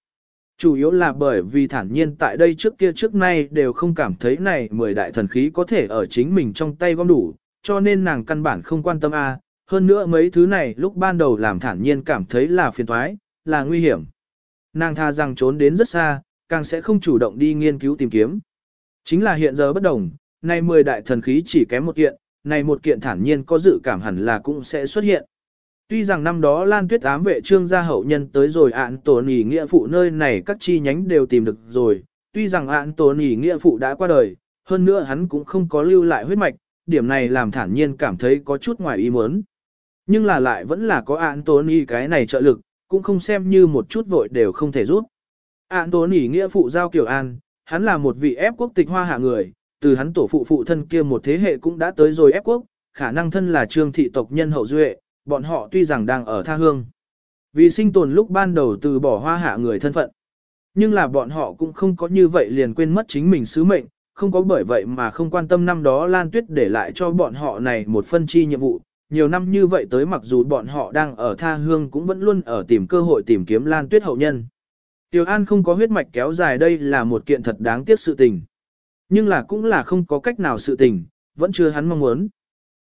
Chủ yếu là bởi vì thản nhiên tại đây trước kia trước nay đều không cảm thấy này mười đại thần khí có thể ở chính mình trong tay gom đủ, cho nên nàng căn bản không quan tâm a. hơn nữa mấy thứ này lúc ban đầu làm thản nhiên cảm thấy là phiền toái, là nguy hiểm. Nàng tha rằng trốn đến rất xa, càng sẽ không chủ động đi nghiên cứu tìm kiếm. Chính là hiện giờ bất đồng, nay 10 đại thần khí chỉ kém một kiện, này một kiện thản nhiên có dự cảm hẳn là cũng sẽ xuất hiện. Tuy rằng năm đó Lan Tuyết ám vệ trương gia hậu nhân tới rồi ạn tổn ý nghĩa phụ nơi này các chi nhánh đều tìm được rồi, tuy rằng ạn tổn ý nghĩa phụ đã qua đời, hơn nữa hắn cũng không có lưu lại huyết mạch, điểm này làm thản nhiên cảm thấy có chút ngoài ý muốn. Nhưng là lại vẫn là có ạn tổn ý cái này trợ lực, cũng không xem như một chút vội đều không thể rút. Ạn tổn ý nghĩa phụ giao kiểu an, hắn là một vị ép quốc tịch hoa hạ người, từ hắn tổ phụ phụ thân kia một thế hệ cũng đã tới rồi ép quốc, khả năng thân là trương thị tộc nhân hậu duệ, bọn họ tuy rằng đang ở tha hương. Vì sinh tồn lúc ban đầu từ bỏ hoa hạ người thân phận. Nhưng là bọn họ cũng không có như vậy liền quên mất chính mình sứ mệnh, không có bởi vậy mà không quan tâm năm đó Lan Tuyết để lại cho bọn họ này một phân chi nhiệm vụ. Nhiều năm như vậy tới mặc dù bọn họ đang ở tha hương cũng vẫn luôn ở tìm cơ hội tìm kiếm Lan Tuyết hậu nhân. Tiểu An không có huyết mạch kéo dài đây là một kiện thật đáng tiếc sự tình. Nhưng là cũng là không có cách nào sự tình, vẫn chưa hắn mong muốn.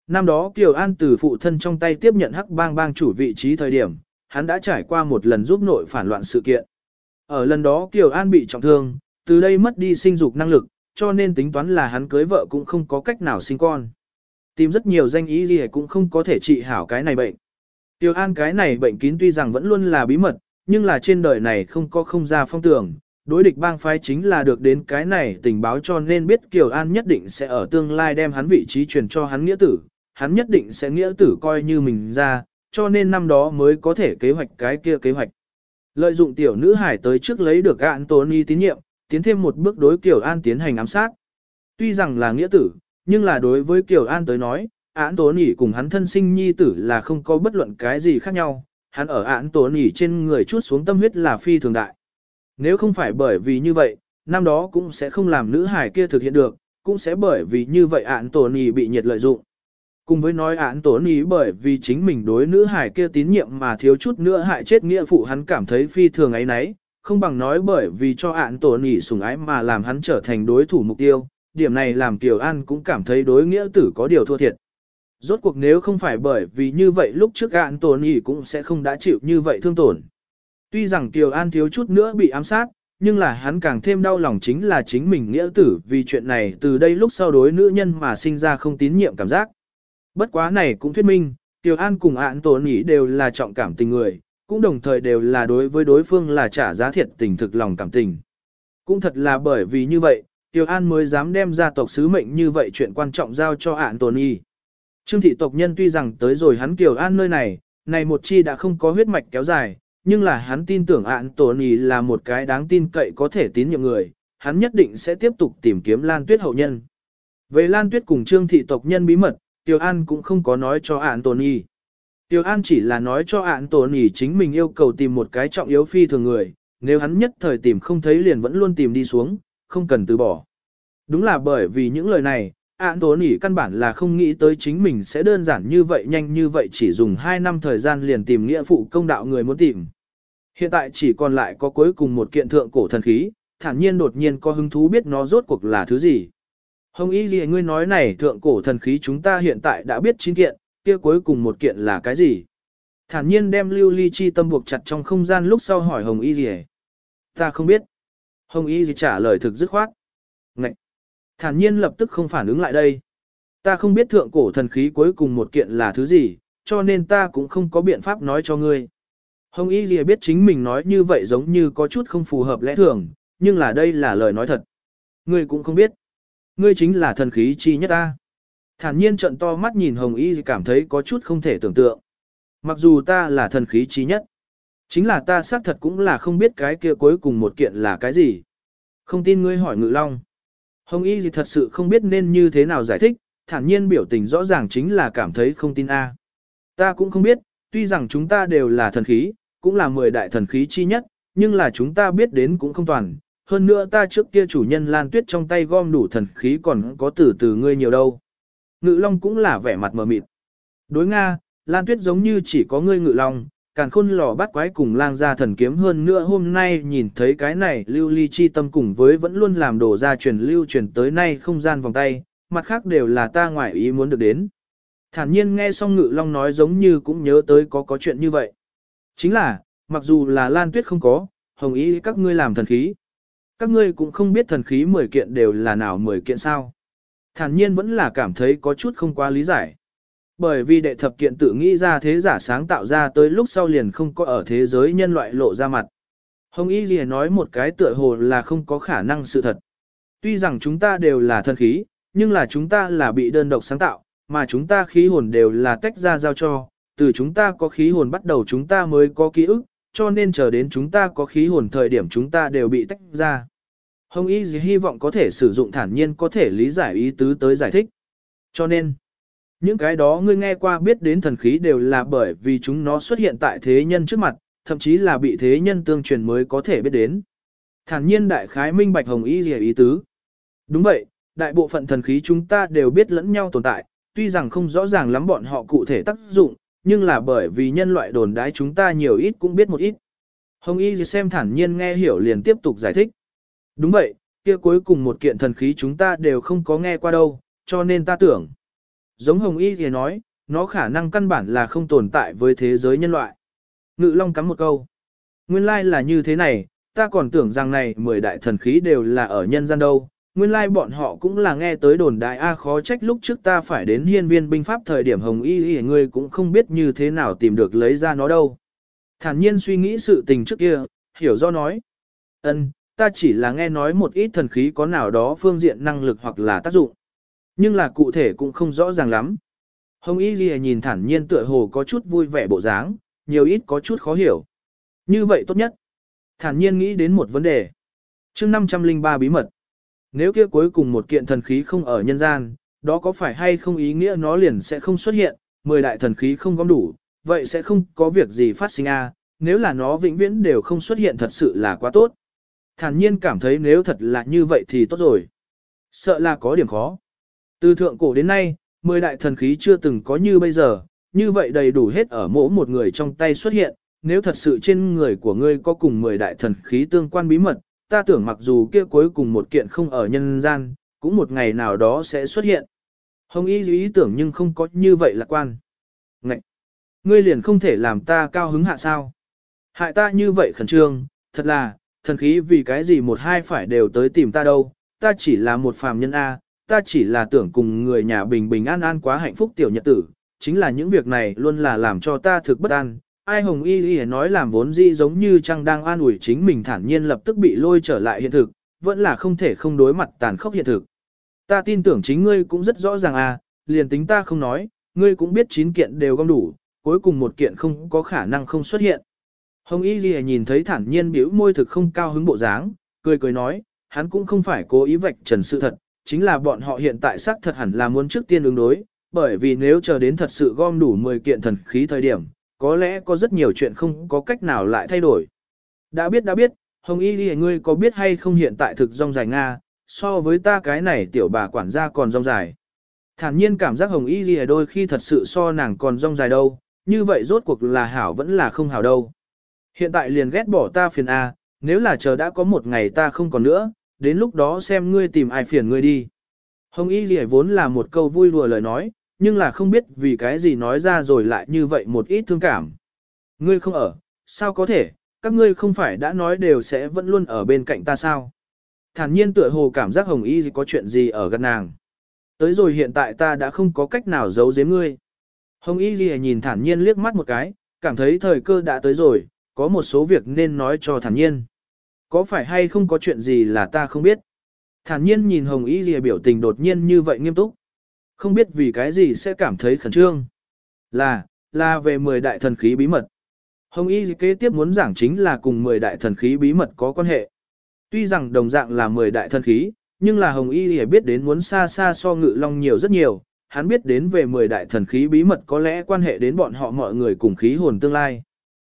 Năm đó Kiều An từ phụ thân trong tay tiếp nhận hắc bang bang chủ vị trí thời điểm, hắn đã trải qua một lần giúp nội phản loạn sự kiện. Ở lần đó Kiều An bị trọng thương, từ đây mất đi sinh dục năng lực, cho nên tính toán là hắn cưới vợ cũng không có cách nào sinh con. Tìm rất nhiều danh ý gì cũng không có thể trị hảo cái này bệnh. Tiểu An cái này bệnh kín tuy rằng vẫn luôn là bí mật, nhưng là trên đời này không có không ra phong tưởng, đối địch bang phái chính là được đến cái này tình báo cho nên biết Kiều An nhất định sẽ ở tương lai đem hắn vị trí truyền cho hắn nghĩa tử, hắn nhất định sẽ nghĩa tử coi như mình ra, cho nên năm đó mới có thể kế hoạch cái kia kế hoạch. Lợi dụng tiểu nữ hải tới trước lấy được Anthony tín nhiệm, tiến thêm một bước đối Kiều An tiến hành ám sát. Tuy rằng là nghĩa tử, nhưng là đối với Kiều An tới nói, Anthony cùng hắn thân sinh nhi tử là không có bất luận cái gì khác nhau, hắn ở án tổ nỉ trên người chút xuống tâm huyết là phi thường đại. Nếu không phải bởi vì như vậy, năm đó cũng sẽ không làm nữ hải kia thực hiện được, cũng sẽ bởi vì như vậy án tổ nỉ bị nhiệt lợi dụng. Cùng với nói án tổ nỉ bởi vì chính mình đối nữ hải kia tín nhiệm mà thiếu chút nữa hại chết nghĩa phụ hắn cảm thấy phi thường ấy nấy, không bằng nói bởi vì cho án tổ nỉ sủng ái mà làm hắn trở thành đối thủ mục tiêu, điểm này làm Kiều An cũng cảm thấy đối nghĩa tử có điều thua thiệt. Rốt cuộc nếu không phải bởi vì như vậy lúc trước gạn tổn ý cũng sẽ không đã chịu như vậy thương tổn. Tuy rằng Kiều An thiếu chút nữa bị ám sát, nhưng là hắn càng thêm đau lòng chính là chính mình nghĩa tử vì chuyện này từ đây lúc sau đối nữ nhân mà sinh ra không tín nhiệm cảm giác. Bất quá này cũng thuyết minh, Tiểu An cùng ạn tổ nhĩ đều là trọng cảm tình người, cũng đồng thời đều là đối với đối phương là trả giá thiệt tình thực lòng cảm tình. Cũng thật là bởi vì như vậy, Tiểu An mới dám đem ra tộc sứ mệnh như vậy chuyện quan trọng giao cho ạn tổ nhĩ. Trương thị tộc nhân tuy rằng tới rồi hắn Tiểu An nơi này, này một chi đã không có huyết mạch kéo dài, nhưng là hắn tin tưởng ạn tổ nì là một cái đáng tin cậy có thể tín nhiệm người, hắn nhất định sẽ tiếp tục tìm kiếm Lan Tuyết hậu nhân. Về Lan Tuyết cùng Trương thị tộc nhân bí mật, Tiểu An cũng không có nói cho ạn tổ nì. Tiểu An chỉ là nói cho ạn tổ nì chính mình yêu cầu tìm một cái trọng yếu phi thường người, nếu hắn nhất thời tìm không thấy liền vẫn luôn tìm đi xuống, không cần từ bỏ. Đúng là bởi vì những lời này, Anthony căn bản là không nghĩ tới chính mình sẽ đơn giản như vậy nhanh như vậy chỉ dùng 2 năm thời gian liền tìm nghĩa phụ công đạo người muốn tìm. Hiện tại chỉ còn lại có cuối cùng một kiện thượng cổ thần khí, thản nhiên đột nhiên có hứng thú biết nó rốt cuộc là thứ gì. Hồng Y gì ngươi nói này thượng cổ thần khí chúng ta hiện tại đã biết chín kiện, kia cuối cùng một kiện là cái gì? Thản nhiên đem lưu ly chi tâm buộc chặt trong không gian lúc sau hỏi Hồng Y gì Ta không biết. Hồng Y gì trả lời thực dứt khoát. Ngậy! Thản nhiên lập tức không phản ứng lại đây. Ta không biết thượng cổ thần khí cuối cùng một kiện là thứ gì, cho nên ta cũng không có biện pháp nói cho ngươi. Hồng Y Lìa biết chính mình nói như vậy giống như có chút không phù hợp lẽ thường, nhưng là đây là lời nói thật. Ngươi cũng không biết. Ngươi chính là thần khí chi nhất ta. Thản nhiên trận to mắt nhìn Hồng Y cảm thấy có chút không thể tưởng tượng. Mặc dù ta là thần khí chi nhất, chính là ta xác thật cũng là không biết cái kia cuối cùng một kiện là cái gì. Không tin ngươi hỏi ngự long. Hồng Y gì thật sự không biết nên như thế nào giải thích, thản nhiên biểu tình rõ ràng chính là cảm thấy không tin A. Ta cũng không biết, tuy rằng chúng ta đều là thần khí, cũng là mười đại thần khí chi nhất, nhưng là chúng ta biết đến cũng không toàn, hơn nữa ta trước kia chủ nhân Lan Tuyết trong tay gom đủ thần khí còn có từ từ ngươi nhiều đâu. Ngự Long cũng là vẻ mặt mờ mịt. Đối Nga, Lan Tuyết giống như chỉ có ngươi Ngự Long, càn khôn lò bắt quái cùng lang gia thần kiếm hơn nữa hôm nay nhìn thấy cái này lưu ly chi tâm cùng với vẫn luôn làm đổ ra truyền lưu truyền tới nay không gian vòng tay, mặt khác đều là ta ngoại ý muốn được đến. Thản nhiên nghe xong Ngự Long nói giống như cũng nhớ tới có có chuyện như vậy. Chính là, mặc dù là Lan Tuyết không có, hồng ý các ngươi làm thần khí các ngươi cũng không biết thần khí 10 kiện đều là nào 10 kiện sao. Thản nhiên vẫn là cảm thấy có chút không quá lý giải. Bởi vì đệ thập kiện tự nghĩ ra thế giả sáng tạo ra tới lúc sau liền không có ở thế giới nhân loại lộ ra mặt. Hồng Y Ghi nói một cái tựa hồ là không có khả năng sự thật. Tuy rằng chúng ta đều là thần khí, nhưng là chúng ta là bị đơn độc sáng tạo, mà chúng ta khí hồn đều là tách ra giao cho, từ chúng ta có khí hồn bắt đầu chúng ta mới có ký ức, cho nên chờ đến chúng ta có khí hồn thời điểm chúng ta đều bị tách ra. Hồng Y gì hy vọng có thể sử dụng thản nhiên có thể lý giải ý tứ tới giải thích. Cho nên, những cái đó ngươi nghe qua biết đến thần khí đều là bởi vì chúng nó xuất hiện tại thế nhân trước mặt, thậm chí là bị thế nhân tương truyền mới có thể biết đến. Thản nhiên đại khái minh bạch Hồng Y gì ý tứ. Đúng vậy, đại bộ phận thần khí chúng ta đều biết lẫn nhau tồn tại, tuy rằng không rõ ràng lắm bọn họ cụ thể tác dụng, nhưng là bởi vì nhân loại đồn đái chúng ta nhiều ít cũng biết một ít. Hồng Y xem thản nhiên nghe hiểu liền tiếp tục giải thích. Đúng vậy, kia cuối cùng một kiện thần khí chúng ta đều không có nghe qua đâu, cho nên ta tưởng. Giống Hồng Y thì nói, nó khả năng căn bản là không tồn tại với thế giới nhân loại. Ngự Long cắm một câu. Nguyên lai là như thế này, ta còn tưởng rằng này mười đại thần khí đều là ở nhân gian đâu. Nguyên lai bọn họ cũng là nghe tới đồn đại A khó trách lúc trước ta phải đến hiên viên binh pháp thời điểm hồng y y ngươi cũng không biết như thế nào tìm được lấy ra nó đâu. Thản nhiên suy nghĩ sự tình trước kia, hiểu do nói. ân ta chỉ là nghe nói một ít thần khí có nào đó phương diện năng lực hoặc là tác dụng. Nhưng là cụ thể cũng không rõ ràng lắm. Hồng Y Ghi nhìn thản nhiên tựa hồ có chút vui vẻ bộ dáng, nhiều ít có chút khó hiểu. Như vậy tốt nhất. Thản nhiên nghĩ đến một vấn đề. chương 503 bí mật. Nếu kia cuối cùng một kiện thần khí không ở nhân gian, đó có phải hay không ý nghĩa nó liền sẽ không xuất hiện, mười đại thần khí không gom đủ, vậy sẽ không có việc gì phát sinh a nếu là nó vĩnh viễn đều không xuất hiện thật sự là quá tốt. Thản nhiên cảm thấy nếu thật là như vậy thì tốt rồi. Sợ là có điểm khó. Từ thượng cổ đến nay, mười đại thần khí chưa từng có như bây giờ, như vậy đầy đủ hết ở mỗi một người trong tay xuất hiện, nếu thật sự trên người của ngươi có cùng mười đại thần khí tương quan bí mật, ta tưởng mặc dù kia cuối cùng một kiện không ở nhân gian, cũng một ngày nào đó sẽ xuất hiện. Hồng Y ý tưởng nhưng không có như vậy lạc quan. Ngậy! Ngươi liền không thể làm ta cao hứng hạ sao? Hại ta như vậy khẩn trương, thật là, thần khí vì cái gì một hai phải đều tới tìm ta đâu, ta chỉ là một phàm nhân A, ta chỉ là tưởng cùng người nhà bình bình an an quá hạnh phúc tiểu nhật tử, chính là những việc này luôn là làm cho ta thực bất an. Ai hồng y y nói làm vốn di giống như chăng đang an ủi chính mình thản nhiên lập tức bị lôi trở lại hiện thực, vẫn là không thể không đối mặt tàn khốc hiện thực. Ta tin tưởng chính ngươi cũng rất rõ ràng à, liền tính ta không nói, ngươi cũng biết chín kiện đều gom đủ, cuối cùng một kiện không có khả năng không xuất hiện. Hồng Y Ghi nhìn thấy thản nhiên biểu môi thực không cao hứng bộ dáng, cười cười nói, hắn cũng không phải cố ý vạch trần sự thật, chính là bọn họ hiện tại xác thật hẳn là muốn trước tiên ứng đối, bởi vì nếu chờ đến thật sự gom đủ 10 kiện thần khí thời điểm, có lẽ có rất nhiều chuyện không có cách nào lại thay đổi. Đã biết đã biết, Hồng Y Ghi ngươi có biết hay không hiện tại thực rong dài Nga, so với ta cái này tiểu bà quản gia còn rong dài. Thản nhiên cảm giác Hồng Y Ghi đôi khi thật sự so nàng còn rong dài đâu, như vậy rốt cuộc là hảo vẫn là không hảo đâu. Hiện tại liền ghét bỏ ta phiền A, nếu là chờ đã có một ngày ta không còn nữa, đến lúc đó xem ngươi tìm ai phiền ngươi đi. Hồng Y Ghi vốn là một câu vui đùa lời nói, nhưng là không biết vì cái gì nói ra rồi lại như vậy một ít thương cảm. Ngươi không ở, sao có thể, các ngươi không phải đã nói đều sẽ vẫn luôn ở bên cạnh ta sao? Thản nhiên tựa hồ cảm giác Hồng Y có chuyện gì ở gần nàng. Tới rồi hiện tại ta đã không có cách nào giấu giếm ngươi. Hồng Y Ghi nhìn thản nhiên liếc mắt một cái, cảm thấy thời cơ đã tới rồi, có một số việc nên nói cho thản nhiên. Có phải hay không có chuyện gì là ta không biết? Thản nhiên nhìn Hồng Y Ghi biểu tình đột nhiên như vậy nghiêm túc. Không biết vì cái gì sẽ cảm thấy khẩn trương. Là, là về 10 đại thần khí bí mật. Hồng Y kế tiếp muốn giảng chính là cùng 10 đại thần khí bí mật có quan hệ. Tuy rằng đồng dạng là 10 đại thần khí, nhưng là Hồng Y biết đến muốn xa xa so ngự long nhiều rất nhiều, hắn biết đến về 10 đại thần khí bí mật có lẽ quan hệ đến bọn họ mọi người cùng khí hồn tương lai.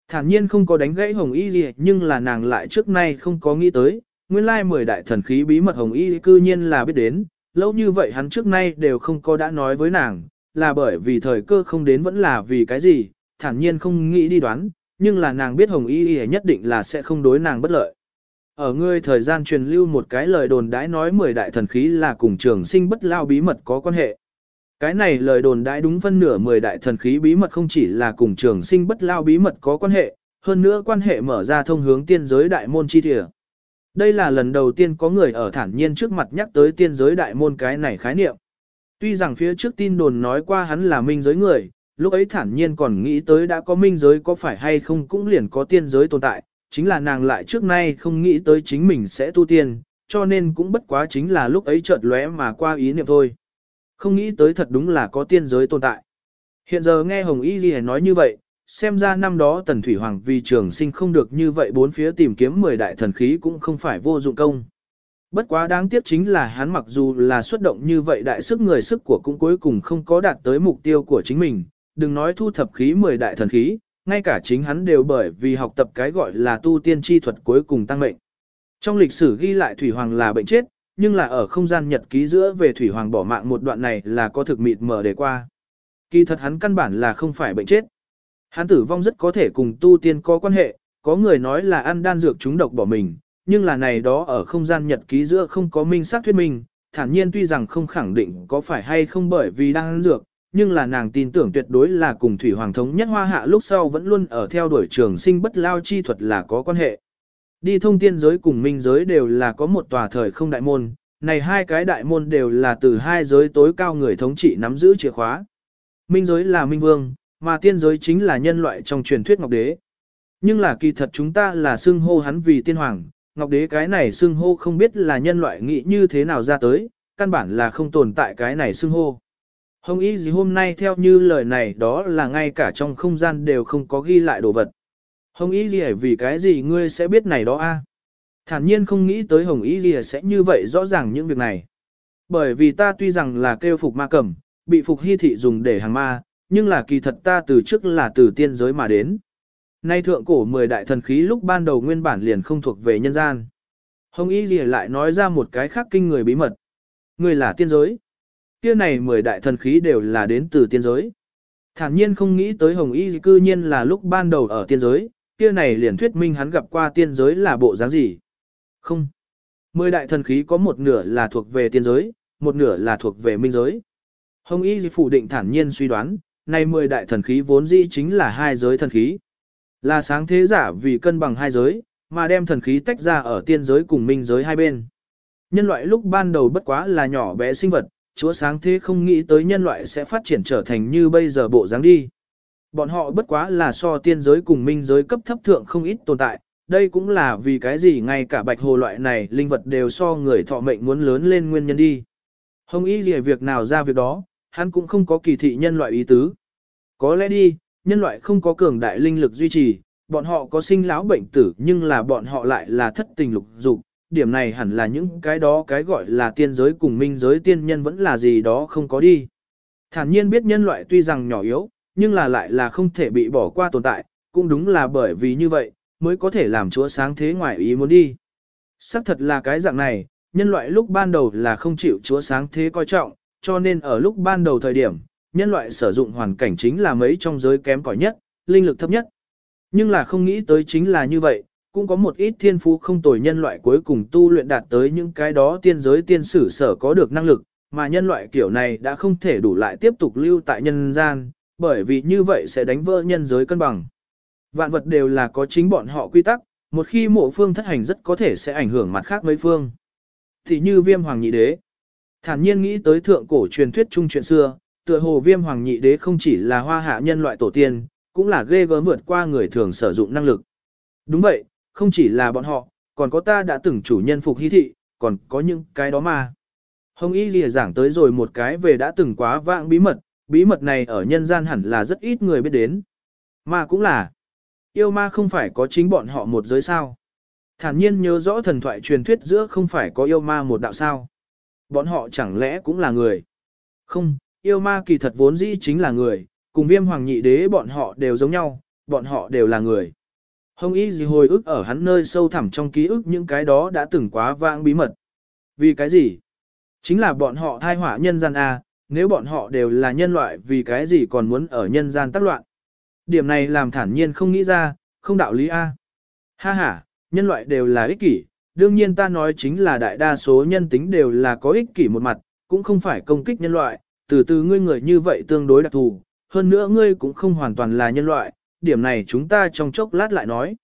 Thản nhiên không có đánh gãy Hồng Y gì nhưng là nàng lại trước nay không có nghĩ tới, nguyên lai 10 đại thần khí bí mật Hồng Y cư nhiên là biết đến, lâu như vậy hắn trước nay đều không có đã nói với nàng, là bởi vì thời cơ không đến vẫn là vì cái gì, thản nhiên không nghĩ đi đoán, nhưng là nàng biết Hồng Y Y nhất định là sẽ không đối nàng bất lợi. Ở ngươi thời gian truyền lưu một cái lời đồn đãi nói 10 đại thần khí là cùng trường sinh bất lao bí mật có quan hệ. Cái này lời đồn đãi đúng phân nửa 10 đại thần khí bí mật không chỉ là cùng trường sinh bất lao bí mật có quan hệ, hơn nữa quan hệ mở ra thông hướng tiên giới đại môn chi địa. Đây là lần đầu tiên có người ở thản nhiên trước mặt nhắc tới tiên giới đại môn cái này khái niệm. Tuy rằng phía trước tin đồn nói qua hắn là minh giới người, lúc ấy thản nhiên còn nghĩ tới đã có minh giới có phải hay không cũng liền có tiên giới tồn tại, chính là nàng lại trước nay không nghĩ tới chính mình sẽ tu tiên, cho nên cũng bất quá chính là lúc ấy chợt lóe mà qua ý niệm thôi. Không nghĩ tới thật đúng là có tiên giới tồn tại. Hiện giờ nghe Hồng Y Ghi nói như vậy, xem ra năm đó Tần Thủy Hoàng vì trường sinh không được như vậy bốn phía tìm kiếm 10 đại thần khí cũng không phải vô dụng công. Bất quá đáng tiếc chính là hắn mặc dù là xuất động như vậy đại sức người sức của cũng cuối cùng không có đạt tới mục tiêu của chính mình, đừng nói thu thập khí 10 đại thần khí, ngay cả chính hắn đều bởi vì học tập cái gọi là tu tiên chi thuật cuối cùng tăng mệnh. Trong lịch sử ghi lại Thủy Hoàng là bệnh chết, nhưng là ở không gian nhật ký giữa về Thủy Hoàng bỏ mạng một đoạn này là có thực mịt mờ để qua. Kỳ thật hắn căn bản là không phải bệnh chết. Hắn tử vong rất có thể cùng tu tiên có quan hệ, có người nói là ăn đan dược chúng độc bỏ mình, nhưng là này đó ở không gian nhật ký giữa không có minh xác thuyết minh, thản nhiên tuy rằng không khẳng định có phải hay không bởi vì đang ăn dược, nhưng là nàng tin tưởng tuyệt đối là cùng thủy hoàng thống nhất hoa hạ lúc sau vẫn luôn ở theo đuổi trường sinh bất lao chi thuật là có quan hệ. Đi thông tiên giới cùng minh giới đều là có một tòa thời không đại môn, này hai cái đại môn đều là từ hai giới tối cao người thống trị nắm giữ chìa khóa. Minh giới là minh vương, mà tiên giới chính là nhân loại trong truyền thuyết ngọc đế. Nhưng là kỳ thật chúng ta là xưng hô hắn vì tiên hoàng, ngọc đế cái này xưng hô không biết là nhân loại nghĩ như thế nào ra tới, căn bản là không tồn tại cái này xưng hô. Hồng Y gì hôm nay theo như lời này đó là ngay cả trong không gian đều không có ghi lại đồ vật. Hồng Y Ghi vì cái gì ngươi sẽ biết này đó a? Thản nhiên không nghĩ tới Hồng Y Ghi sẽ như vậy rõ ràng những việc này. Bởi vì ta tuy rằng là kêu phục ma cẩm, bị phục hy thị dùng để hàng ma, nhưng là kỳ thật ta từ trước là từ tiên giới mà đến. Nay thượng cổ mười đại thần khí lúc ban đầu nguyên bản liền không thuộc về nhân gian. Hồng Y Ghi lại nói ra một cái khác kinh người bí mật. Người là tiên giới kia này mười đại thần khí đều là đến từ tiên giới. Thản nhiên không nghĩ tới Hồng Y cư nhiên là lúc ban đầu ở tiên giới, kia này liền thuyết minh hắn gặp qua tiên giới là bộ dáng gì. Không. Mười đại thần khí có một nửa là thuộc về tiên giới, một nửa là thuộc về minh giới. Hồng Y phủ định thản nhiên suy đoán, này mười đại thần khí vốn dĩ chính là hai giới thần khí. Là sáng thế giả vì cân bằng hai giới, mà đem thần khí tách ra ở tiên giới cùng minh giới hai bên. Nhân loại lúc ban đầu bất quá là nhỏ bé sinh vật, chúa sáng thế không nghĩ tới nhân loại sẽ phát triển trở thành như bây giờ bộ dáng đi. Bọn họ bất quá là so tiên giới cùng minh giới cấp thấp thượng không ít tồn tại, đây cũng là vì cái gì ngay cả bạch hồ loại này linh vật đều so người thọ mệnh muốn lớn lên nguyên nhân đi. Hồng ý gì việc nào ra việc đó, hắn cũng không có kỳ thị nhân loại ý tứ. Có lẽ đi, nhân loại không có cường đại linh lực duy trì, bọn họ có sinh lão bệnh tử nhưng là bọn họ lại là thất tình lục dục, điểm này hẳn là những cái đó cái gọi là tiên giới cùng minh giới tiên nhân vẫn là gì đó không có đi. Thản nhiên biết nhân loại tuy rằng nhỏ yếu, nhưng là lại là không thể bị bỏ qua tồn tại, cũng đúng là bởi vì như vậy, mới có thể làm chúa sáng thế ngoài ý muốn đi. Sắc thật là cái dạng này, nhân loại lúc ban đầu là không chịu chúa sáng thế coi trọng, cho nên ở lúc ban đầu thời điểm, nhân loại sử dụng hoàn cảnh chính là mấy trong giới kém cỏi nhất, linh lực thấp nhất. Nhưng là không nghĩ tới chính là như vậy, cũng có một ít thiên phú không tồi nhân loại cuối cùng tu luyện đạt tới những cái đó tiên giới tiên sử sở có được năng lực, mà nhân loại kiểu này đã không thể đủ lại tiếp tục lưu tại nhân gian, bởi vì như vậy sẽ đánh vỡ nhân giới cân bằng. Vạn vật đều là có chính bọn họ quy tắc, một khi mộ phương thất hành rất có thể sẽ ảnh hưởng mặt khác mấy phương. Thì như viêm hoàng nhị đế. Thản nhiên nghĩ tới thượng cổ truyền thuyết chung chuyện xưa, tựa hồ viêm hoàng nhị đế không chỉ là hoa hạ nhân loại tổ tiên, cũng là ghê gớm vượt qua người thường sử dụng năng lực. Đúng vậy, không chỉ là bọn họ, còn có ta đã từng chủ nhân phục hy thị, còn có những cái đó mà. Hồng Y lìa giảng tới rồi một cái về đã từng quá vãng bí mật, bí mật này ở nhân gian hẳn là rất ít người biết đến. Mà cũng là, yêu ma không phải có chính bọn họ một giới sao. Thản nhiên nhớ rõ thần thoại truyền thuyết giữa không phải có yêu ma một đạo sao. Bọn họ chẳng lẽ cũng là người. Không, yêu ma kỳ thật vốn dĩ chính là người, cùng viêm hoàng nhị đế bọn họ đều giống nhau, bọn họ đều là người. Hồng Y gì hồi ức ở hắn nơi sâu thẳm trong ký ức những cái đó đã từng quá vãng bí mật. Vì cái gì? Chính là bọn họ thai hỏa nhân gian A, nếu bọn họ đều là nhân loại vì cái gì còn muốn ở nhân gian tác loạn. Điểm này làm thản nhiên không nghĩ ra, không đạo lý A. Ha ha, nhân loại đều là ích kỷ, đương nhiên ta nói chính là đại đa số nhân tính đều là có ích kỷ một mặt, cũng không phải công kích nhân loại, từ từ ngươi người như vậy tương đối đặc thù, hơn nữa ngươi cũng không hoàn toàn là nhân loại, điểm này chúng ta trong chốc lát lại nói.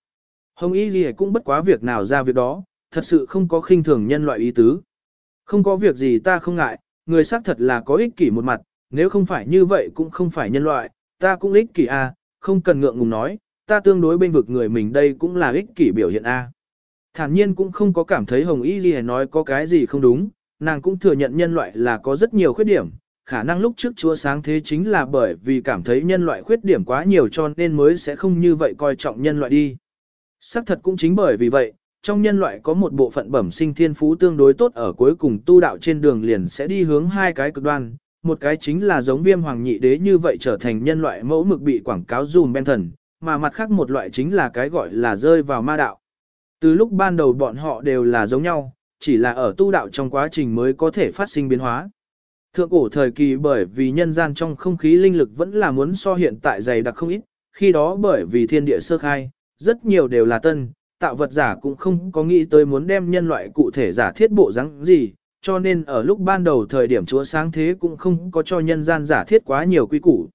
Hồng Y gì cũng bất quá việc nào ra việc đó, thật sự không có khinh thường nhân loại ý tứ. Không có việc gì ta không ngại, người xác thật là có ích kỷ một mặt, nếu không phải như vậy cũng không phải nhân loại, ta cũng ích kỷ a, không cần ngượng ngùng nói, ta tương đối bên vực người mình đây cũng là ích kỷ biểu hiện a. Thản nhiên cũng không có cảm thấy Hồng Y gì nói có cái gì không đúng, nàng cũng thừa nhận nhân loại là có rất nhiều khuyết điểm, khả năng lúc trước Chúa sáng thế chính là bởi vì cảm thấy nhân loại khuyết điểm quá nhiều cho nên mới sẽ không như vậy coi trọng nhân loại đi. Sắc thật cũng chính bởi vì vậy, trong nhân loại có một bộ phận bẩm sinh thiên phú tương đối tốt ở cuối cùng tu đạo trên đường liền sẽ đi hướng hai cái cực đoan, một cái chính là giống viêm hoàng nhị đế như vậy trở thành nhân loại mẫu mực bị quảng cáo dùm ben thần, mà mặt khác một loại chính là cái gọi là rơi vào ma đạo. Từ lúc ban đầu bọn họ đều là giống nhau, chỉ là ở tu đạo trong quá trình mới có thể phát sinh biến hóa. Thượng cổ thời kỳ bởi vì nhân gian trong không khí linh lực vẫn là muốn so hiện tại dày đặc không ít, khi đó bởi vì thiên địa sơ khai, Rất nhiều đều là tân, tạo vật giả cũng không có nghĩ tới muốn đem nhân loại cụ thể giả thiết bộ dáng gì, cho nên ở lúc ban đầu thời điểm chúa sáng thế cũng không có cho nhân gian giả thiết quá nhiều quy củ.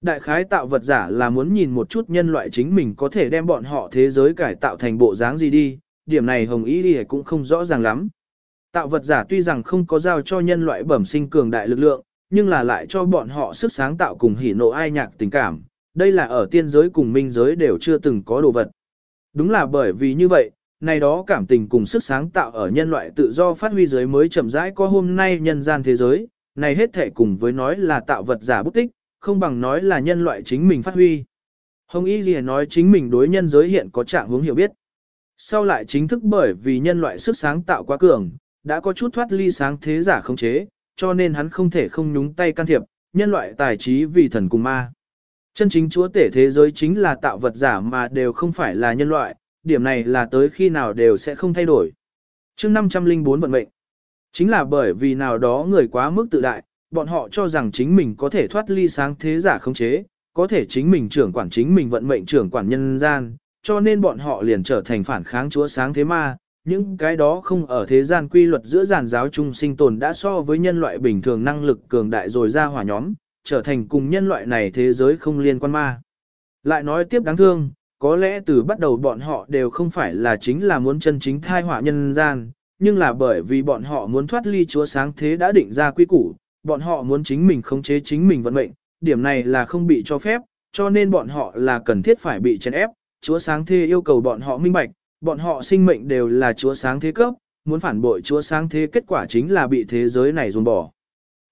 Đại khái tạo vật giả là muốn nhìn một chút nhân loại chính mình có thể đem bọn họ thế giới cải tạo thành bộ dáng gì đi, điểm này Hồng Ý đi cũng không rõ ràng lắm. Tạo vật giả tuy rằng không có giao cho nhân loại bẩm sinh cường đại lực lượng, nhưng là lại cho bọn họ sức sáng tạo cùng hỉ nộ ai nhạc tình cảm, đây là ở tiên giới cùng minh giới đều chưa từng có đồ vật. Đúng là bởi vì như vậy, này đó cảm tình cùng sức sáng tạo ở nhân loại tự do phát huy giới mới chậm rãi có hôm nay nhân gian thế giới, này hết thể cùng với nói là tạo vật giả bút tích, không bằng nói là nhân loại chính mình phát huy. Hồng Y Ghi nói chính mình đối nhân giới hiện có trạng hướng hiểu biết. Sau lại chính thức bởi vì nhân loại sức sáng tạo quá cường, đã có chút thoát ly sáng thế giả không chế, cho nên hắn không thể không nhúng tay can thiệp, nhân loại tài trí vì thần cùng ma. Chân chính chúa tể thế giới chính là tạo vật giả mà đều không phải là nhân loại, điểm này là tới khi nào đều sẽ không thay đổi. chương 504 vận mệnh, chính là bởi vì nào đó người quá mức tự đại, bọn họ cho rằng chính mình có thể thoát ly sáng thế giả không chế, có thể chính mình trưởng quản chính mình vận mệnh trưởng quản nhân gian, cho nên bọn họ liền trở thành phản kháng chúa sáng thế ma. Những cái đó không ở thế gian quy luật giữa giàn giáo chung sinh tồn đã so với nhân loại bình thường năng lực cường đại rồi ra hỏa nhóm, trở thành cùng nhân loại này thế giới không liên quan ma. Lại nói tiếp đáng thương, có lẽ từ bắt đầu bọn họ đều không phải là chính là muốn chân chính thai họa nhân gian, nhưng là bởi vì bọn họ muốn thoát ly chúa sáng thế đã định ra quy củ, bọn họ muốn chính mình khống chế chính mình vận mệnh, điểm này là không bị cho phép, cho nên bọn họ là cần thiết phải bị chèn ép, chúa sáng thế yêu cầu bọn họ minh bạch, bọn họ sinh mệnh đều là chúa sáng thế cấp, muốn phản bội chúa sáng thế kết quả chính là bị thế giới này dồn bỏ.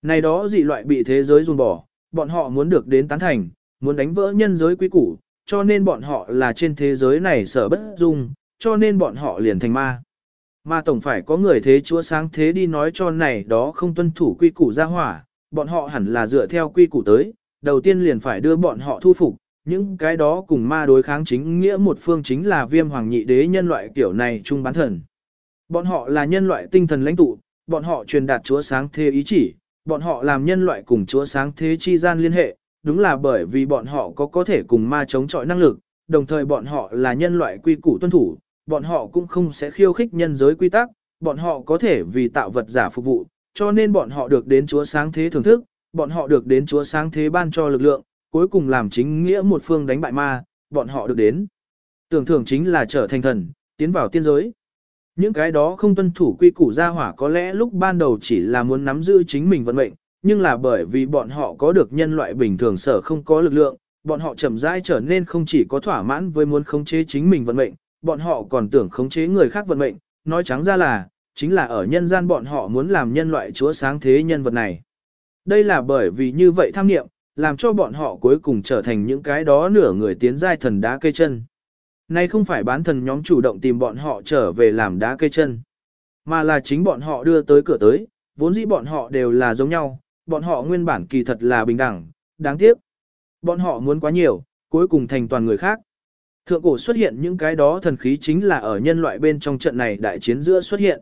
Này đó dị loại bị thế giới dồn bỏ, bọn họ muốn được đến tán thành, muốn đánh vỡ nhân giới quý củ, cho nên bọn họ là trên thế giới này sở bất dung, cho nên bọn họ liền thành ma. Mà tổng phải có người thế chúa sáng thế đi nói cho này đó không tuân thủ quy củ ra hỏa, bọn họ hẳn là dựa theo quy củ tới, đầu tiên liền phải đưa bọn họ thu phục, những cái đó cùng ma đối kháng chính nghĩa một phương chính là viêm hoàng nhị đế nhân loại kiểu này trung bán thần. Bọn họ là nhân loại tinh thần lãnh tụ, bọn họ truyền đạt chúa sáng thế ý chỉ, bọn họ làm nhân loại cùng chúa sáng thế chi gian liên hệ, đúng là bởi vì bọn họ có có thể cùng ma chống chọi năng lực, đồng thời bọn họ là nhân loại quy củ tuân thủ, bọn họ cũng không sẽ khiêu khích nhân giới quy tắc, bọn họ có thể vì tạo vật giả phục vụ, cho nên bọn họ được đến chúa sáng thế thưởng thức, bọn họ được đến chúa sáng thế ban cho lực lượng, cuối cùng làm chính nghĩa một phương đánh bại ma, bọn họ được đến. Tưởng thưởng chính là trở thành thần, tiến vào tiên giới. Những cái đó không tuân thủ quy củ gia hỏa có lẽ lúc ban đầu chỉ là muốn nắm giữ chính mình vận mệnh, nhưng là bởi vì bọn họ có được nhân loại bình thường sở không có lực lượng, bọn họ chậm rãi trở nên không chỉ có thỏa mãn với muốn khống chế chính mình vận mệnh, bọn họ còn tưởng khống chế người khác vận mệnh, nói trắng ra là, chính là ở nhân gian bọn họ muốn làm nhân loại chúa sáng thế nhân vật này. Đây là bởi vì như vậy tham niệm, làm cho bọn họ cuối cùng trở thành những cái đó nửa người tiến giai thần đá cây chân. Nay không phải bán thần nhóm chủ động tìm bọn họ trở về làm đá cây chân, mà là chính bọn họ đưa tới cửa tới, vốn dĩ bọn họ đều là giống nhau, bọn họ nguyên bản kỳ thật là bình đẳng, đáng tiếc. Bọn họ muốn quá nhiều, cuối cùng thành toàn người khác. Thượng cổ xuất hiện những cái đó thần khí chính là ở nhân loại bên trong trận này đại chiến giữa xuất hiện.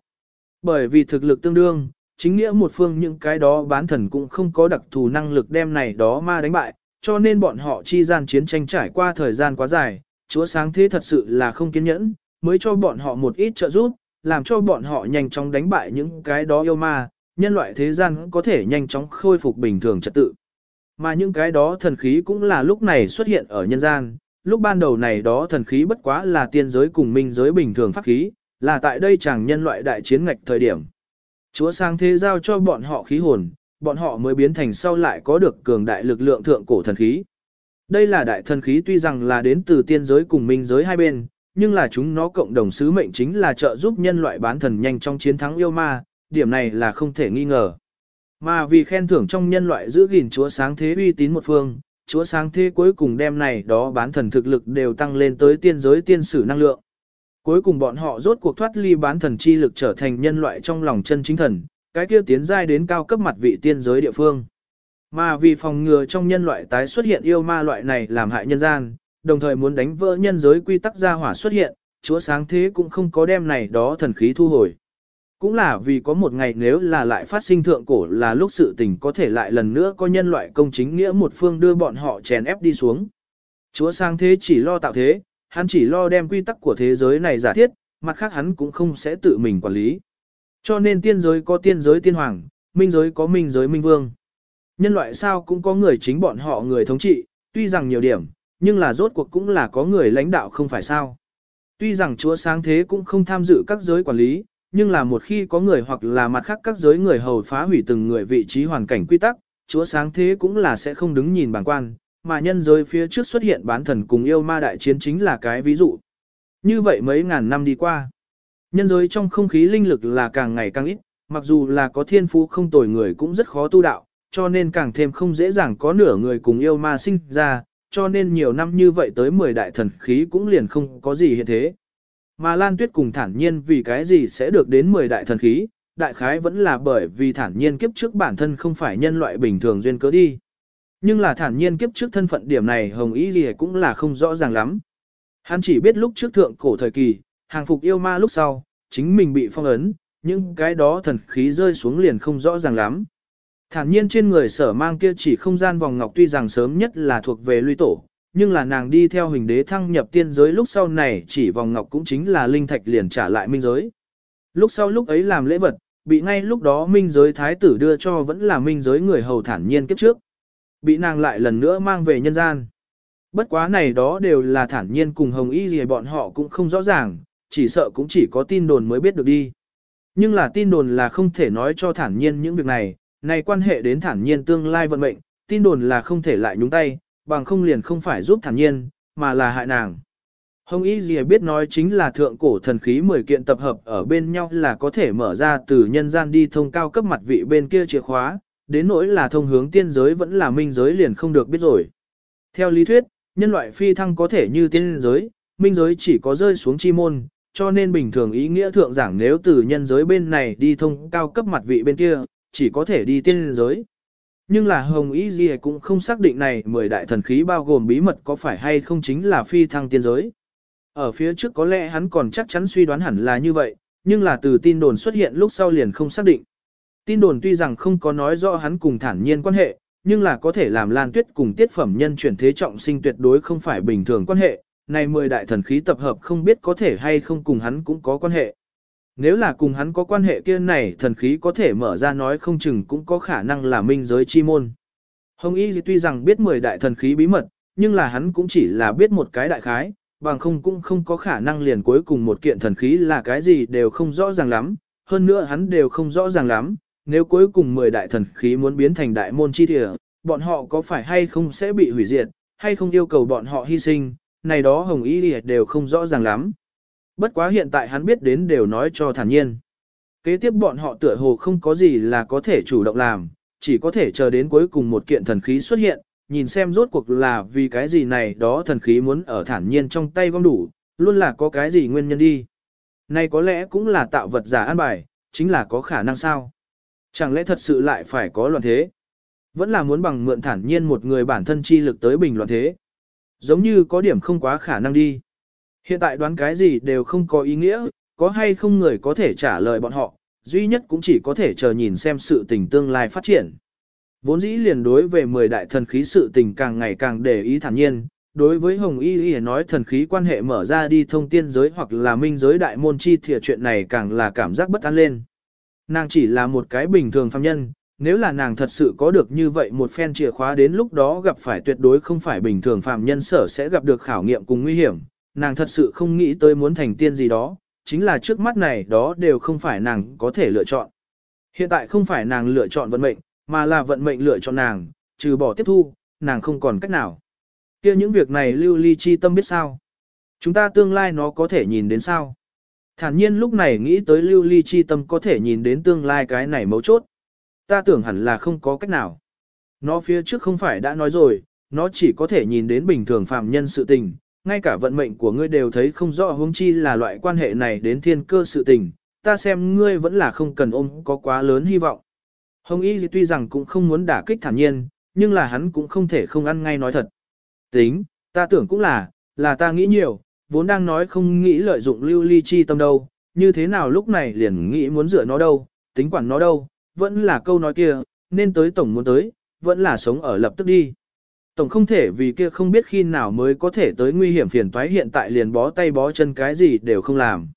Bởi vì thực lực tương đương, chính nghĩa một phương những cái đó bán thần cũng không có đặc thù năng lực đem này đó ma đánh bại, cho nên bọn họ chi gian chiến tranh trải qua thời gian quá dài, chúa sáng thế thật sự là không kiên nhẫn, mới cho bọn họ một ít trợ giúp, làm cho bọn họ nhanh chóng đánh bại những cái đó yêu ma, nhân loại thế gian có thể nhanh chóng khôi phục bình thường trật tự. Mà những cái đó thần khí cũng là lúc này xuất hiện ở nhân gian, lúc ban đầu này đó thần khí bất quá là tiên giới cùng minh giới bình thường pháp khí, là tại đây chẳng nhân loại đại chiến ngạch thời điểm. Chúa sang thế giao cho bọn họ khí hồn, bọn họ mới biến thành sau lại có được cường đại lực lượng thượng cổ thần khí. Đây là đại thần khí tuy rằng là đến từ tiên giới cùng minh giới hai bên, nhưng là chúng nó cộng đồng sứ mệnh chính là trợ giúp nhân loại bán thần nhanh trong chiến thắng yêu ma, điểm này là không thể nghi ngờ. Mà vì khen thưởng trong nhân loại giữ gìn chúa sáng thế uy tín một phương, chúa sáng thế cuối cùng đem này đó bán thần thực lực đều tăng lên tới tiên giới tiên sử năng lượng. Cuối cùng bọn họ rốt cuộc thoát ly bán thần chi lực trở thành nhân loại trong lòng chân chính thần, cái kia tiến giai đến cao cấp mặt vị tiên giới địa phương. Mà vì phòng ngừa trong nhân loại tái xuất hiện yêu ma loại này làm hại nhân gian, đồng thời muốn đánh vỡ nhân giới quy tắc gia hỏa xuất hiện, chúa sáng thế cũng không có đem này đó thần khí thu hồi. Cũng là vì có một ngày nếu là lại phát sinh thượng cổ là lúc sự tình có thể lại lần nữa có nhân loại công chính nghĩa một phương đưa bọn họ chèn ép đi xuống. Chúa sáng thế chỉ lo tạo thế, hắn chỉ lo đem quy tắc của thế giới này giả thiết, mặt khác hắn cũng không sẽ tự mình quản lý. Cho nên tiên giới có tiên giới tiên hoàng, minh giới có minh giới minh vương. Nhân loại sao cũng có người chính bọn họ người thống trị, tuy rằng nhiều điểm, nhưng là rốt cuộc cũng là có người lãnh đạo không phải sao. Tuy rằng chúa sáng thế cũng không tham dự các giới quản lý, nhưng là một khi có người hoặc là mặt khác các giới người hầu phá hủy từng người vị trí hoàn cảnh quy tắc, chúa sáng thế cũng là sẽ không đứng nhìn bàng quan, mà nhân giới phía trước xuất hiện bán thần cùng yêu ma đại chiến chính là cái ví dụ. Như vậy mấy ngàn năm đi qua, nhân giới trong không khí linh lực là càng ngày càng ít, mặc dù là có thiên phú không tồi người cũng rất khó tu đạo, cho nên càng thêm không dễ dàng có nửa người cùng yêu ma sinh ra, cho nên nhiều năm như vậy tới 10 đại thần khí cũng liền không có gì hiện thế. Mà Lan Tuyết cùng thản nhiên vì cái gì sẽ được đến 10 đại thần khí, đại khái vẫn là bởi vì thản nhiên kiếp trước bản thân không phải nhân loại bình thường duyên cớ đi. Nhưng là thản nhiên kiếp trước thân phận điểm này Hồng Ý gì cũng là không rõ ràng lắm. Hắn chỉ biết lúc trước thượng cổ thời kỳ, hàng phục yêu ma lúc sau, chính mình bị phong ấn, nhưng cái đó thần khí rơi xuống liền không rõ ràng lắm. Thản nhiên trên người sở mang kia chỉ không gian vòng ngọc tuy rằng sớm nhất là thuộc về luy tổ, nhưng là nàng đi theo hình đế thăng nhập tiên giới lúc sau này chỉ vòng ngọc cũng chính là linh thạch liền trả lại minh giới. Lúc sau lúc ấy làm lễ vật, bị ngay lúc đó minh giới thái tử đưa cho vẫn là minh giới người hầu thản nhiên kiếp trước. Bị nàng lại lần nữa mang về nhân gian. Bất quá này đó đều là thản nhiên cùng hồng y gì bọn họ cũng không rõ ràng, chỉ sợ cũng chỉ có tin đồn mới biết được đi. Nhưng là tin đồn là không thể nói cho thản nhiên những việc này, này quan hệ đến thản nhiên tương lai vận mệnh, tin đồn là không thể lại nhúng tay, bằng không liền không phải giúp thản nhiên, mà là hại nàng. Hồng Y Dì biết nói chính là thượng cổ thần khí 10 kiện tập hợp ở bên nhau là có thể mở ra từ nhân gian đi thông cao cấp mặt vị bên kia chìa khóa, đến nỗi là thông hướng tiên giới vẫn là minh giới liền không được biết rồi. Theo lý thuyết, nhân loại phi thăng có thể như tiên giới, minh giới chỉ có rơi xuống chi môn, cho nên bình thường ý nghĩa thượng giảng nếu từ nhân giới bên này đi thông cao cấp mặt vị bên kia, chỉ có thể đi tiên giới. Nhưng là Hồng Y Di cũng không xác định này mười đại thần khí bao gồm bí mật có phải hay không chính là phi thăng tiên giới. Ở phía trước có lẽ hắn còn chắc chắn suy đoán hẳn là như vậy, nhưng là từ tin đồn xuất hiện lúc sau liền không xác định. Tin đồn tuy rằng không có nói rõ hắn cùng thản nhiên quan hệ, nhưng là có thể làm Lan Tuyết cùng tiết phẩm nhân chuyển thế trọng sinh tuyệt đối không phải bình thường quan hệ, này mười đại thần khí tập hợp không biết có thể hay không cùng hắn cũng có quan hệ. Nếu là cùng hắn có quan hệ kia này thần khí có thể mở ra nói không chừng cũng có khả năng là minh giới chi môn. Hồng Y tuy rằng biết 10 đại thần khí bí mật, nhưng là hắn cũng chỉ là biết một cái đại khái, bằng không cũng không có khả năng liền cuối cùng một kiện thần khí là cái gì đều không rõ ràng lắm, hơn nữa hắn đều không rõ ràng lắm, nếu cuối cùng 10 đại thần khí muốn biến thành đại môn chi địa, bọn họ có phải hay không sẽ bị hủy diệt, hay không yêu cầu bọn họ hy sinh, này đó Hồng Y đều không rõ ràng lắm. Bất quá hiện tại hắn biết đến đều nói cho thản nhiên. Kế tiếp bọn họ tựa hồ không có gì là có thể chủ động làm, chỉ có thể chờ đến cuối cùng một kiện thần khí xuất hiện, nhìn xem rốt cuộc là vì cái gì này đó thần khí muốn ở thản nhiên trong tay gom đủ, luôn là có cái gì nguyên nhân đi. Này có lẽ cũng là tạo vật giả an bài, chính là có khả năng sao. Chẳng lẽ thật sự lại phải có loạn thế? Vẫn là muốn bằng mượn thản nhiên một người bản thân chi lực tới bình loạn thế. Giống như có điểm không quá khả năng đi. Hiện tại đoán cái gì đều không có ý nghĩa, có hay không người có thể trả lời bọn họ, duy nhất cũng chỉ có thể chờ nhìn xem sự tình tương lai phát triển. Vốn dĩ liền đối về 10 đại thần khí sự tình càng ngày càng để ý thản nhiên, đối với Hồng Y Y nói thần khí quan hệ mở ra đi thông tiên giới hoặc là minh giới đại môn chi thìa chuyện này càng là cảm giác bất an lên. Nàng chỉ là một cái bình thường phàm nhân, nếu là nàng thật sự có được như vậy một phen chìa khóa đến lúc đó gặp phải tuyệt đối không phải bình thường phàm nhân sở sẽ gặp được khảo nghiệm cùng nguy hiểm, nàng thật sự không nghĩ tới muốn thành tiên gì đó, chính là trước mắt này đó đều không phải nàng có thể lựa chọn. Hiện tại không phải nàng lựa chọn vận mệnh, mà là vận mệnh lựa chọn nàng, trừ bỏ tiếp thu, nàng không còn cách nào. kia những việc này lưu ly chi tâm biết sao? Chúng ta tương lai nó có thể nhìn đến sao? Thản nhiên lúc này nghĩ tới lưu ly chi tâm có thể nhìn đến tương lai cái này mấu chốt. Ta tưởng hẳn là không có cách nào. Nó phía trước không phải đã nói rồi, nó chỉ có thể nhìn đến bình thường phàm nhân sự tình, ngay cả vận mệnh của ngươi đều thấy không rõ huống chi là loại quan hệ này đến thiên cơ sự tình, ta xem ngươi vẫn là không cần ôm có quá lớn hy vọng. Hồng Y tuy rằng cũng không muốn đả kích thản nhiên, nhưng là hắn cũng không thể không ăn ngay nói thật. Tính, ta tưởng cũng là, là ta nghĩ nhiều, vốn đang nói không nghĩ lợi dụng lưu ly chi tâm đâu, như thế nào lúc này liền nghĩ muốn dựa nó đâu, tính quản nó đâu, vẫn là câu nói kia, nên tới tổng muốn tới, vẫn là sống ở lập tức đi. Tổng không thể vì kia không biết khi nào mới có thể tới nguy hiểm phiền toái hiện tại liền bó tay bó chân cái gì đều không làm.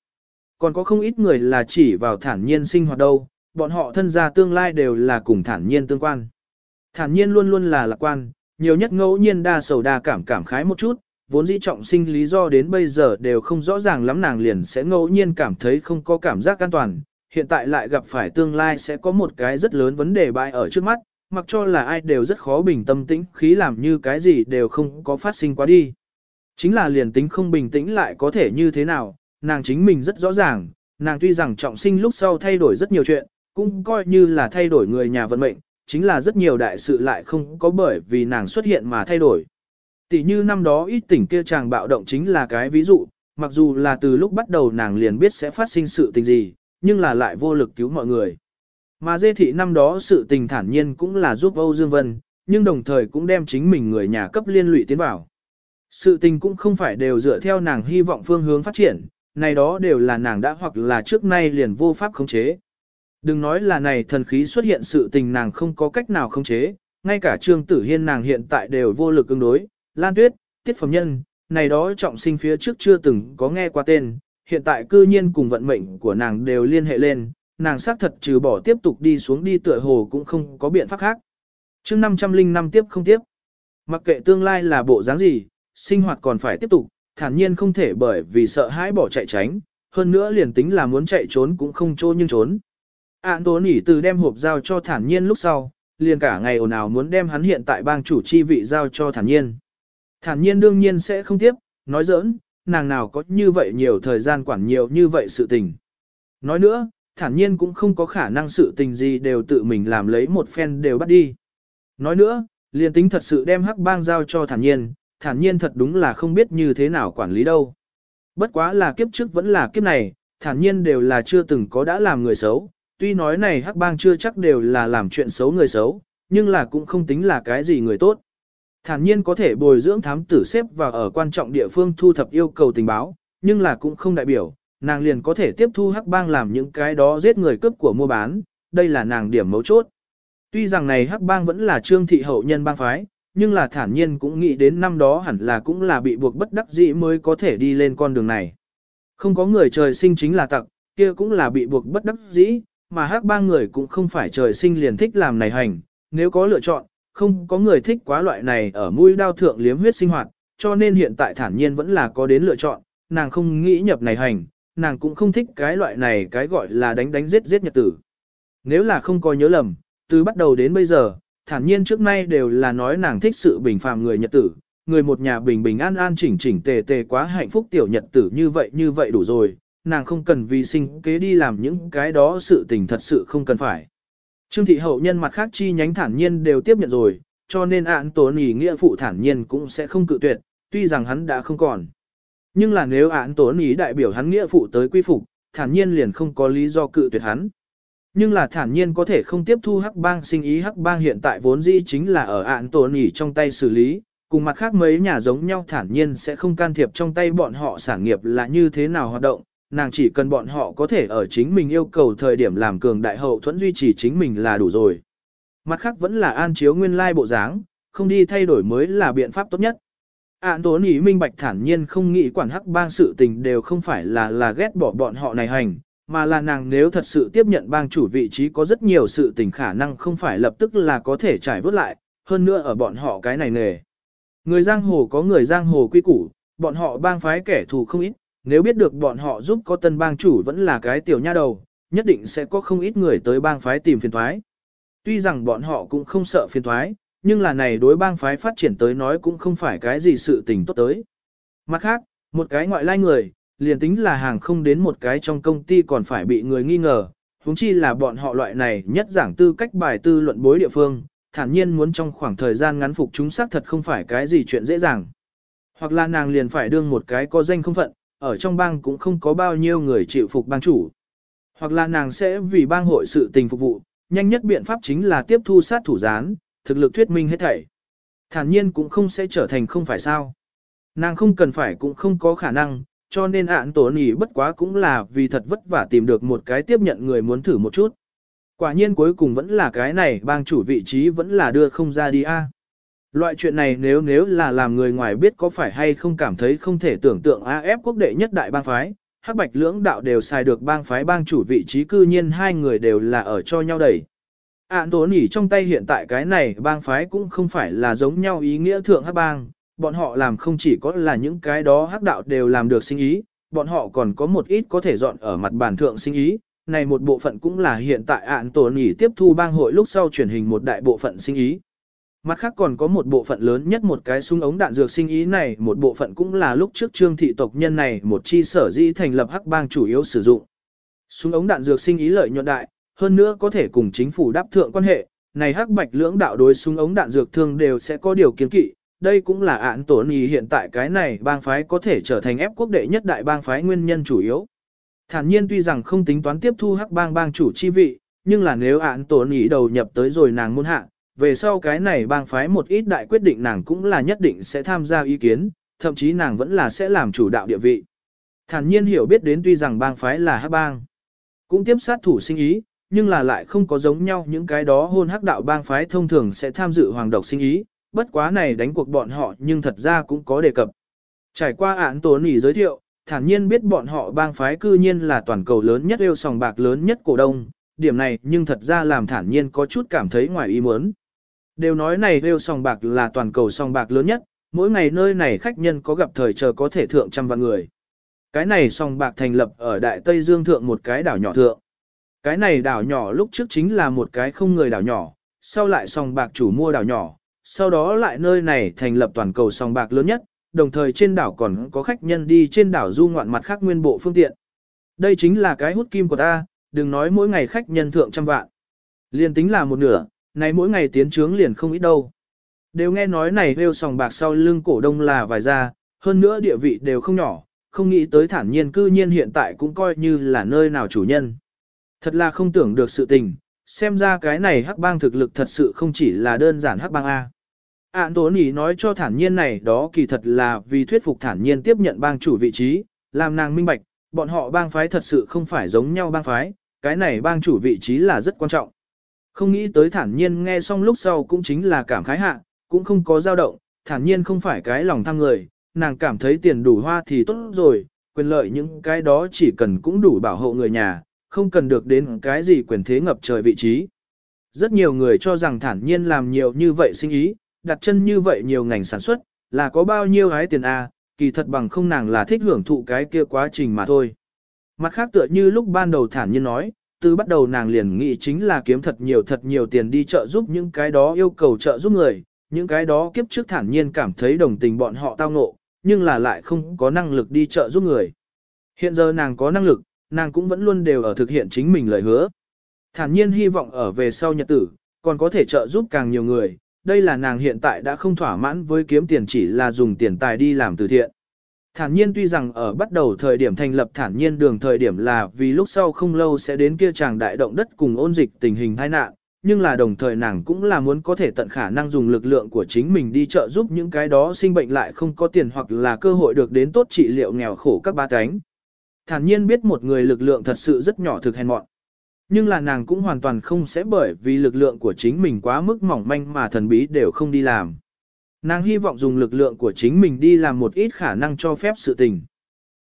Còn có không ít người là chỉ vào thản nhiên sinh hoạt đâu, bọn họ thân gia tương lai đều là cùng thản nhiên tương quan. Thản nhiên luôn luôn là lạc quan, nhiều nhất ngẫu nhiên đa sầu đa cảm cảm khái một chút, vốn dĩ trọng sinh lý do đến bây giờ đều không rõ ràng lắm nàng liền sẽ ngẫu nhiên cảm thấy không có cảm giác an toàn, hiện tại lại gặp phải tương lai sẽ có một cái rất lớn vấn đề bại ở trước mắt, mặc cho là ai đều rất khó bình tâm tĩnh khí làm như cái gì đều không có phát sinh quá đi. Chính là liền tính không bình tĩnh lại có thể như thế nào, nàng chính mình rất rõ ràng, nàng tuy rằng trọng sinh lúc sau thay đổi rất nhiều chuyện, cũng coi như là thay đổi người nhà vận mệnh, chính là rất nhiều đại sự lại không có bởi vì nàng xuất hiện mà thay đổi. Tỷ như năm đó ít tỉnh kia chàng bạo động chính là cái ví dụ, mặc dù là từ lúc bắt đầu nàng liền biết sẽ phát sinh sự tình gì, nhưng là lại vô lực cứu mọi người. Mà dê thị năm đó sự tình thản nhiên cũng là giúp Âu Dương Vân, nhưng đồng thời cũng đem chính mình người nhà cấp liên lụy tiến vào. Sự tình cũng không phải đều dựa theo nàng hy vọng phương hướng phát triển, này đó đều là nàng đã hoặc là trước nay liền vô pháp khống chế. Đừng nói là này thần khí xuất hiện sự tình nàng không có cách nào khống chế, ngay cả Trương Tử Hiên nàng hiện tại đều vô lực ứng đối, Lan Tuyết, Tiết Phẩm Nhân, này đó trọng sinh phía trước chưa từng có nghe qua tên, hiện tại cư nhiên cùng vận mệnh của nàng đều liên hệ lên, nàng xác thật trừ bỏ tiếp tục đi xuống đi tựa hồ cũng không có biện pháp khác. chương 505 tiếp không tiếp. Mặc kệ tương lai là bộ dáng gì, sinh hoạt còn phải tiếp tục, thản nhiên không thể bởi vì sợ hãi bỏ chạy tránh, hơn nữa liền tính là muốn chạy trốn cũng không trô nhưng trốn. Anthony từ đem hộp giao cho thản nhiên lúc sau, liền cả ngày ồn ào muốn đem hắn hiện tại bang chủ chi vị giao cho thản nhiên. Thản nhiên đương nhiên sẽ không tiếp, nói giỡn, nàng nào có như vậy nhiều thời gian quản nhiều như vậy sự tình. Nói nữa, thản nhiên cũng không có khả năng sự tình gì đều tự mình làm lấy một phen đều bắt đi. Nói nữa, liền tính thật sự đem hắc bang giao cho thản nhiên, thản nhiên thật đúng là không biết như thế nào quản lý đâu. Bất quá là kiếp trước vẫn là kiếp này, thản nhiên đều là chưa từng có đã làm người xấu, tuy nói này hắc bang chưa chắc đều là làm chuyện xấu người xấu, nhưng là cũng không tính là cái gì người tốt. Thản nhiên có thể bồi dưỡng thám tử xếp và ở quan trọng địa phương thu thập yêu cầu tình báo, nhưng là cũng không đại biểu, nàng liền có thể tiếp thu hắc bang làm những cái đó giết người cướp của mua bán, đây là nàng điểm mấu chốt. Tuy rằng này hắc bang vẫn là trương thị hậu nhân bang phái, nhưng là thản nhiên cũng nghĩ đến năm đó hẳn là cũng là bị buộc bất đắc dĩ mới có thể đi lên con đường này. Không có người trời sinh chính là tặc, kia cũng là bị buộc bất đắc dĩ, mà hắc bang người cũng không phải trời sinh liền thích làm này hành, nếu có lựa chọn, không có người thích quá loại này ở mũi đao thượng liếm huyết sinh hoạt, cho nên hiện tại thản nhiên vẫn là có đến lựa chọn, nàng không nghĩ nhập này hành, nàng cũng không thích cái loại này cái gọi là đánh đánh giết giết nhật tử. Nếu là không có nhớ lầm, từ bắt đầu đến bây giờ, thản nhiên trước nay đều là nói nàng thích sự bình phàm người nhật tử, người một nhà bình bình an an chỉnh chỉnh tề tề quá hạnh phúc tiểu nhật tử như vậy như vậy đủ rồi, nàng không cần vì sinh kế đi làm những cái đó sự tình thật sự không cần phải. Trương thị hậu nhân mặt khác chi nhánh thản nhiên đều tiếp nhận rồi, cho nên án tốn ý nghĩa phụ thản nhiên cũng sẽ không cự tuyệt, tuy rằng hắn đã không còn. Nhưng là nếu án tố ý đại biểu hắn nghĩa phụ tới quy phục, thản nhiên liền không có lý do cự tuyệt hắn. Nhưng là thản nhiên có thể không tiếp thu hắc bang sinh ý hắc bang hiện tại vốn dĩ chính là ở án tố ý trong tay xử lý, cùng mặt khác mấy nhà giống nhau thản nhiên sẽ không can thiệp trong tay bọn họ sản nghiệp là như thế nào hoạt động, nàng chỉ cần bọn họ có thể ở chính mình yêu cầu thời điểm làm cường đại hậu thuẫn duy trì chính mình là đủ rồi. Mặt khác vẫn là an chiếu nguyên lai bộ dáng, không đi thay đổi mới là biện pháp tốt nhất. Ản tố nỉ minh bạch thản nhiên không nghĩ quản hắc bang sự tình đều không phải là là ghét bỏ bọn họ này hành, mà là nàng nếu thật sự tiếp nhận bang chủ vị trí có rất nhiều sự tình khả năng không phải lập tức là có thể trải vớt lại, hơn nữa ở bọn họ cái này nghề. Người giang hồ có người giang hồ quy củ, bọn họ bang phái kẻ thù không ít, nếu biết được bọn họ giúp có tân bang chủ vẫn là cái tiểu nha đầu, nhất định sẽ có không ít người tới bang phái tìm phiền thoái. Tuy rằng bọn họ cũng không sợ phiền thoái, nhưng là này đối bang phái phát triển tới nói cũng không phải cái gì sự tình tốt tới. Mặt khác, một cái ngoại lai người, liền tính là hàng không đến một cái trong công ty còn phải bị người nghi ngờ, huống chi là bọn họ loại này nhất giảng tư cách bài tư luận bối địa phương, thản nhiên muốn trong khoảng thời gian ngắn phục chúng xác thật không phải cái gì chuyện dễ dàng. Hoặc là nàng liền phải đương một cái có danh không phận, ở trong bang cũng không có bao nhiêu người chịu phục bang chủ. Hoặc là nàng sẽ vì bang hội sự tình phục vụ, nhanh nhất biện pháp chính là tiếp thu sát thủ gián, thực lực thuyết minh hết thảy. Thản nhiên cũng không sẽ trở thành không phải sao. Nàng không cần phải cũng không có khả năng, cho nên ạn tổ nỉ bất quá cũng là vì thật vất vả tìm được một cái tiếp nhận người muốn thử một chút. Quả nhiên cuối cùng vẫn là cái này bang chủ vị trí vẫn là đưa không ra đi a. Loại chuyện này nếu nếu là làm người ngoài biết có phải hay không cảm thấy không thể tưởng tượng AF quốc đệ nhất đại bang phái, hắc bạch lưỡng đạo đều xài được bang phái bang chủ vị trí cư nhiên hai người đều là ở cho nhau đẩy. Ản tố nỉ trong tay hiện tại cái này bang phái cũng không phải là giống nhau ý nghĩa thượng hắc bang, bọn họ làm không chỉ có là những cái đó hắc đạo đều làm được sinh ý, bọn họ còn có một ít có thể dọn ở mặt bàn thượng sinh ý, này một bộ phận cũng là hiện tại ạn tổ nỉ tiếp thu bang hội lúc sau chuyển hình một đại bộ phận sinh ý. Mặt khác còn có một bộ phận lớn nhất một cái súng ống đạn dược sinh ý này, một bộ phận cũng là lúc trước trương thị tộc nhân này một chi sở di thành lập hắc bang chủ yếu sử dụng. Súng ống đạn dược sinh ý lợi nhuận đại, hơn nữa có thể cùng chính phủ đáp thượng quan hệ, này hắc bạch lưỡng đạo đối súng ống đạn dược thương đều sẽ có điều kiến kỵ, đây cũng là án tổ nì hiện tại cái này bang phái có thể trở thành ép quốc đệ nhất đại bang phái nguyên nhân chủ yếu. Thản nhiên tuy rằng không tính toán tiếp thu hắc bang bang chủ chi vị, nhưng là nếu án tổ nì đầu nhập tới rồi nàng môn hạ, về sau cái này bang phái một ít đại quyết định nàng cũng là nhất định sẽ tham gia ý kiến, thậm chí nàng vẫn là sẽ làm chủ đạo địa vị. Thản nhiên hiểu biết đến tuy rằng bang phái là hắc bang, cũng tiếp sát thủ sinh ý, nhưng là lại không có giống nhau những cái đó hôn hắc đạo bang phái thông thường sẽ tham dự hoàng độc sinh ý, bất quá này đánh cuộc bọn họ nhưng thật ra cũng có đề cập. Trải qua án tố nỉ giới thiệu, thản nhiên biết bọn họ bang phái cư nhiên là toàn cầu lớn nhất yêu sòng bạc lớn nhất cổ đông, điểm này nhưng thật ra làm thản nhiên có chút cảm thấy ngoài ý muốn. Đều nói này yêu sòng bạc là toàn cầu sòng bạc lớn nhất, mỗi ngày nơi này khách nhân có gặp thời chờ có thể thượng trăm vạn người. Cái này sòng bạc thành lập ở Đại Tây Dương thượng một cái đảo nhỏ thượng. Cái này đảo nhỏ lúc trước chính là một cái không người đảo nhỏ, sau lại sòng bạc chủ mua đảo nhỏ, sau đó lại nơi này thành lập toàn cầu sòng bạc lớn nhất, đồng thời trên đảo còn có khách nhân đi trên đảo du ngoạn mặt khác nguyên bộ phương tiện. Đây chính là cái hút kim của ta, đừng nói mỗi ngày khách nhân thượng trăm vạn. Liền tính là một nửa, này mỗi ngày tiến trướng liền không ít đâu. Đều nghe nói này rêu sòng bạc sau lưng cổ đông là vài gia, hơn nữa địa vị đều không nhỏ, không nghĩ tới thản nhiên cư nhiên hiện tại cũng coi như là nơi nào chủ nhân. Thật là không tưởng được sự tình, xem ra cái này hắc bang thực lực thật sự không chỉ là đơn giản hắc bang A. Ản tố nỉ nói cho thản nhiên này đó kỳ thật là vì thuyết phục thản nhiên tiếp nhận bang chủ vị trí, làm nàng minh bạch, bọn họ bang phái thật sự không phải giống nhau bang phái, cái này bang chủ vị trí là rất quan trọng. Không nghĩ tới thản nhiên nghe xong lúc sau cũng chính là cảm khái hạ, cũng không có dao động, thản nhiên không phải cái lòng tham người, nàng cảm thấy tiền đủ hoa thì tốt rồi, quyền lợi những cái đó chỉ cần cũng đủ bảo hộ người nhà, không cần được đến cái gì quyền thế ngập trời vị trí. Rất nhiều người cho rằng thản nhiên làm nhiều như vậy sinh ý, đặt chân như vậy nhiều ngành sản xuất, là có bao nhiêu hái tiền A, kỳ thật bằng không nàng là thích hưởng thụ cái kia quá trình mà thôi. Mặt khác tựa như lúc ban đầu thản nhiên nói, từ bắt đầu nàng liền nghĩ chính là kiếm thật nhiều thật nhiều tiền đi chợ giúp những cái đó yêu cầu trợ giúp người, những cái đó kiếp trước thản nhiên cảm thấy đồng tình bọn họ tao ngộ, nhưng là lại không có năng lực đi trợ giúp người. Hiện giờ nàng có năng lực, nàng cũng vẫn luôn đều ở thực hiện chính mình lời hứa. Thản nhiên hy vọng ở về sau nhật tử, còn có thể trợ giúp càng nhiều người, đây là nàng hiện tại đã không thỏa mãn với kiếm tiền chỉ là dùng tiền tài đi làm từ thiện. Thản nhiên tuy rằng ở bắt đầu thời điểm thành lập thản nhiên đường thời điểm là vì lúc sau không lâu sẽ đến kia chàng đại động đất cùng ôn dịch tình hình tai nạn, nhưng là đồng thời nàng cũng là muốn có thể tận khả năng dùng lực lượng của chính mình đi trợ giúp những cái đó sinh bệnh lại không có tiền hoặc là cơ hội được đến tốt trị liệu nghèo khổ các ba cánh. Thản nhiên biết một người lực lượng thật sự rất nhỏ thực hèn mọn. Nhưng là nàng cũng hoàn toàn không sẽ bởi vì lực lượng của chính mình quá mức mỏng manh mà thần bí đều không đi làm. Nàng hy vọng dùng lực lượng của chính mình đi làm một ít khả năng cho phép sự tình.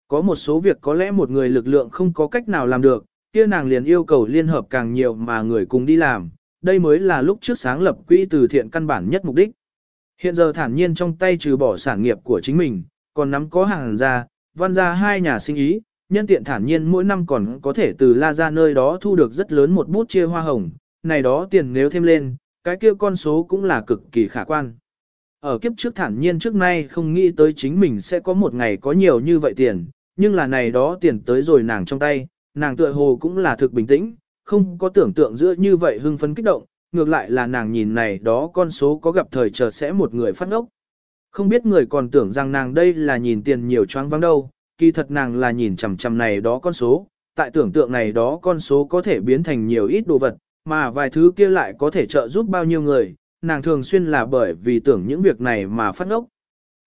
Có một số việc có lẽ một người lực lượng không có cách nào làm được, kia nàng liền yêu cầu liên hợp càng nhiều mà người cùng đi làm, đây mới là lúc trước sáng lập quỹ từ thiện căn bản nhất mục đích. Hiện giờ thản nhiên trong tay trừ bỏ sản nghiệp của chính mình, còn nắm có hàng ra, văn ra hai nhà sinh ý, nhân tiện thản nhiên mỗi năm còn có thể từ la ra nơi đó thu được rất lớn một bút chia hoa hồng, này đó tiền nếu thêm lên, cái kia con số cũng là cực kỳ khả quan. Ở kiếp trước thản nhiên trước nay không nghĩ tới chính mình sẽ có một ngày có nhiều như vậy tiền, nhưng là này đó tiền tới rồi nàng trong tay, nàng tựa hồ cũng là thực bình tĩnh, không có tưởng tượng giữa như vậy hưng phấn kích động, ngược lại là nàng nhìn này đó con số có gặp thời chờ sẽ một người phát ngốc. Không biết người còn tưởng rằng nàng đây là nhìn tiền nhiều choáng vắng đâu, kỳ thật nàng là nhìn chằm chằm này đó con số, tại tưởng tượng này đó con số có thể biến thành nhiều ít đồ vật, mà vài thứ kia lại có thể trợ giúp bao nhiêu người, nàng thường xuyên là bởi vì tưởng những việc này mà phát ngốc.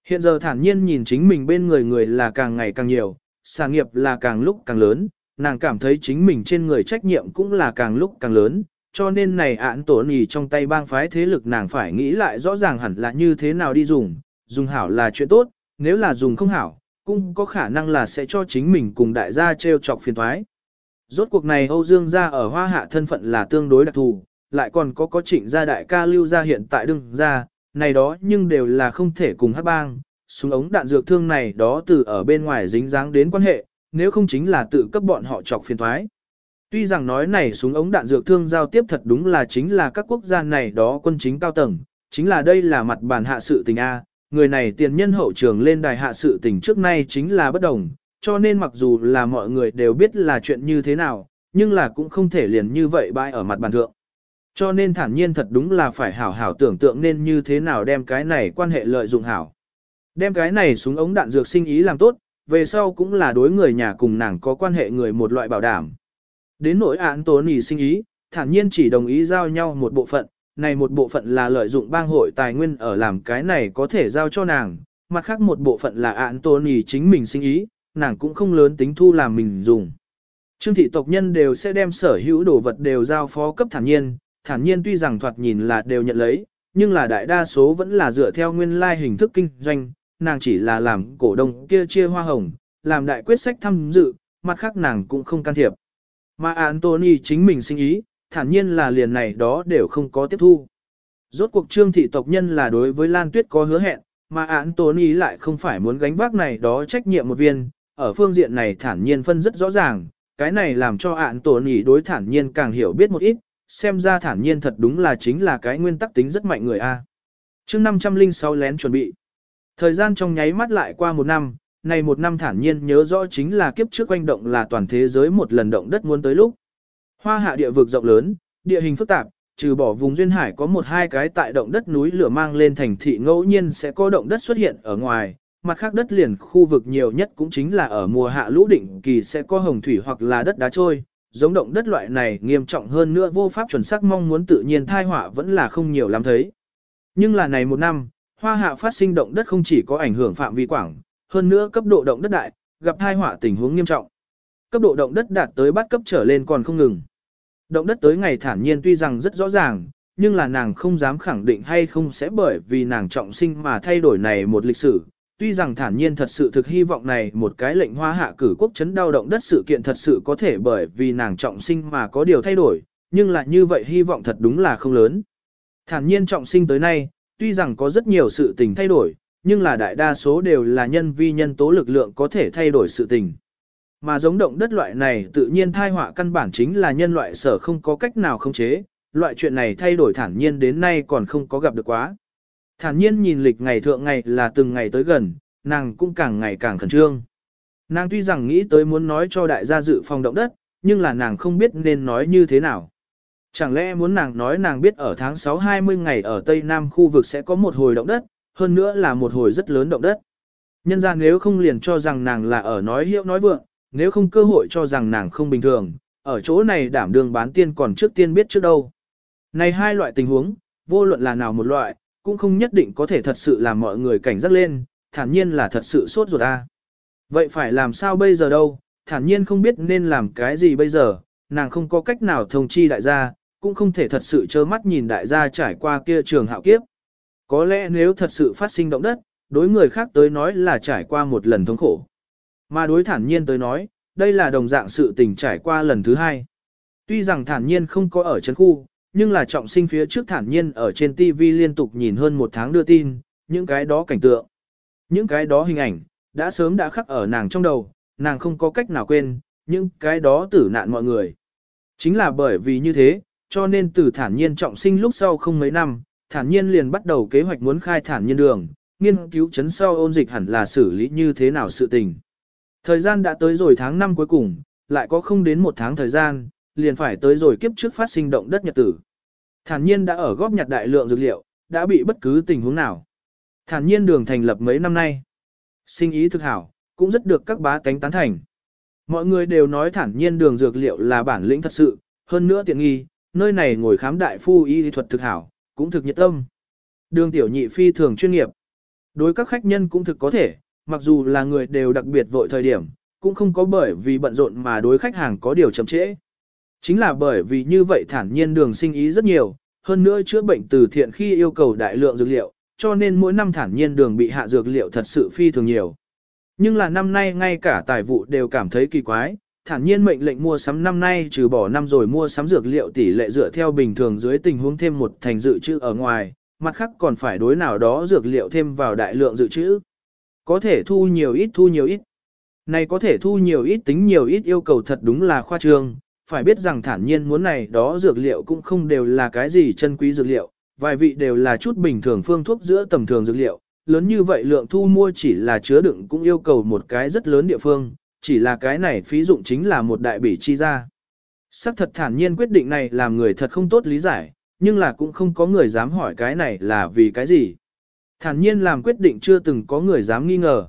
Hiện giờ thản nhiên nhìn chính mình bên người người là càng ngày càng nhiều, sản nghiệp là càng lúc càng lớn, nàng cảm thấy chính mình trên người trách nhiệm cũng là càng lúc càng lớn, cho nên này án tổ nì trong tay bang phái thế lực nàng phải nghĩ lại rõ ràng hẳn là như thế nào đi dùng, dùng hảo là chuyện tốt, nếu là dùng không hảo, cũng có khả năng là sẽ cho chính mình cùng đại gia treo chọc phiền thoái. Rốt cuộc này Âu Dương gia ở hoa hạ thân phận là tương đối đặc thù, lại còn có có trịnh gia đại ca lưu gia hiện tại đương gia, này đó nhưng đều là không thể cùng hát bang, súng ống đạn dược thương này đó từ ở bên ngoài dính dáng đến quan hệ, nếu không chính là tự cấp bọn họ chọc phiền thoái. Tuy rằng nói này súng ống đạn dược thương giao tiếp thật đúng là chính là các quốc gia này đó quân chính cao tầng, chính là đây là mặt bản hạ sự tình A, người này tiền nhân hậu trường lên đài hạ sự tình trước nay chính là bất đồng, cho nên mặc dù là mọi người đều biết là chuyện như thế nào, nhưng là cũng không thể liền như vậy bãi ở mặt bàn thượng. Cho nên thản nhiên thật đúng là phải hảo hảo tưởng tượng nên như thế nào đem cái này quan hệ lợi dụng hảo. Đem cái này xuống ống đạn dược sinh ý làm tốt, về sau cũng là đối người nhà cùng nàng có quan hệ người một loại bảo đảm. Đến nỗi án tố nỉ sinh ý, thản nhiên chỉ đồng ý giao nhau một bộ phận, này một bộ phận là lợi dụng bang hội tài nguyên ở làm cái này có thể giao cho nàng, mặt khác một bộ phận là án chính mình sinh ý, nàng cũng không lớn tính thu làm mình dùng. Trương thị tộc nhân đều sẽ đem sở hữu đồ vật đều giao phó cấp thản nhiên, thản nhiên tuy rằng thoạt nhìn là đều nhận lấy, nhưng là đại đa số vẫn là dựa theo nguyên lai hình thức kinh doanh, nàng chỉ là làm cổ đông kia chia hoa hồng, làm đại quyết sách tham dự, mặt khác nàng cũng không can thiệp. Mà Anthony chính mình sinh ý, thản nhiên là liền này đó đều không có tiếp thu. Rốt cuộc trương thị tộc nhân là đối với Lan Tuyết có hứa hẹn, mà Anthony lại không phải muốn gánh vác này đó trách nhiệm một viên, ở phương diện này thản nhiên phân rất rõ ràng, cái này làm cho Anthony đối thản nhiên càng hiểu biết một ít, xem ra thản nhiên thật đúng là chính là cái nguyên tắc tính rất mạnh người A. chương 506 lén chuẩn bị. Thời gian trong nháy mắt lại qua một năm, này một năm thản nhiên nhớ rõ chính là kiếp trước quanh động là toàn thế giới một lần động đất muốn tới lúc. Hoa hạ địa vực rộng lớn, địa hình phức tạp, trừ bỏ vùng duyên hải có một hai cái tại động đất núi lửa mang lên thành thị ngẫu nhiên sẽ có động đất xuất hiện ở ngoài, mặt khác đất liền khu vực nhiều nhất cũng chính là ở mùa hạ lũ định kỳ sẽ có hồng thủy hoặc là đất đá trôi, giống động đất loại này nghiêm trọng hơn nữa vô pháp chuẩn xác mong muốn tự nhiên thai họa vẫn là không nhiều lắm thấy. Nhưng là này một năm, hoa hạ phát sinh động đất không chỉ có ảnh hưởng phạm vi quảng, hơn nữa cấp độ động đất đại, gặp thai họa tình huống nghiêm trọng. Cấp độ động đất đạt tới bát cấp trở lên còn không ngừng. Động đất tới ngày thản nhiên tuy rằng rất rõ ràng, nhưng là nàng không dám khẳng định hay không sẽ bởi vì nàng trọng sinh mà thay đổi này một lịch sử, Tuy rằng thản nhiên thật sự thực hy vọng này một cái lệnh hoa hạ cử quốc chấn đau động đất sự kiện thật sự có thể bởi vì nàng trọng sinh mà có điều thay đổi, nhưng lại như vậy hy vọng thật đúng là không lớn. Thản nhiên trọng sinh tới nay, tuy rằng có rất nhiều sự tình thay đổi, nhưng là đại đa số đều là nhân vi nhân tố lực lượng có thể thay đổi sự tình. Mà giống động đất loại này tự nhiên thai họa căn bản chính là nhân loại sở không có cách nào khống chế, loại chuyện này thay đổi thản nhiên đến nay còn không có gặp được quá. Thản nhiên nhìn lịch ngày thượng ngày là từng ngày tới gần, nàng cũng càng ngày càng khẩn trương. Nàng tuy rằng nghĩ tới muốn nói cho đại gia dự phòng động đất, nhưng là nàng không biết nên nói như thế nào. Chẳng lẽ muốn nàng nói nàng biết ở tháng 6 20 ngày ở Tây Nam khu vực sẽ có một hồi động đất, hơn nữa là một hồi rất lớn động đất. Nhân ra nếu không liền cho rằng nàng là ở nói hiệu nói vượng, nếu không cơ hội cho rằng nàng không bình thường, ở chỗ này đảm đường bán tiên còn trước tiên biết trước đâu. Này hai loại tình huống, vô luận là nào một loại, cũng không nhất định có thể thật sự làm mọi người cảnh giác lên, thản nhiên là thật sự sốt ruột a. Vậy phải làm sao bây giờ đâu, thản nhiên không biết nên làm cái gì bây giờ, nàng không có cách nào thông chi đại gia, cũng không thể thật sự trơ mắt nhìn đại gia trải qua kia trường hạo kiếp. Có lẽ nếu thật sự phát sinh động đất, đối người khác tới nói là trải qua một lần thống khổ. Mà đối thản nhiên tới nói, đây là đồng dạng sự tình trải qua lần thứ hai. Tuy rằng thản nhiên không có ở chấn khu, nhưng là trọng sinh phía trước thản nhiên ở trên TV liên tục nhìn hơn một tháng đưa tin, những cái đó cảnh tượng, những cái đó hình ảnh, đã sớm đã khắc ở nàng trong đầu, nàng không có cách nào quên, những cái đó tử nạn mọi người. Chính là bởi vì như thế, cho nên từ thản nhiên trọng sinh lúc sau không mấy năm, thản nhiên liền bắt đầu kế hoạch muốn khai thản nhiên đường, nghiên cứu chấn sau ôn dịch hẳn là xử lý như thế nào sự tình. Thời gian đã tới rồi tháng 5 cuối cùng, lại có không đến một tháng thời gian, liền phải tới rồi kiếp trước phát sinh động đất nhật tử. Thản nhiên đã ở góp nhặt đại lượng dược liệu, đã bị bất cứ tình huống nào. Thản nhiên đường thành lập mấy năm nay. Sinh ý thực hảo, cũng rất được các bá tánh tán thành. Mọi người đều nói thản nhiên đường dược liệu là bản lĩnh thật sự, hơn nữa tiện nghi, nơi này ngồi khám đại phu y thuật thực hảo, cũng thực nhiệt tâm. Đường tiểu nhị phi thường chuyên nghiệp. Đối các khách nhân cũng thực có thể, mặc dù là người đều đặc biệt vội thời điểm, cũng không có bởi vì bận rộn mà đối khách hàng có điều chậm trễ. Chính là bởi vì như vậy thản nhiên đường sinh ý rất nhiều, hơn nữa chữa bệnh từ thiện khi yêu cầu đại lượng dược liệu, cho nên mỗi năm thản nhiên đường bị hạ dược liệu thật sự phi thường nhiều. Nhưng là năm nay ngay cả tài vụ đều cảm thấy kỳ quái, thản nhiên mệnh lệnh mua sắm năm nay trừ bỏ năm rồi mua sắm dược liệu tỷ lệ dựa theo bình thường dưới tình huống thêm một thành dự trữ ở ngoài, mặt khác còn phải đối nào đó dược liệu thêm vào đại lượng dự trữ. Có thể thu nhiều ít thu nhiều ít. Này có thể thu nhiều ít tính nhiều ít yêu cầu thật đúng là khoa trương, phải biết rằng thản nhiên muốn này đó dược liệu cũng không đều là cái gì chân quý dược liệu, vài vị đều là chút bình thường phương thuốc giữa tầm thường dược liệu, lớn như vậy lượng thu mua chỉ là chứa đựng cũng yêu cầu một cái rất lớn địa phương, chỉ là cái này phí dụng chính là một đại bỉ chi ra. Sắc thật thản nhiên quyết định này làm người thật không tốt lý giải, nhưng là cũng không có người dám hỏi cái này là vì cái gì. Thản nhiên làm quyết định chưa từng có người dám nghi ngờ.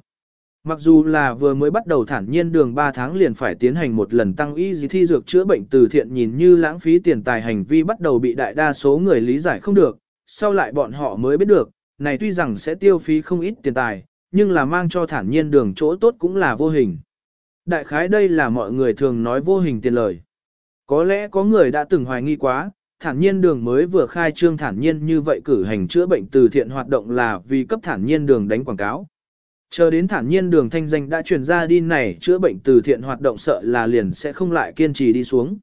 Mặc dù là vừa mới bắt đầu thản nhiên đường 3 tháng liền phải tiến hành một lần tăng y dì thi dược chữa bệnh từ thiện nhìn như lãng phí tiền tài hành vi bắt đầu bị đại đa số người lý giải không được, sau lại bọn họ mới biết được, này tuy rằng sẽ tiêu phí không ít tiền tài, nhưng là mang cho thản nhiên đường chỗ tốt cũng là vô hình. Đại khái đây là mọi người thường nói vô hình tiền lời. Có lẽ có người đã từng hoài nghi quá, thản nhiên đường mới vừa khai trương thản nhiên như vậy cử hành chữa bệnh từ thiện hoạt động là vì cấp thản nhiên đường đánh quảng cáo. Chờ đến thản nhiên đường thanh danh đã truyền ra đi này chữa bệnh từ thiện hoạt động sợ là liền sẽ không lại kiên trì đi xuống.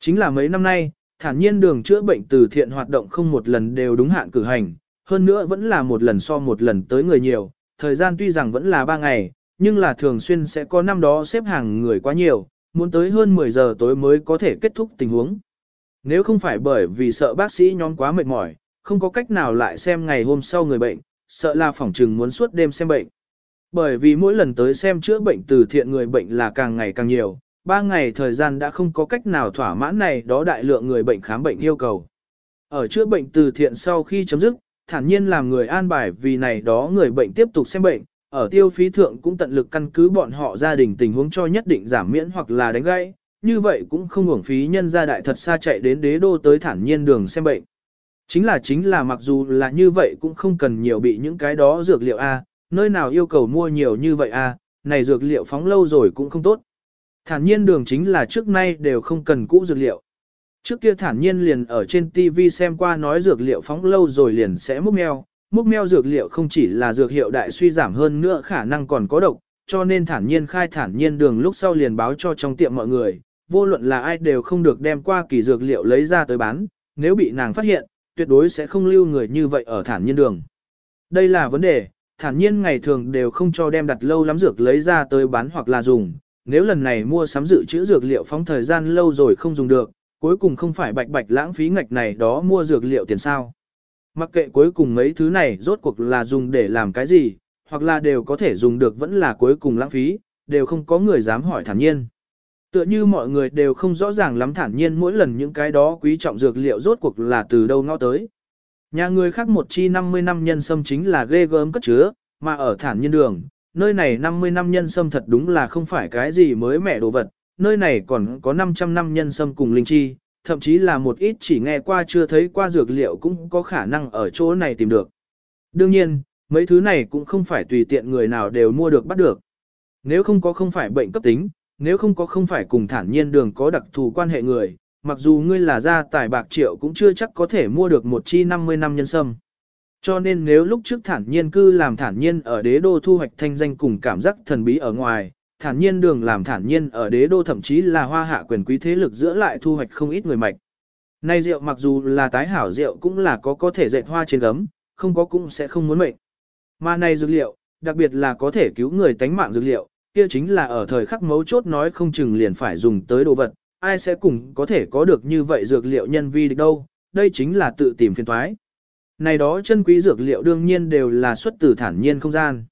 Chính là mấy năm nay, thản nhiên đường chữa bệnh từ thiện hoạt động không một lần đều đúng hạn cử hành, hơn nữa vẫn là một lần so một lần tới người nhiều, thời gian tuy rằng vẫn là 3 ngày, nhưng là thường xuyên sẽ có năm đó xếp hàng người quá nhiều, muốn tới hơn 10 giờ tối mới có thể kết thúc tình huống. Nếu không phải bởi vì sợ bác sĩ nhóm quá mệt mỏi, không có cách nào lại xem ngày hôm sau người bệnh, sợ là phỏng trừng muốn suốt đêm xem bệnh. Bởi vì mỗi lần tới xem chữa bệnh từ thiện người bệnh là càng ngày càng nhiều, ba ngày thời gian đã không có cách nào thỏa mãn này đó đại lượng người bệnh khám bệnh yêu cầu. Ở chữa bệnh từ thiện sau khi chấm dứt, thản nhiên làm người an bài vì này đó người bệnh tiếp tục xem bệnh, ở tiêu phí thượng cũng tận lực căn cứ bọn họ gia đình tình huống cho nhất định giảm miễn hoặc là đánh gãy, như vậy cũng không uổng phí nhân gia đại thật xa chạy đến đế đô tới thản nhiên đường xem bệnh. Chính là chính là mặc dù là như vậy cũng không cần nhiều bị những cái đó dược liệu A, nơi nào yêu cầu mua nhiều như vậy A, này dược liệu phóng lâu rồi cũng không tốt. Thản nhiên đường chính là trước nay đều không cần cũ dược liệu. Trước kia thản nhiên liền ở trên TV xem qua nói dược liệu phóng lâu rồi liền sẽ múc meo, múc meo dược liệu không chỉ là dược hiệu đại suy giảm hơn nữa khả năng còn có độc, cho nên thản nhiên khai thản nhiên đường lúc sau liền báo cho trong tiệm mọi người, vô luận là ai đều không được đem qua kỳ dược liệu lấy ra tới bán, nếu bị nàng phát hiện, tuyệt đối sẽ không lưu người như vậy ở thản nhiên đường. Đây là vấn đề, thản nhiên ngày thường đều không cho đem đặt lâu lắm dược lấy ra tới bán hoặc là dùng, nếu lần này mua sắm dự trữ dược liệu phóng thời gian lâu rồi không dùng được, cuối cùng không phải bạch bạch lãng phí ngạch này đó mua dược liệu tiền sao. Mặc kệ cuối cùng mấy thứ này rốt cuộc là dùng để làm cái gì, hoặc là đều có thể dùng được vẫn là cuối cùng lãng phí, đều không có người dám hỏi thản nhiên. Tựa như mọi người đều không rõ ràng lắm thản nhiên mỗi lần những cái đó quý trọng dược liệu rốt cuộc là từ đâu ngõ tới. Nhà người khác một chi 50 năm nhân sâm chính là ghê gớm cất chứa, mà ở thản nhiên đường, nơi này 50 năm nhân sâm thật đúng là không phải cái gì mới mẻ đồ vật, nơi này còn có 500 năm nhân sâm cùng linh chi, thậm chí là một ít chỉ nghe qua chưa thấy qua dược liệu cũng có khả năng ở chỗ này tìm được. Đương nhiên, mấy thứ này cũng không phải tùy tiện người nào đều mua được bắt được. Nếu không có không phải bệnh cấp tính, nếu không có không phải cùng thản nhiên đường có đặc thù quan hệ người, mặc dù ngươi là gia tài bạc triệu cũng chưa chắc có thể mua được một chi 50 năm nhân sâm. Cho nên nếu lúc trước thản nhiên cư làm thản nhiên ở đế đô thu hoạch thanh danh cùng cảm giác thần bí ở ngoài, thản nhiên đường làm thản nhiên ở đế đô thậm chí là hoa hạ quyền quý thế lực giữa lại thu hoạch không ít người mạch. Nay rượu mặc dù là tái hảo rượu cũng là có có thể dệt hoa trên gấm, không có cũng sẽ không muốn mệnh. Mà này dược liệu, đặc biệt là có thể cứu người tánh mạng dược liệu, kia chính là ở thời khắc mấu chốt nói không chừng liền phải dùng tới đồ vật, ai sẽ cùng có thể có được như vậy dược liệu nhân vi được đâu, đây chính là tự tìm phiền thoái. Này đó chân quý dược liệu đương nhiên đều là xuất từ thản nhiên không gian.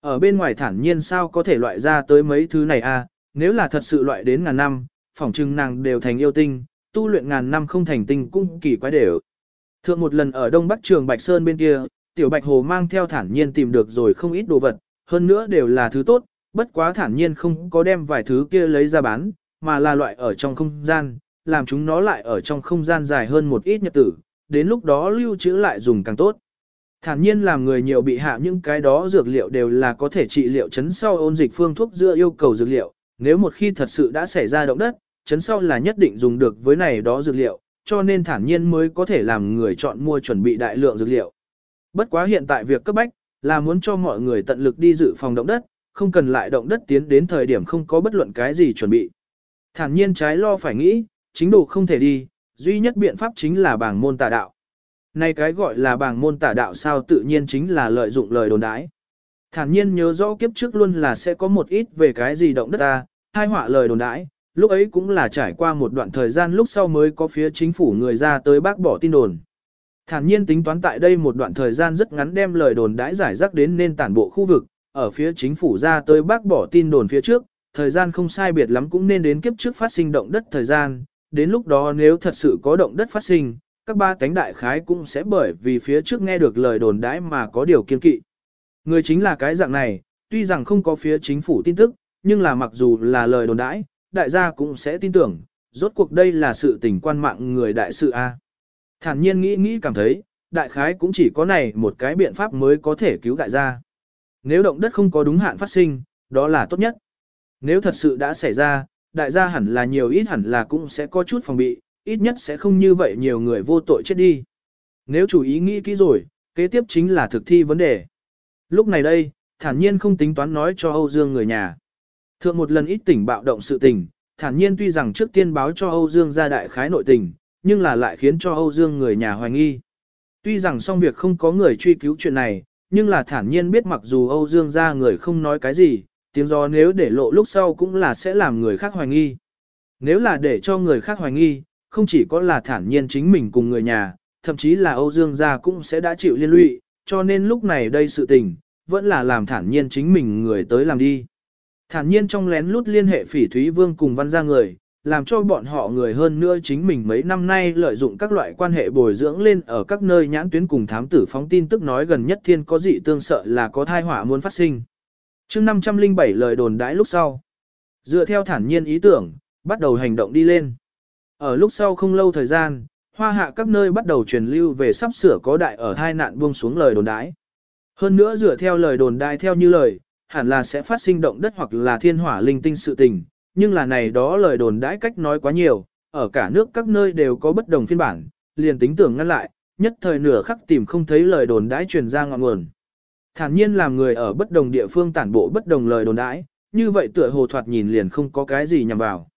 Ở bên ngoài thản nhiên sao có thể loại ra tới mấy thứ này a? À? nếu là thật sự loại đến ngàn năm, phỏng chừng nàng đều thành yêu tinh, tu luyện ngàn năm không thành tinh cũng kỳ quái đều. Thượng một lần ở Đông Bắc Trường Bạch Sơn bên kia, Tiểu Bạch Hồ mang theo thản nhiên tìm được rồi không ít đồ vật, hơn nữa đều là thứ tốt, bất quá thản nhiên không có đem vài thứ kia lấy ra bán, mà là loại ở trong không gian, làm chúng nó lại ở trong không gian dài hơn một ít nhật tử, đến lúc đó lưu trữ lại dùng càng tốt. Thản nhiên làm người nhiều bị hạ những cái đó dược liệu đều là có thể trị liệu chấn sau ôn dịch phương thuốc giữa yêu cầu dược liệu, nếu một khi thật sự đã xảy ra động đất, chấn sau là nhất định dùng được với này đó dược liệu, cho nên thản nhiên mới có thể làm người chọn mua chuẩn bị đại lượng dược liệu. Bất quá hiện tại việc cấp bách, là muốn cho mọi người tận lực đi dự phòng động đất, không cần lại động đất tiến đến thời điểm không có bất luận cái gì chuẩn bị. Thản nhiên trái lo phải nghĩ, chính đồ không thể đi, duy nhất biện pháp chính là bảng môn tà đạo. Này cái gọi là bảng môn tà đạo sao tự nhiên chính là lợi dụng lời đồn đãi. Thản nhiên nhớ rõ kiếp trước luôn là sẽ có một ít về cái gì động đất ta, hai họa lời đồn đãi, lúc ấy cũng là trải qua một đoạn thời gian lúc sau mới có phía chính phủ người ra tới bác bỏ tin đồn. Thản nhiên tính toán tại đây một đoạn thời gian rất ngắn đem lời đồn đãi giải rác đến nên tản bộ khu vực, ở phía chính phủ ra tới bác bỏ tin đồn phía trước, thời gian không sai biệt lắm cũng nên đến kiếp trước phát sinh động đất thời gian, đến lúc đó nếu thật sự có động đất phát sinh, các ba cánh đại khái cũng sẽ bởi vì phía trước nghe được lời đồn đãi mà có điều kiên kỵ. Người chính là cái dạng này, tuy rằng không có phía chính phủ tin tức, nhưng là mặc dù là lời đồn đãi, đại gia cũng sẽ tin tưởng, rốt cuộc đây là sự tình quan mạng người đại sự A. Thản nhiên nghĩ nghĩ cảm thấy, đại khái cũng chỉ có này một cái biện pháp mới có thể cứu đại gia. Nếu động đất không có đúng hạn phát sinh, đó là tốt nhất. Nếu thật sự đã xảy ra, đại gia hẳn là nhiều ít hẳn là cũng sẽ có chút phòng bị, ít nhất sẽ không như vậy nhiều người vô tội chết đi. Nếu chủ ý nghĩ kỹ rồi, kế tiếp chính là thực thi vấn đề. Lúc này đây, thản nhiên không tính toán nói cho Âu Dương người nhà. Thượng một lần ít tỉnh bạo động sự tình, thản nhiên tuy rằng trước tiên báo cho Âu Dương ra đại khái nội tình, nhưng là lại khiến cho Âu Dương người nhà hoài nghi. Tuy rằng xong việc không có người truy cứu chuyện này, nhưng là thản nhiên biết mặc dù Âu Dương Gia người không nói cái gì, tiếng gió nếu để lộ lúc sau cũng là sẽ làm người khác hoài nghi. Nếu là để cho người khác hoài nghi, không chỉ có là thản nhiên chính mình cùng người nhà, thậm chí là Âu Dương gia cũng sẽ đã chịu liên lụy, cho nên lúc này đây sự tình, vẫn là làm thản nhiên chính mình người tới làm đi. Thản nhiên trong lén lút liên hệ phỉ Thúy Vương cùng văn gia người, làm cho bọn họ người hơn nữa chính mình mấy năm nay lợi dụng các loại quan hệ bồi dưỡng lên ở các nơi nhãn tuyến cùng thám tử phóng tin tức nói gần nhất thiên có dị tương sợ là có thai họa muốn phát sinh. chương 507 lời đồn đãi lúc sau. Dựa theo thản nhiên ý tưởng, bắt đầu hành động đi lên. Ở lúc sau không lâu thời gian, hoa hạ các nơi bắt đầu truyền lưu về sắp sửa có đại ở hai nạn buông xuống lời đồn đãi. Hơn nữa dựa theo lời đồn đãi theo như lời, hẳn là sẽ phát sinh động đất hoặc là thiên hỏa linh tinh sự tình, nhưng là này đó lời đồn đãi cách nói quá nhiều, ở cả nước các nơi đều có bất đồng phiên bản, liền tính tưởng ngăn lại, nhất thời nửa khắc tìm không thấy lời đồn đãi truyền ra ngọn nguồn. Thản nhiên làm người ở bất đồng địa phương tản bộ bất đồng lời đồn đãi, như vậy tựa hồ thoạt nhìn liền không có cái gì nhằm vào.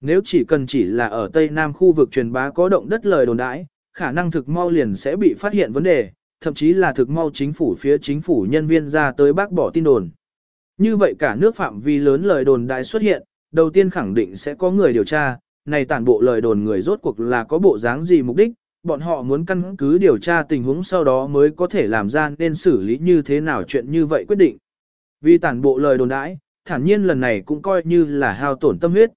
Nếu chỉ cần chỉ là ở Tây Nam khu vực truyền bá có động đất lời đồn đãi, khả năng thực mau liền sẽ bị phát hiện vấn đề, thậm chí là thực mau chính phủ phía chính phủ nhân viên ra tới bác bỏ tin đồn. Như vậy cả nước phạm vi lớn lời đồn đại xuất hiện, đầu tiên khẳng định sẽ có người điều tra, này tản bộ lời đồn người rốt cuộc là có bộ dáng gì mục đích, bọn họ muốn căn cứ điều tra tình huống sau đó mới có thể làm ra nên xử lý như thế nào chuyện như vậy quyết định. Vì tản bộ lời đồn đãi, thản nhiên lần này cũng coi như là hao tổn tâm huyết.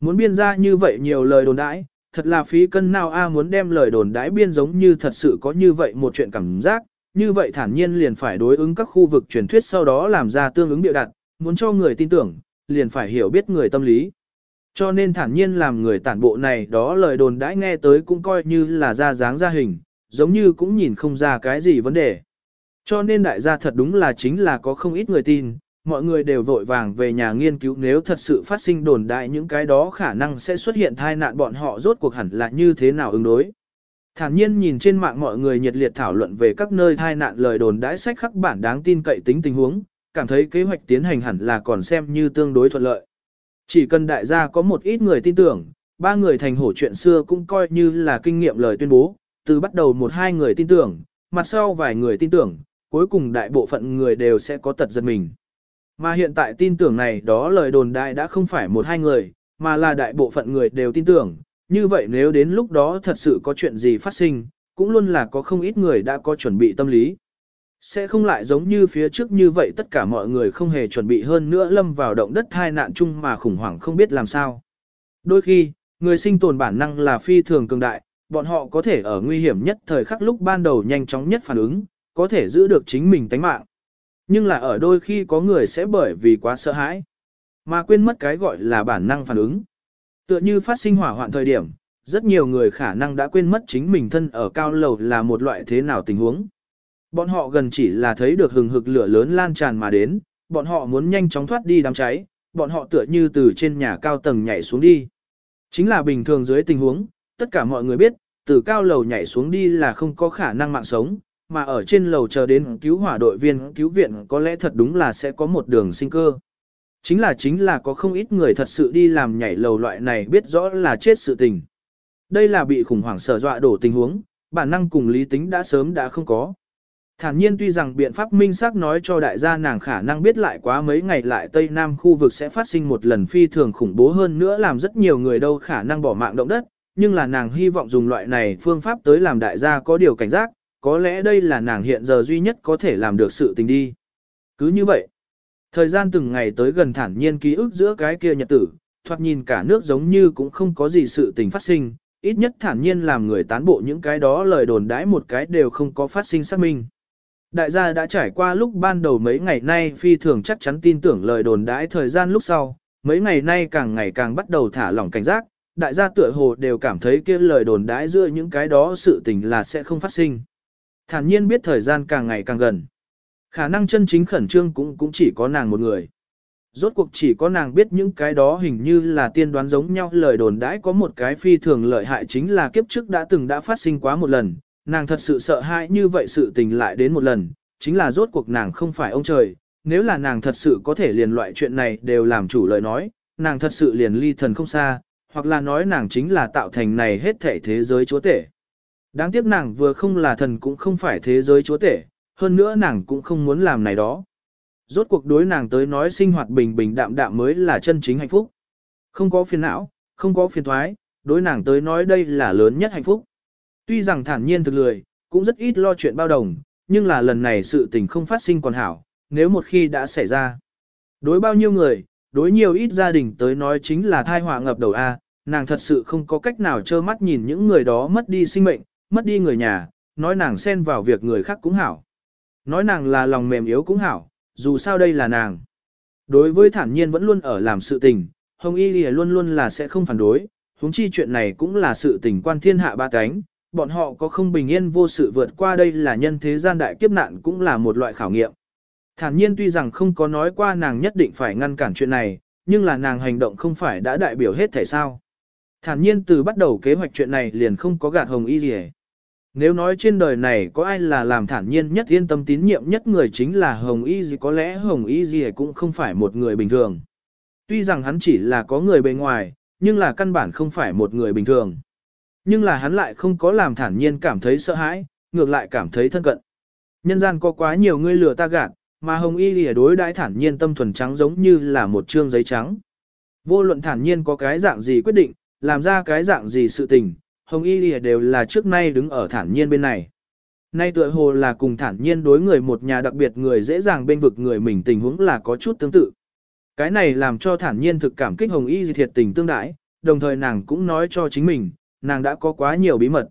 Muốn biên ra như vậy nhiều lời đồn đãi, thật là phí cân nào a muốn đem lời đồn đãi biên giống như thật sự có như vậy một chuyện cảm giác, như vậy thản nhiên liền phải đối ứng các khu vực truyền thuyết sau đó làm ra tương ứng biểu đặt, muốn cho người tin tưởng, liền phải hiểu biết người tâm lý. Cho nên thản nhiên làm người tản bộ này đó lời đồn đãi nghe tới cũng coi như là ra dáng ra hình, giống như cũng nhìn không ra cái gì vấn đề. Cho nên đại gia thật đúng là chính là có không ít người tin, mọi người đều vội vàng về nhà nghiên cứu nếu thật sự phát sinh đồn đại những cái đó khả năng sẽ xuất hiện tai nạn bọn họ rốt cuộc hẳn là như thế nào ứng đối. Thản nhiên nhìn trên mạng mọi người nhiệt liệt thảo luận về các nơi tai nạn lời đồn đãi sách khắc bản đáng tin cậy tính tình huống, cảm thấy kế hoạch tiến hành hẳn là còn xem như tương đối thuận lợi. Chỉ cần đại gia có một ít người tin tưởng, ba người thành hổ chuyện xưa cũng coi như là kinh nghiệm lời tuyên bố, từ bắt đầu một hai người tin tưởng, mặt sau vài người tin tưởng, cuối cùng đại bộ phận người đều sẽ có tật giật mình. Mà hiện tại tin tưởng này đó lời đồn đại đã không phải một hai người, mà là đại bộ phận người đều tin tưởng, như vậy nếu đến lúc đó thật sự có chuyện gì phát sinh, cũng luôn là có không ít người đã có chuẩn bị tâm lý. Sẽ không lại giống như phía trước như vậy tất cả mọi người không hề chuẩn bị hơn nữa lâm vào động đất hai nạn chung mà khủng hoảng không biết làm sao. Đôi khi, người sinh tồn bản năng là phi thường cường đại, bọn họ có thể ở nguy hiểm nhất thời khắc lúc ban đầu nhanh chóng nhất phản ứng, có thể giữ được chính mình tánh mạng. Nhưng là ở đôi khi có người sẽ bởi vì quá sợ hãi, mà quên mất cái gọi là bản năng phản ứng. Tựa như phát sinh hỏa hoạn thời điểm, rất nhiều người khả năng đã quên mất chính mình thân ở cao lầu là một loại thế nào tình huống. Bọn họ gần chỉ là thấy được hừng hực lửa lớn lan tràn mà đến, bọn họ muốn nhanh chóng thoát đi đám cháy, bọn họ tựa như từ trên nhà cao tầng nhảy xuống đi. Chính là bình thường dưới tình huống, tất cả mọi người biết, từ cao lầu nhảy xuống đi là không có khả năng mạng sống, mà ở trên lầu chờ đến cứu hỏa đội viên cứu viện có lẽ thật đúng là sẽ có một đường sinh cơ. Chính là chính là có không ít người thật sự đi làm nhảy lầu loại này biết rõ là chết sự tình. Đây là bị khủng hoảng sở dọa đổ tình huống, bản năng cùng lý tính đã sớm đã không có. Thản nhiên tuy rằng biện pháp minh xác nói cho đại gia nàng khả năng biết lại quá mấy ngày lại Tây Nam khu vực sẽ phát sinh một lần phi thường khủng bố hơn nữa làm rất nhiều người đâu khả năng bỏ mạng động đất, nhưng là nàng hy vọng dùng loại này phương pháp tới làm đại gia có điều cảnh giác, có lẽ đây là nàng hiện giờ duy nhất có thể làm được sự tình đi. Cứ như vậy, thời gian từng ngày tới gần thản nhiên ký ức giữa cái kia nhật tử, thoạt nhìn cả nước giống như cũng không có gì sự tình phát sinh, ít nhất thản nhiên làm người tán bộ những cái đó lời đồn đãi một cái đều không có phát sinh xác minh. Đại gia đã trải qua lúc ban đầu mấy ngày nay phi thường chắc chắn tin tưởng lời đồn đãi thời gian lúc sau, mấy ngày nay càng ngày càng bắt đầu thả lỏng cảnh giác, đại gia tựa hồ đều cảm thấy kia lời đồn đãi giữa những cái đó sự tình là sẽ không phát sinh. Thản nhiên biết thời gian càng ngày càng gần. Khả năng chân chính khẩn trương cũng cũng chỉ có nàng một người. Rốt cuộc chỉ có nàng biết những cái đó hình như là tiên đoán giống nhau lời đồn đãi có một cái phi thường lợi hại chính là kiếp trước đã từng đã phát sinh quá một lần, nàng thật sự sợ hãi như vậy sự tình lại đến một lần, chính là rốt cuộc nàng không phải ông trời, nếu là nàng thật sự có thể liền loại chuyện này đều làm chủ lời nói, nàng thật sự liền ly thần không xa, hoặc là nói nàng chính là tạo thành này hết thể thế giới chúa tể. Đáng tiếc nàng vừa không là thần cũng không phải thế giới chúa tể, hơn nữa nàng cũng không muốn làm này đó. Rốt cuộc đối nàng tới nói sinh hoạt bình bình đạm đạm mới là chân chính hạnh phúc. Không có phiền não, không có phiền thoái, đối nàng tới nói đây là lớn nhất hạnh phúc. Tuy rằng thản nhiên thực lười, cũng rất ít lo chuyện bao đồng, nhưng là lần này sự tình không phát sinh còn hảo, nếu một khi đã xảy ra. Đối bao nhiêu người, đối nhiều ít gia đình tới nói chính là thai họa ngập đầu A, nàng thật sự không có cách nào trơ mắt nhìn những người đó mất đi sinh mệnh, mất đi người nhà, nói nàng xen vào việc người khác cũng hảo. Nói nàng là lòng mềm yếu cũng hảo, dù sao đây là nàng. Đối với thản nhiên vẫn luôn ở làm sự tình, Hồng Y Lìa luôn luôn là sẽ không phản đối, huống chi chuyện này cũng là sự tình quan thiên hạ ba cánh, bọn họ có không bình yên vô sự vượt qua đây là nhân thế gian đại kiếp nạn cũng là một loại khảo nghiệm. Thản nhiên tuy rằng không có nói qua nàng nhất định phải ngăn cản chuyện này, nhưng là nàng hành động không phải đã đại biểu hết thể sao. Thản nhiên từ bắt đầu kế hoạch chuyện này liền không có gạt hồng y gì Nếu nói trên đời này có ai là làm thản nhiên nhất yên tâm tín nhiệm nhất người chính là hồng y gì có lẽ hồng y gì cũng không phải một người bình thường. Tuy rằng hắn chỉ là có người bề ngoài, nhưng là căn bản không phải một người bình thường. Nhưng là hắn lại không có làm thản nhiên cảm thấy sợ hãi, ngược lại cảm thấy thân cận. Nhân gian có quá nhiều người lừa ta gạt, mà hồng y lìa đối đãi thản nhiên tâm thuần trắng giống như là một trương giấy trắng. Vô luận thản nhiên có cái dạng gì quyết định, làm ra cái dạng gì sự tình, hồng y lìa đều là trước nay đứng ở thản nhiên bên này. Nay tựa hồ là cùng thản nhiên đối người một nhà đặc biệt người dễ dàng bên vực người mình tình huống là có chút tương tự. Cái này làm cho thản nhiên thực cảm kích hồng y thiệt tình tương đãi, đồng thời nàng cũng nói cho chính mình, nàng đã có quá nhiều bí mật.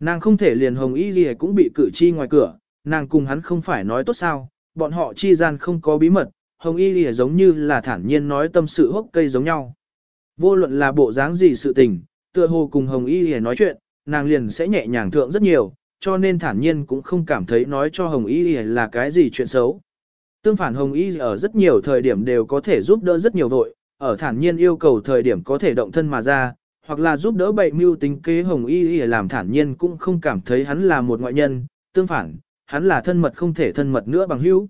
Nàng không thể liền hồng y gì cũng bị cử chi ngoài cửa, nàng cùng hắn không phải nói tốt sao, bọn họ chi gian không có bí mật, hồng y gì giống như là thản nhiên nói tâm sự hốc cây giống nhau. Vô luận là bộ dáng gì sự tình, tựa hồ cùng hồng y gì nói chuyện, nàng liền sẽ nhẹ nhàng thượng rất nhiều, cho nên thản nhiên cũng không cảm thấy nói cho hồng y gì là cái gì chuyện xấu. Tương phản hồng y ở rất nhiều thời điểm đều có thể giúp đỡ rất nhiều vội, ở thản nhiên yêu cầu thời điểm có thể động thân mà ra, hoặc là giúp đỡ bậy mưu tính kế hồng y y làm thản nhiên cũng không cảm thấy hắn là một ngoại nhân, tương phản, hắn là thân mật không thể thân mật nữa bằng hữu.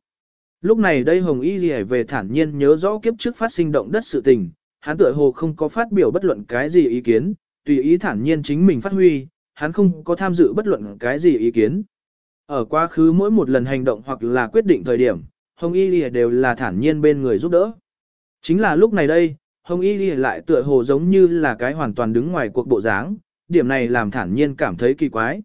Lúc này đây hồng y y về thản nhiên nhớ rõ kiếp trước phát sinh động đất sự tình, hắn tựa hồ không có phát biểu bất luận cái gì ý kiến, tùy ý thản nhiên chính mình phát huy, hắn không có tham dự bất luận cái gì ý kiến. Ở quá khứ mỗi một lần hành động hoặc là quyết định thời điểm, hồng y y đều là thản nhiên bên người giúp đỡ. Chính là lúc này đây, Hồng Y Ghi lại tựa hồ giống như là cái hoàn toàn đứng ngoài cuộc bộ dáng, điểm này làm thản nhiên cảm thấy kỳ quái.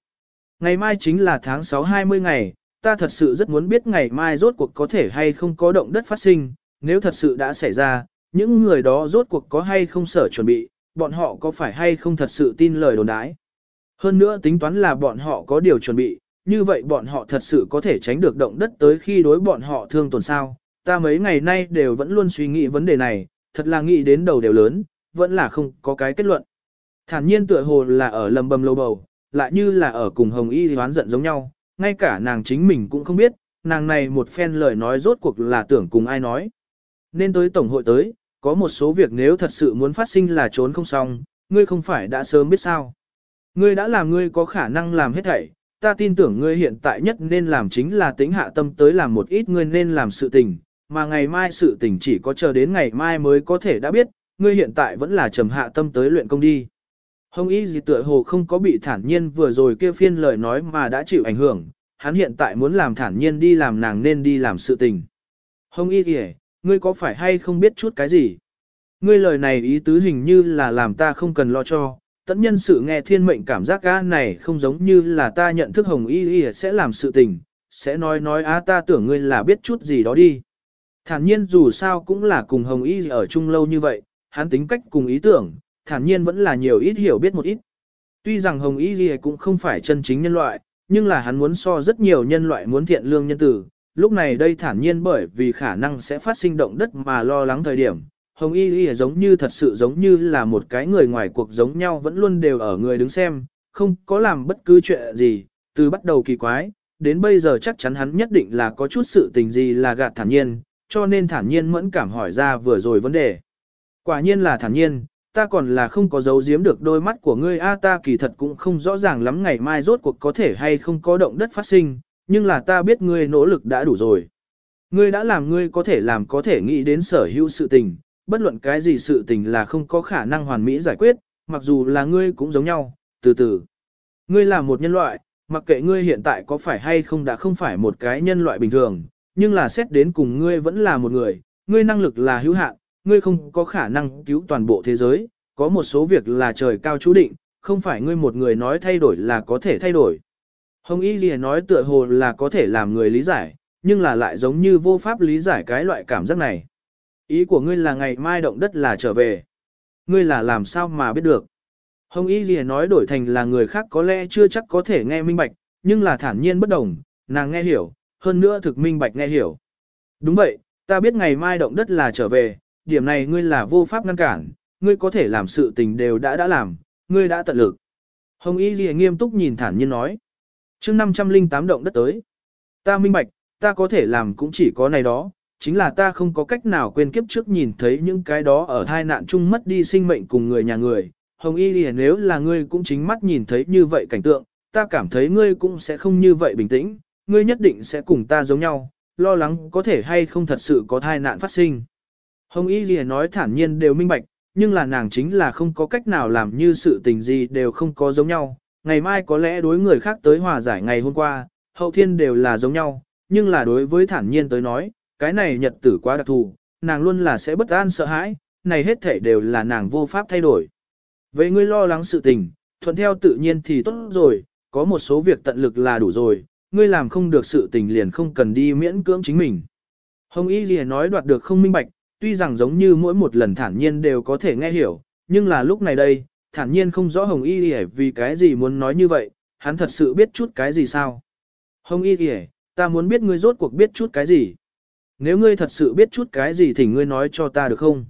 Ngày mai chính là tháng 6 20 ngày, ta thật sự rất muốn biết ngày mai rốt cuộc có thể hay không có động đất phát sinh, nếu thật sự đã xảy ra, những người đó rốt cuộc có hay không sở chuẩn bị, bọn họ có phải hay không thật sự tin lời đồn đãi. Hơn nữa tính toán là bọn họ có điều chuẩn bị, như vậy bọn họ thật sự có thể tránh được động đất tới khi đối bọn họ thương tổn sao. Ta mấy ngày nay đều vẫn luôn suy nghĩ vấn đề này, thật là nghĩ đến đầu đều lớn, vẫn là không có cái kết luận. Thản nhiên tựa hồ là ở lầm bầm lâu bầu, lại như là ở cùng Hồng Y hoán giận giống nhau, ngay cả nàng chính mình cũng không biết, nàng này một phen lời nói rốt cuộc là tưởng cùng ai nói. Nên tới tổng hội tới, có một số việc nếu thật sự muốn phát sinh là trốn không xong, ngươi không phải đã sớm biết sao. Ngươi đã làm ngươi có khả năng làm hết thảy, ta tin tưởng ngươi hiện tại nhất nên làm chính là tính hạ tâm tới làm một ít ngươi nên làm sự tình, mà ngày mai sự tình chỉ có chờ đến ngày mai mới có thể đã biết, ngươi hiện tại vẫn là trầm hạ tâm tới luyện công đi. Hồng Y gì tựa hồ không có bị thản nhiên vừa rồi kia phiên lời nói mà đã chịu ảnh hưởng, hắn hiện tại muốn làm thản nhiên đi làm nàng nên đi làm sự tình. Hồng Y gì, ngươi có phải hay không biết chút cái gì? Ngươi lời này ý tứ hình như là làm ta không cần lo cho, tận nhân sự nghe thiên mệnh cảm giác gã này không giống như là ta nhận thức Hồng Y Y sẽ làm sự tình, sẽ nói nói á ta tưởng ngươi là biết chút gì đó đi. Thản nhiên dù sao cũng là cùng Hồng Y ở chung lâu như vậy, hắn tính cách cùng ý tưởng, thản nhiên vẫn là nhiều ít hiểu biết một ít. Tuy rằng Hồng Y cũng không phải chân chính nhân loại, nhưng là hắn muốn so rất nhiều nhân loại muốn thiện lương nhân tử. Lúc này đây thản nhiên bởi vì khả năng sẽ phát sinh động đất mà lo lắng thời điểm. Hồng Y Y giống như thật sự giống như là một cái người ngoài cuộc giống nhau vẫn luôn đều ở người đứng xem, không có làm bất cứ chuyện gì, từ bắt đầu kỳ quái, đến bây giờ chắc chắn hắn nhất định là có chút sự tình gì là gạt thản nhiên, cho nên thản nhiên mẫn cảm hỏi ra vừa rồi vấn đề. Quả nhiên là thản nhiên, ta còn là không có dấu giếm được đôi mắt của ngươi a ta kỳ thật cũng không rõ ràng lắm ngày mai rốt cuộc có thể hay không có động đất phát sinh, nhưng là ta biết ngươi nỗ lực đã đủ rồi. Ngươi đã làm ngươi có thể làm có thể nghĩ đến sở hữu sự tình, bất luận cái gì sự tình là không có khả năng hoàn mỹ giải quyết, mặc dù là ngươi cũng giống nhau, từ từ. Ngươi là một nhân loại, mặc kệ ngươi hiện tại có phải hay không đã không phải một cái nhân loại bình thường, nhưng là xét đến cùng ngươi vẫn là một người, ngươi năng lực là hữu hạn, ngươi không có khả năng cứu toàn bộ thế giới, có một số việc là trời cao chú định, không phải ngươi một người nói thay đổi là có thể thay đổi. Hồng Y Lìa nói tựa hồ là có thể làm người lý giải, nhưng là lại giống như vô pháp lý giải cái loại cảm giác này. Ý của ngươi là ngày mai động đất là trở về. Ngươi là làm sao mà biết được. Hồng Y Lìa nói đổi thành là người khác có lẽ chưa chắc có thể nghe minh bạch, nhưng là thản nhiên bất đồng, nàng nghe hiểu, hơn nữa thực minh bạch nghe hiểu. Đúng vậy, ta biết ngày mai động đất là trở về, điểm này ngươi là vô pháp ngăn cản, ngươi có thể làm sự tình đều đã đã làm, ngươi đã tận lực. Hồng Y Ghi nghiêm túc nhìn thản nhiên nói. chương 508 động đất tới. Ta minh bạch, ta có thể làm cũng chỉ có này đó, chính là ta không có cách nào quên kiếp trước nhìn thấy những cái đó ở thai nạn chung mất đi sinh mệnh cùng người nhà người. Hồng Y Ghi nếu là ngươi cũng chính mắt nhìn thấy như vậy cảnh tượng, ta cảm thấy ngươi cũng sẽ không như vậy bình tĩnh, ngươi nhất định sẽ cùng ta giống nhau, lo lắng có thể hay không thật sự có thai nạn phát sinh. Hồng Y Ghi nói thản nhiên đều minh bạch, nhưng là nàng chính là không có cách nào làm như sự tình gì đều không có giống nhau. Ngày mai có lẽ đối người khác tới hòa giải ngày hôm qua, hậu thiên đều là giống nhau, nhưng là đối với thản nhiên tới nói, cái này nhật tử quá đặc thù, nàng luôn là sẽ bất an sợ hãi, này hết thể đều là nàng vô pháp thay đổi. Vậy ngươi lo lắng sự tình, thuận theo tự nhiên thì tốt rồi, có một số việc tận lực là đủ rồi, ngươi làm không được sự tình liền không cần đi miễn cưỡng chính mình. Hồng Y Ghi nói đoạt được không minh bạch, tuy rằng giống như mỗi một lần thản nhiên đều có thể nghe hiểu, nhưng là lúc này đây, thản nhiên không rõ Hồng Y Ghi vì cái gì muốn nói như vậy, hắn thật sự biết chút cái gì sao. Hồng Y Ghi, ta muốn biết ngươi rốt cuộc biết chút cái gì. Nếu ngươi thật sự biết chút cái gì thì ngươi nói cho ta được không?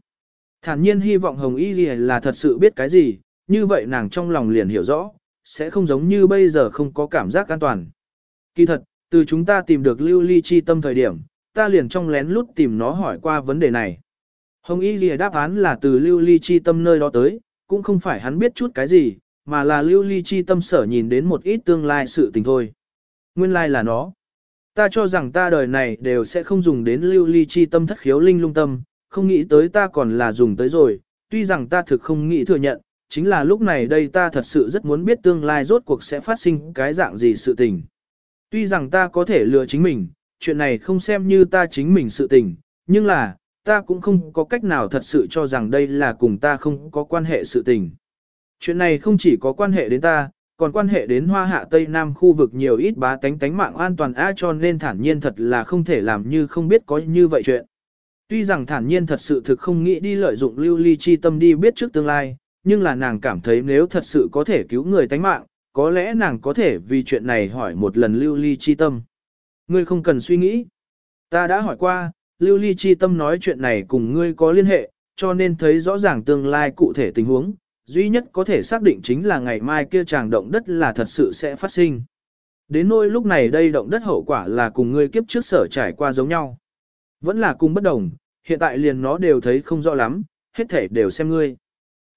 Thản nhiên hy vọng Hồng Y Ghi là thật sự biết cái gì, như vậy nàng trong lòng liền hiểu rõ, sẽ không giống như bây giờ không có cảm giác an toàn. Kỳ thật, từ chúng ta tìm được lưu ly chi tâm thời điểm, ta liền trong lén lút tìm nó hỏi qua vấn đề này. Hồng Y Lìa đáp án là từ lưu ly chi tâm nơi đó tới, cũng không phải hắn biết chút cái gì, mà là lưu ly chi tâm sở nhìn đến một ít tương lai sự tình thôi. Nguyên lai là nó. Ta cho rằng ta đời này đều sẽ không dùng đến lưu ly chi tâm thất khiếu linh lung tâm, không nghĩ tới ta còn là dùng tới rồi, tuy rằng ta thực không nghĩ thừa nhận, chính là lúc này đây ta thật sự rất muốn biết tương lai rốt cuộc sẽ phát sinh cái dạng gì sự tình. Tuy rằng ta có thể lừa chính mình, chuyện này không xem như ta chính mình sự tình, nhưng là, ta cũng không có cách nào thật sự cho rằng đây là cùng ta không có quan hệ sự tình. Chuyện này không chỉ có quan hệ đến ta, còn quan hệ đến hoa hạ Tây Nam khu vực nhiều ít bá tánh tánh mạng an toàn á cho nên thản nhiên thật là không thể làm như không biết có như vậy chuyện. Tuy rằng thản nhiên thật sự thực không nghĩ đi lợi dụng lưu ly chi tâm đi biết trước tương lai, nhưng là nàng cảm thấy nếu thật sự có thể cứu người tánh mạng, có lẽ nàng có thể vì chuyện này hỏi một lần lưu ly chi tâm. Ngươi không cần suy nghĩ. Ta đã hỏi qua, lưu ly chi tâm nói chuyện này cùng ngươi có liên hệ, cho nên thấy rõ ràng tương lai cụ thể tình huống, duy nhất có thể xác định chính là ngày mai kia chàng động đất là thật sự sẽ phát sinh. Đến nỗi lúc này đây động đất hậu quả là cùng ngươi kiếp trước sở trải qua giống nhau. Vẫn là cùng bất đồng, hiện tại liền nó đều thấy không rõ lắm, hết thể đều xem ngươi.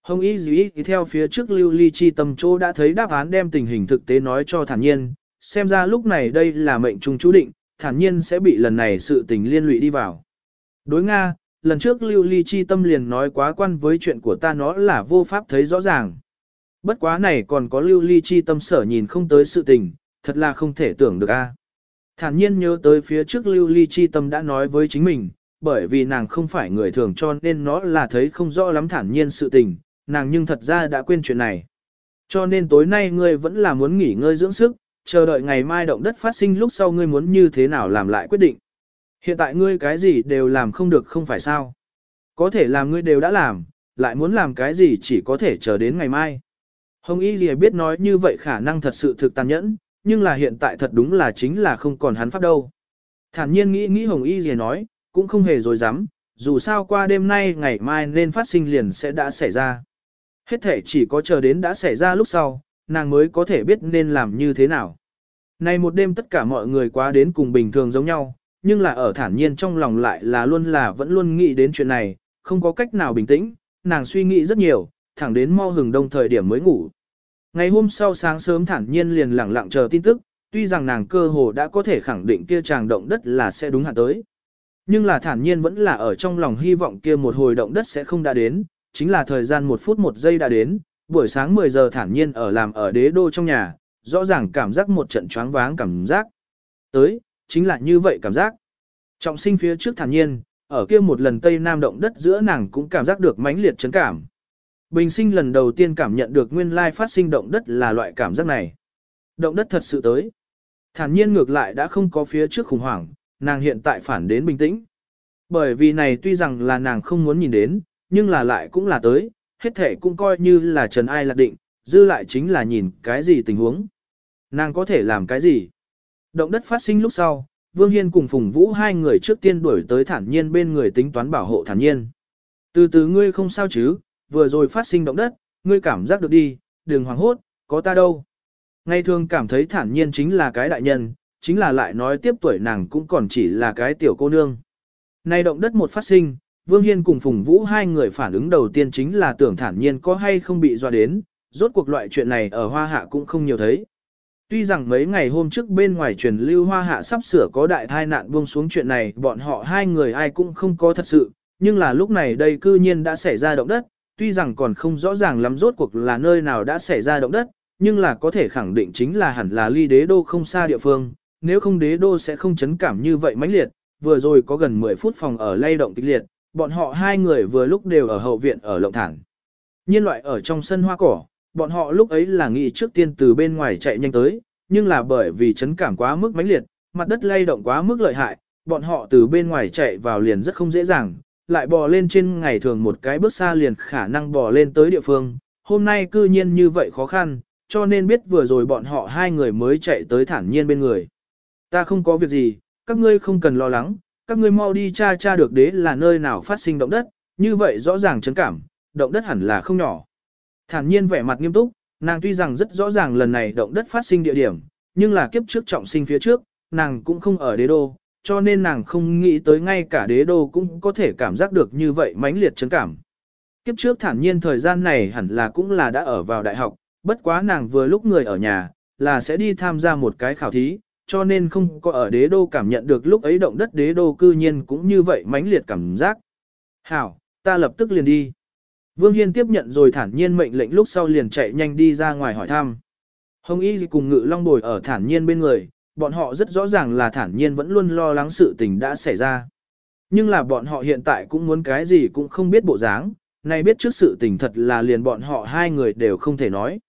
Hồng Y Dĩ theo phía trước lưu ly chi tâm chỗ đã thấy đáp án đem tình hình thực tế nói cho thản nhiên, xem ra lúc này đây là mệnh trung chú định, thản nhiên sẽ bị lần này sự tình liên lụy đi vào. Đối Nga, lần trước lưu ly chi tâm liền nói quá quan với chuyện của ta nó là vô pháp thấy rõ ràng. Bất quá này còn có lưu ly chi tâm sở nhìn không tới sự tình, thật là không thể tưởng được a. À. Thản nhiên nhớ tới phía trước lưu ly chi tâm đã nói với chính mình, bởi vì nàng không phải người thường cho nên nó là thấy không rõ lắm thản nhiên sự tình, nàng nhưng thật ra đã quên chuyện này. Cho nên tối nay ngươi vẫn là muốn nghỉ ngơi dưỡng sức, chờ đợi ngày mai động đất phát sinh lúc sau ngươi muốn như thế nào làm lại quyết định. Hiện tại ngươi cái gì đều làm không được không phải sao. Có thể làm ngươi đều đã làm, lại muốn làm cái gì chỉ có thể chờ đến ngày mai. Hồng Y Lìa biết nói như vậy khả năng thật sự thực tàn nhẫn, nhưng là hiện tại thật đúng là chính là không còn hắn pháp đâu. Thản nhiên nghĩ nghĩ Hồng Y Lìa nói, cũng không hề dối dám, dù sao qua đêm nay ngày mai nên phát sinh liền sẽ đã xảy ra. Hết thể chỉ có chờ đến đã xảy ra lúc sau, nàng mới có thể biết nên làm như thế nào. Này một đêm tất cả mọi người quá đến cùng bình thường giống nhau, nhưng là ở thản nhiên trong lòng lại là luôn là vẫn luôn nghĩ đến chuyện này, không có cách nào bình tĩnh, nàng suy nghĩ rất nhiều, thẳng đến mau hừng đông thời điểm mới ngủ. Ngày hôm sau sáng sớm thản nhiên liền lặng lặng chờ tin tức, tuy rằng nàng cơ hồ đã có thể khẳng định kia tràng động đất là sẽ đúng hạn tới. Nhưng là thản nhiên vẫn là ở trong lòng hy vọng kia một hồi động đất sẽ không đã đến, chính là thời gian một phút một giây đã đến, buổi sáng 10 giờ thản nhiên ở làm ở đế đô trong nhà, rõ ràng cảm giác một trận choáng váng cảm giác. Tới, chính là như vậy cảm giác. Trọng sinh phía trước thản nhiên, ở kia một lần Tây Nam động đất giữa nàng cũng cảm giác được mãnh liệt chấn cảm. Bình sinh lần đầu tiên cảm nhận được nguyên lai phát sinh động đất là loại cảm giác này. Động đất thật sự tới. Thản nhiên ngược lại đã không có phía trước khủng hoảng, nàng hiện tại phản đến bình tĩnh. Bởi vì này tuy rằng là nàng không muốn nhìn đến, nhưng là lại cũng là tới, hết thể cũng coi như là trần ai lạc định, dư lại chính là nhìn cái gì tình huống. Nàng có thể làm cái gì? Động đất phát sinh lúc sau, Vương Hiên cùng Phùng Vũ hai người trước tiên đuổi tới thản nhiên bên người tính toán bảo hộ thản nhiên. Từ từ ngươi không sao chứ, vừa rồi phát sinh động đất, ngươi cảm giác được đi, đừng hoảng hốt, có ta đâu. Ngày thường cảm thấy thản nhiên chính là cái đại nhân, chính là lại nói tiếp tuổi nàng cũng còn chỉ là cái tiểu cô nương. Nay động đất một phát sinh, Vương Hiên cùng Phùng Vũ hai người phản ứng đầu tiên chính là tưởng thản nhiên có hay không bị dọa đến, rốt cuộc loại chuyện này ở Hoa Hạ cũng không nhiều thấy. Tuy rằng mấy ngày hôm trước bên ngoài truyền lưu Hoa Hạ sắp sửa có đại tai nạn buông xuống chuyện này bọn họ hai người ai cũng không có thật sự, nhưng là lúc này đây cư nhiên đã xảy ra động đất, tuy rằng còn không rõ ràng lắm rốt cuộc là nơi nào đã xảy ra động đất, nhưng là có thể khẳng định chính là hẳn là ly đế đô không xa địa phương, nếu không đế đô sẽ không chấn cảm như vậy mãnh liệt, vừa rồi có gần 10 phút phòng ở lay động kịch liệt, bọn họ hai người vừa lúc đều ở hậu viện ở lộng thẳng. Nhiên loại ở trong sân hoa cỏ, bọn họ lúc ấy là nghĩ trước tiên từ bên ngoài chạy nhanh tới, nhưng là bởi vì chấn cảm quá mức mãnh liệt, mặt đất lay động quá mức lợi hại, bọn họ từ bên ngoài chạy vào liền rất không dễ dàng, lại bò lên trên ngày thường một cái bước xa liền khả năng bò lên tới địa phương, hôm nay cư nhiên như vậy khó khăn, cho nên biết vừa rồi bọn họ hai người mới chạy tới thản nhiên bên người. Ta không có việc gì, các ngươi không cần lo lắng, các ngươi mau đi tra tra được đế là nơi nào phát sinh động đất, như vậy rõ ràng chấn cảm, động đất hẳn là không nhỏ. Thản nhiên vẻ mặt nghiêm túc, nàng tuy rằng rất rõ ràng lần này động đất phát sinh địa điểm, nhưng là kiếp trước trọng sinh phía trước, nàng cũng không ở đế đô, cho nên nàng không nghĩ tới ngay cả đế đô cũng có thể cảm giác được như vậy mãnh liệt chấn cảm. Kiếp trước thản nhiên thời gian này hẳn là cũng là đã ở vào đại học, bất quá nàng vừa lúc người ở nhà, là sẽ đi tham gia một cái khảo thí, cho nên không có ở đế đô cảm nhận được lúc ấy động đất đế đô cư nhiên cũng như vậy mãnh liệt cảm giác. Hảo, ta lập tức liền đi. Vương Hiên tiếp nhận rồi thản nhiên mệnh lệnh lúc sau liền chạy nhanh đi ra ngoài hỏi thăm. Hồng Y cùng Ngự Long Bồi ở thản nhiên bên người, bọn họ rất rõ ràng là thản nhiên vẫn luôn lo lắng sự tình đã xảy ra. Nhưng là bọn họ hiện tại cũng muốn cái gì cũng không biết bộ dáng, nay biết trước sự tình thật là liền bọn họ hai người đều không thể nói.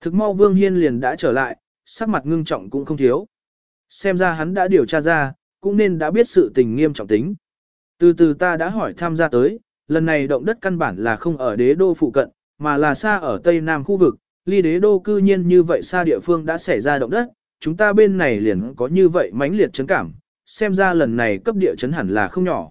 Thực mau Vương Hiên liền đã trở lại, sắc mặt ngưng trọng cũng không thiếu. Xem ra hắn đã điều tra ra, cũng nên đã biết sự tình nghiêm trọng tính. Từ từ ta đã hỏi tham gia tới, lần này động đất căn bản là không ở đế đô phụ cận, mà là xa ở tây nam khu vực, ly đế đô cư nhiên như vậy xa địa phương đã xảy ra động đất, chúng ta bên này liền có như vậy mãnh liệt chấn cảm, xem ra lần này cấp địa chấn hẳn là không nhỏ.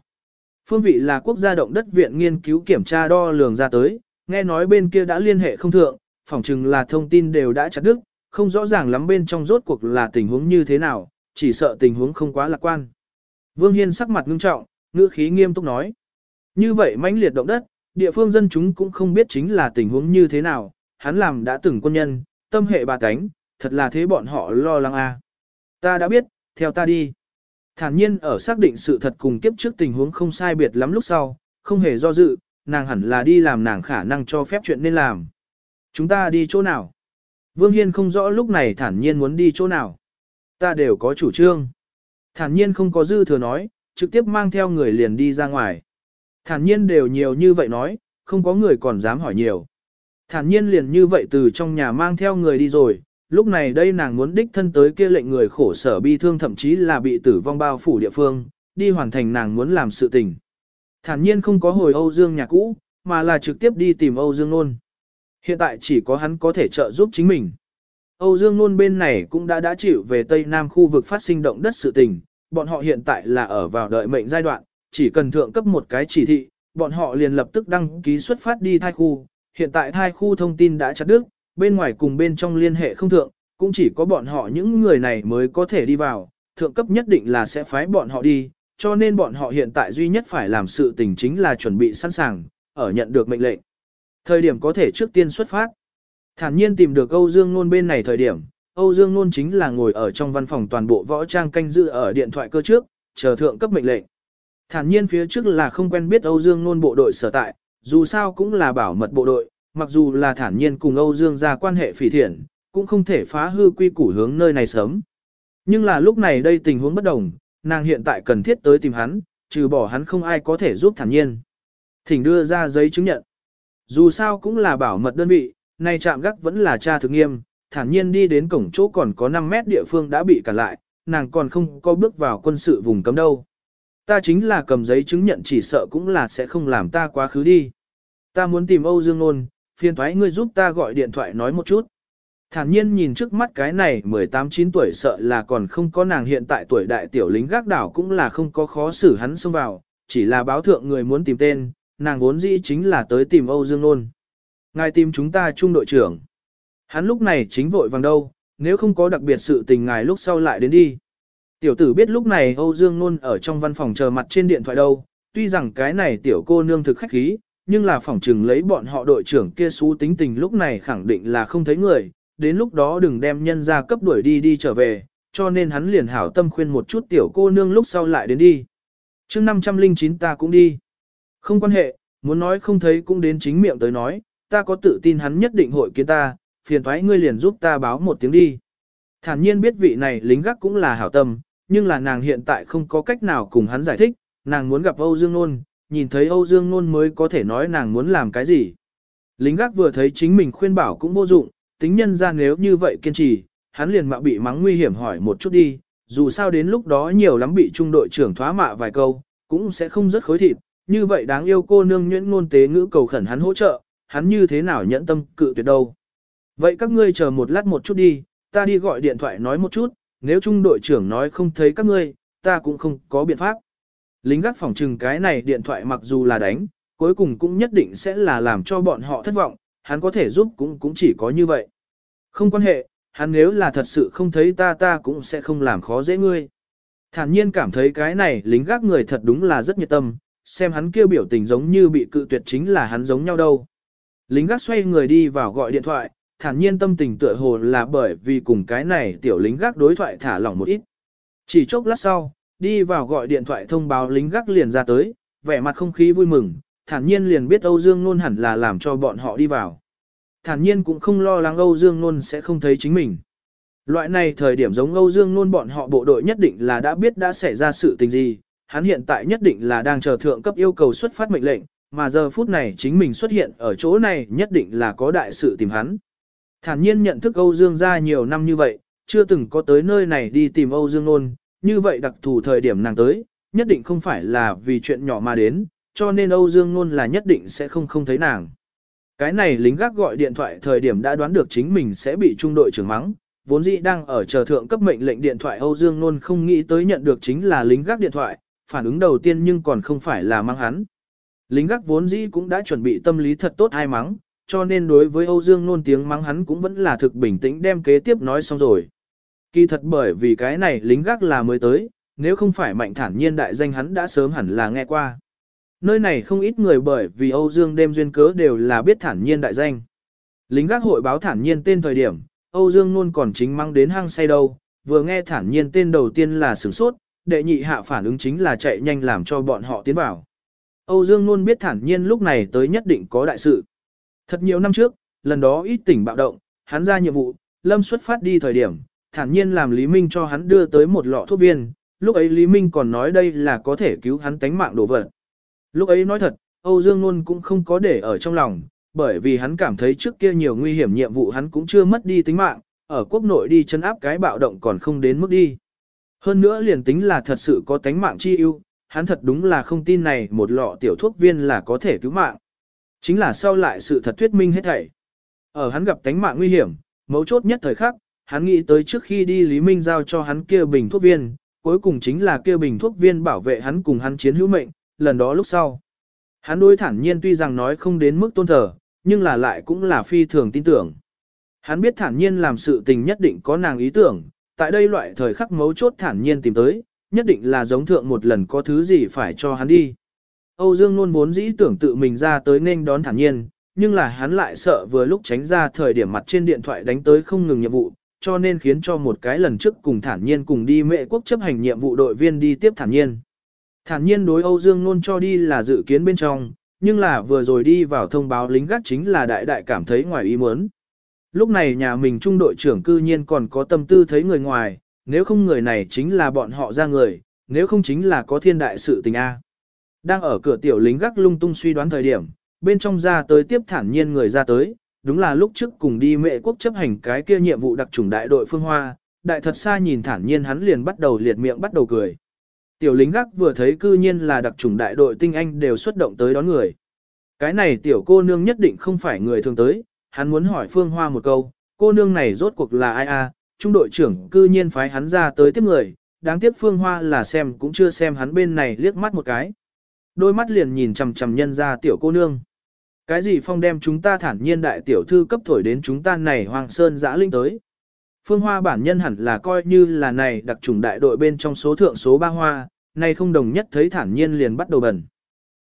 Phương vị là quốc gia động đất viện nghiên cứu kiểm tra đo lường ra tới, nghe nói bên kia đã liên hệ không thượng, phỏng chừng là thông tin đều đã chặt đứt, không rõ ràng lắm bên trong rốt cuộc là tình huống như thế nào, chỉ sợ tình huống không quá lạc quan. Vương Hiên sắc mặt ngưng trọng, ngữ khí nghiêm túc nói. Như vậy mãnh liệt động đất, Địa phương dân chúng cũng không biết chính là tình huống như thế nào, hắn làm đã từng quân nhân, tâm hệ bà cánh, thật là thế bọn họ lo lắng a. Ta đã biết, theo ta đi. Thản nhiên ở xác định sự thật cùng kiếp trước tình huống không sai biệt lắm lúc sau, không hề do dự, nàng hẳn là đi làm nàng khả năng cho phép chuyện nên làm. Chúng ta đi chỗ nào? Vương Hiên không rõ lúc này thản nhiên muốn đi chỗ nào. Ta đều có chủ trương. Thản nhiên không có dư thừa nói, trực tiếp mang theo người liền đi ra ngoài. Thản nhiên đều nhiều như vậy nói, không có người còn dám hỏi nhiều. Thản nhiên liền như vậy từ trong nhà mang theo người đi rồi, lúc này đây nàng muốn đích thân tới kia lệnh người khổ sở bi thương thậm chí là bị tử vong bao phủ địa phương, đi hoàn thành nàng muốn làm sự tình. Thản nhiên không có hồi Âu Dương nhà cũ, mà là trực tiếp đi tìm Âu Dương Nôn. Hiện tại chỉ có hắn có thể trợ giúp chính mình. Âu Dương Nôn bên này cũng đã đã chịu về Tây Nam khu vực phát sinh động đất sự tình, bọn họ hiện tại là ở vào đợi mệnh giai đoạn, chỉ cần thượng cấp một cái chỉ thị, bọn họ liền lập tức đăng ký xuất phát đi thai khu. Hiện tại thai khu thông tin đã chặt đứt, bên ngoài cùng bên trong liên hệ không thượng, cũng chỉ có bọn họ những người này mới có thể đi vào, thượng cấp nhất định là sẽ phái bọn họ đi, cho nên bọn họ hiện tại duy nhất phải làm sự tình chính là chuẩn bị sẵn sàng, ở nhận được mệnh lệnh. Thời điểm có thể trước tiên xuất phát. Thản nhiên tìm được Âu Dương Nôn bên này thời điểm, Âu Dương Nôn chính là ngồi ở trong văn phòng toàn bộ võ trang canh giữ ở điện thoại cơ trước, chờ thượng cấp mệnh lệnh. Thản nhiên phía trước là không quen biết Âu Dương Nôn bộ đội sở tại, dù sao cũng là bảo mật bộ đội, mặc dù là thản nhiên cùng Âu Dương ra quan hệ phỉ thiện, cũng không thể phá hư quy củ hướng nơi này sớm. Nhưng là lúc này đây tình huống bất đồng, nàng hiện tại cần thiết tới tìm hắn, trừ bỏ hắn không ai có thể giúp thản nhiên. Thỉnh đưa ra giấy chứng nhận. Dù sao cũng là bảo mật đơn vị, nay trạm gác vẫn là cha thực nghiêm, thản nhiên đi đến cổng chỗ còn có 5 mét địa phương đã bị cản lại, nàng còn không có bước vào quân sự vùng cấm đâu. Ta chính là cầm giấy chứng nhận chỉ sợ cũng là sẽ không làm ta quá khứ đi. Ta muốn tìm Âu Dương Nôn, phiền thoái ngươi giúp ta gọi điện thoại nói một chút. Thản nhiên nhìn trước mắt cái này 18-9 tuổi sợ là còn không có nàng hiện tại tuổi đại tiểu lính gác đảo cũng là không có khó xử hắn xông vào, chỉ là báo thượng người muốn tìm tên, nàng vốn dĩ chính là tới tìm Âu Dương Nôn. Ngài tìm chúng ta trung đội trưởng. Hắn lúc này chính vội vàng đâu, nếu không có đặc biệt sự tình ngài lúc sau lại đến đi. Tiểu tử biết lúc này Âu Dương Nôn ở trong văn phòng chờ mặt trên điện thoại đâu, tuy rằng cái này tiểu cô nương thực khách khí, nhưng là phỏng trừng lấy bọn họ đội trưởng kia xú tính tình lúc này khẳng định là không thấy người, đến lúc đó đừng đem nhân ra cấp đuổi đi đi trở về, cho nên hắn liền hảo tâm khuyên một chút tiểu cô nương lúc sau lại đến đi. chương 509 ta cũng đi. Không quan hệ, muốn nói không thấy cũng đến chính miệng tới nói, ta có tự tin hắn nhất định hội kiến ta, phiền thoái ngươi liền giúp ta báo một tiếng đi. Thản nhiên biết vị này lính gác cũng là hảo tâm, nhưng là nàng hiện tại không có cách nào cùng hắn giải thích, nàng muốn gặp Âu Dương Nôn, nhìn thấy Âu Dương Nôn mới có thể nói nàng muốn làm cái gì. Lính gác vừa thấy chính mình khuyên bảo cũng vô dụng, tính nhân ra nếu như vậy kiên trì, hắn liền mạo bị mắng nguy hiểm hỏi một chút đi, dù sao đến lúc đó nhiều lắm bị trung đội trưởng thoá mạ vài câu, cũng sẽ không rất khối thịt, như vậy đáng yêu cô nương nhuyễn ngôn tế ngữ cầu khẩn hắn hỗ trợ, hắn như thế nào nhẫn tâm cự tuyệt đâu. Vậy các ngươi chờ một lát một chút đi, ta đi gọi điện thoại nói một chút, nếu trung đội trưởng nói không thấy các ngươi, ta cũng không có biện pháp. Lính gác phòng trừng cái này điện thoại mặc dù là đánh, cuối cùng cũng nhất định sẽ là làm cho bọn họ thất vọng, hắn có thể giúp cũng cũng chỉ có như vậy. Không quan hệ, hắn nếu là thật sự không thấy ta ta cũng sẽ không làm khó dễ ngươi. Thản nhiên cảm thấy cái này lính gác người thật đúng là rất nhiệt tâm, xem hắn kêu biểu tình giống như bị cự tuyệt chính là hắn giống nhau đâu. Lính gác xoay người đi vào gọi điện thoại, thản nhiên tâm tình tựa hồ là bởi vì cùng cái này tiểu lính gác đối thoại thả lỏng một ít. Chỉ chốc lát sau, đi vào gọi điện thoại thông báo lính gác liền ra tới, vẻ mặt không khí vui mừng, thản nhiên liền biết Âu Dương Nôn hẳn là làm cho bọn họ đi vào. Thản nhiên cũng không lo lắng Âu Dương Nôn sẽ không thấy chính mình. Loại này thời điểm giống Âu Dương Nôn bọn họ bộ đội nhất định là đã biết đã xảy ra sự tình gì, hắn hiện tại nhất định là đang chờ thượng cấp yêu cầu xuất phát mệnh lệnh, mà giờ phút này chính mình xuất hiện ở chỗ này nhất định là có đại sự tìm hắn. Thản nhiên nhận thức Âu Dương gia nhiều năm như vậy, chưa từng có tới nơi này đi tìm Âu Dương Nôn, như vậy đặc thù thời điểm nàng tới, nhất định không phải là vì chuyện nhỏ mà đến, cho nên Âu Dương Nôn là nhất định sẽ không không thấy nàng. Cái này lính gác gọi điện thoại thời điểm đã đoán được chính mình sẽ bị trung đội trưởng mắng, vốn dĩ đang ở chờ thượng cấp mệnh lệnh điện thoại Âu Dương Nôn không nghĩ tới nhận được chính là lính gác điện thoại, phản ứng đầu tiên nhưng còn không phải là mắng hắn. Lính gác vốn dĩ cũng đã chuẩn bị tâm lý thật tốt ai mắng, cho nên đối với Âu Dương Nôn tiếng mắng hắn cũng vẫn là thực bình tĩnh đem kế tiếp nói xong rồi. Kỳ thật bởi vì cái này lính gác là mới tới, nếu không phải mạnh thản nhiên đại danh hắn đã sớm hẳn là nghe qua. Nơi này không ít người bởi vì Âu Dương đêm duyên cớ đều là biết thản nhiên đại danh. Lính gác hội báo thản nhiên tên thời điểm, Âu Dương luôn còn chính mang đến hang say đâu, vừa nghe thản nhiên tên đầu tiên là sửng sốt, đệ nhị hạ phản ứng chính là chạy nhanh làm cho bọn họ tiến vào. Âu Dương luôn biết thản nhiên lúc này tới nhất định có đại sự. Thật nhiều năm trước, lần đó ít tỉnh bạo động, hắn ra nhiệm vụ, Lâm xuất phát đi thời điểm, thản nhiên làm Lý Minh cho hắn đưa tới một lọ thuốc viên, lúc ấy Lý Minh còn nói đây là có thể cứu hắn tánh mạng đồ vật. Lúc ấy nói thật, Âu Dương luôn cũng không có để ở trong lòng, bởi vì hắn cảm thấy trước kia nhiều nguy hiểm nhiệm vụ hắn cũng chưa mất đi tính mạng, ở quốc nội đi chân áp cái bạo động còn không đến mức đi. Hơn nữa liền tính là thật sự có tánh mạng chi ưu, hắn thật đúng là không tin này một lọ tiểu thuốc viên là có thể cứu mạng. Chính là sau lại sự thật thuyết minh hết thảy. Ở hắn gặp tánh mạng nguy hiểm, mấu chốt nhất thời khắc, hắn nghĩ tới trước khi đi Lý Minh giao cho hắn kia bình thuốc viên, cuối cùng chính là kia bình thuốc viên bảo vệ hắn cùng hắn chiến hữu mệnh, lần đó lúc sau. Hắn đối thản nhiên tuy rằng nói không đến mức tôn thờ, nhưng là lại cũng là phi thường tin tưởng. Hắn biết thản nhiên làm sự tình nhất định có nàng ý tưởng, tại đây loại thời khắc mấu chốt thản nhiên tìm tới, nhất định là giống thượng một lần có thứ gì phải cho hắn đi. Âu Dương luôn muốn dĩ tưởng tự mình ra tới nên đón thản nhiên, nhưng là hắn lại sợ vừa lúc tránh ra thời điểm mặt trên điện thoại đánh tới không ngừng nhiệm vụ, cho nên khiến cho một cái lần trước cùng thản nhiên cùng đi mệ quốc chấp hành nhiệm vụ đội viên đi tiếp thản nhiên. Thản nhiên đối Âu Dương luôn cho đi là dự kiến bên trong, nhưng là vừa rồi đi vào thông báo lính gác chính là đại đại cảm thấy ngoài ý muốn. Lúc này nhà mình trung đội trưởng cư nhiên còn có tâm tư thấy người ngoài, nếu không người này chính là bọn họ ra người, nếu không chính là có thiên đại sự tình A. Đang ở cửa tiểu lính gác lung tung suy đoán thời điểm, bên trong ra tới tiếp thản nhiên người ra tới, đúng là lúc trước cùng đi mệ quốc chấp hành cái kia nhiệm vụ đặc trùng đại đội phương hoa, đại thật xa nhìn thản nhiên hắn liền bắt đầu liệt miệng bắt đầu cười. Tiểu lính gác vừa thấy cư nhiên là đặc trùng đại đội tinh anh đều xuất động tới đón người. Cái này tiểu cô nương nhất định không phải người thường tới, hắn muốn hỏi phương hoa một câu, cô nương này rốt cuộc là ai a? trung đội trưởng cư nhiên phái hắn ra tới tiếp người, đáng tiếc phương hoa là xem cũng chưa xem hắn bên này liếc mắt một cái. Đôi mắt liền nhìn chằm chằm nhân ra tiểu cô nương. Cái gì phong đem chúng ta thản nhiên đại tiểu thư cấp thổi đến chúng ta này hoàng sơn giã linh tới. Phương Hoa bản nhân hẳn là coi như là này đặc trùng đại đội bên trong số thượng số ba hoa, nay không đồng nhất thấy thản nhiên liền bắt đầu bẩn.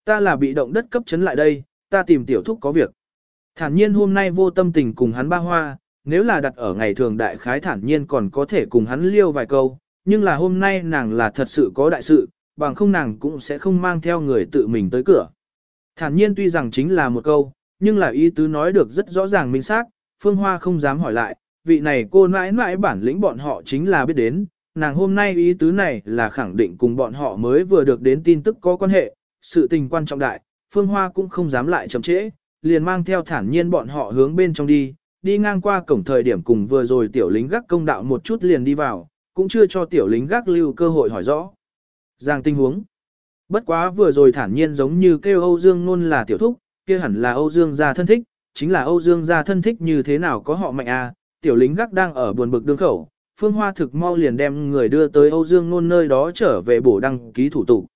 Ta là bị động đất cấp chấn lại đây, ta tìm tiểu thúc có việc. Thản nhiên hôm nay vô tâm tình cùng hắn ba hoa, nếu là đặt ở ngày thường đại khái thản nhiên còn có thể cùng hắn liêu vài câu, nhưng là hôm nay nàng là thật sự có đại sự, bằng không nàng cũng sẽ không mang theo người tự mình tới cửa. Thản nhiên tuy rằng chính là một câu, nhưng là ý tứ nói được rất rõ ràng minh xác, Phương Hoa không dám hỏi lại, vị này cô mãi mãi bản lĩnh bọn họ chính là biết đến, nàng hôm nay ý tứ này là khẳng định cùng bọn họ mới vừa được đến tin tức có quan hệ, sự tình quan trọng đại, Phương Hoa cũng không dám lại chậm trễ, liền mang theo thản nhiên bọn họ hướng bên trong đi, đi ngang qua cổng thời điểm cùng vừa rồi tiểu lính gác công đạo một chút liền đi vào, cũng chưa cho tiểu lính gác lưu cơ hội hỏi rõ. Giang tình huống. Bất quá vừa rồi thản nhiên giống như kêu Âu Dương Nôn là tiểu thúc, kia hẳn là Âu Dương gia thân thích, chính là Âu Dương gia thân thích như thế nào có họ mạnh à, tiểu lính gác đang ở buồn bực đương khẩu, Phương Hoa thực mau liền đem người đưa tới Âu Dương Nôn nơi đó trở về bổ đăng ký thủ tục.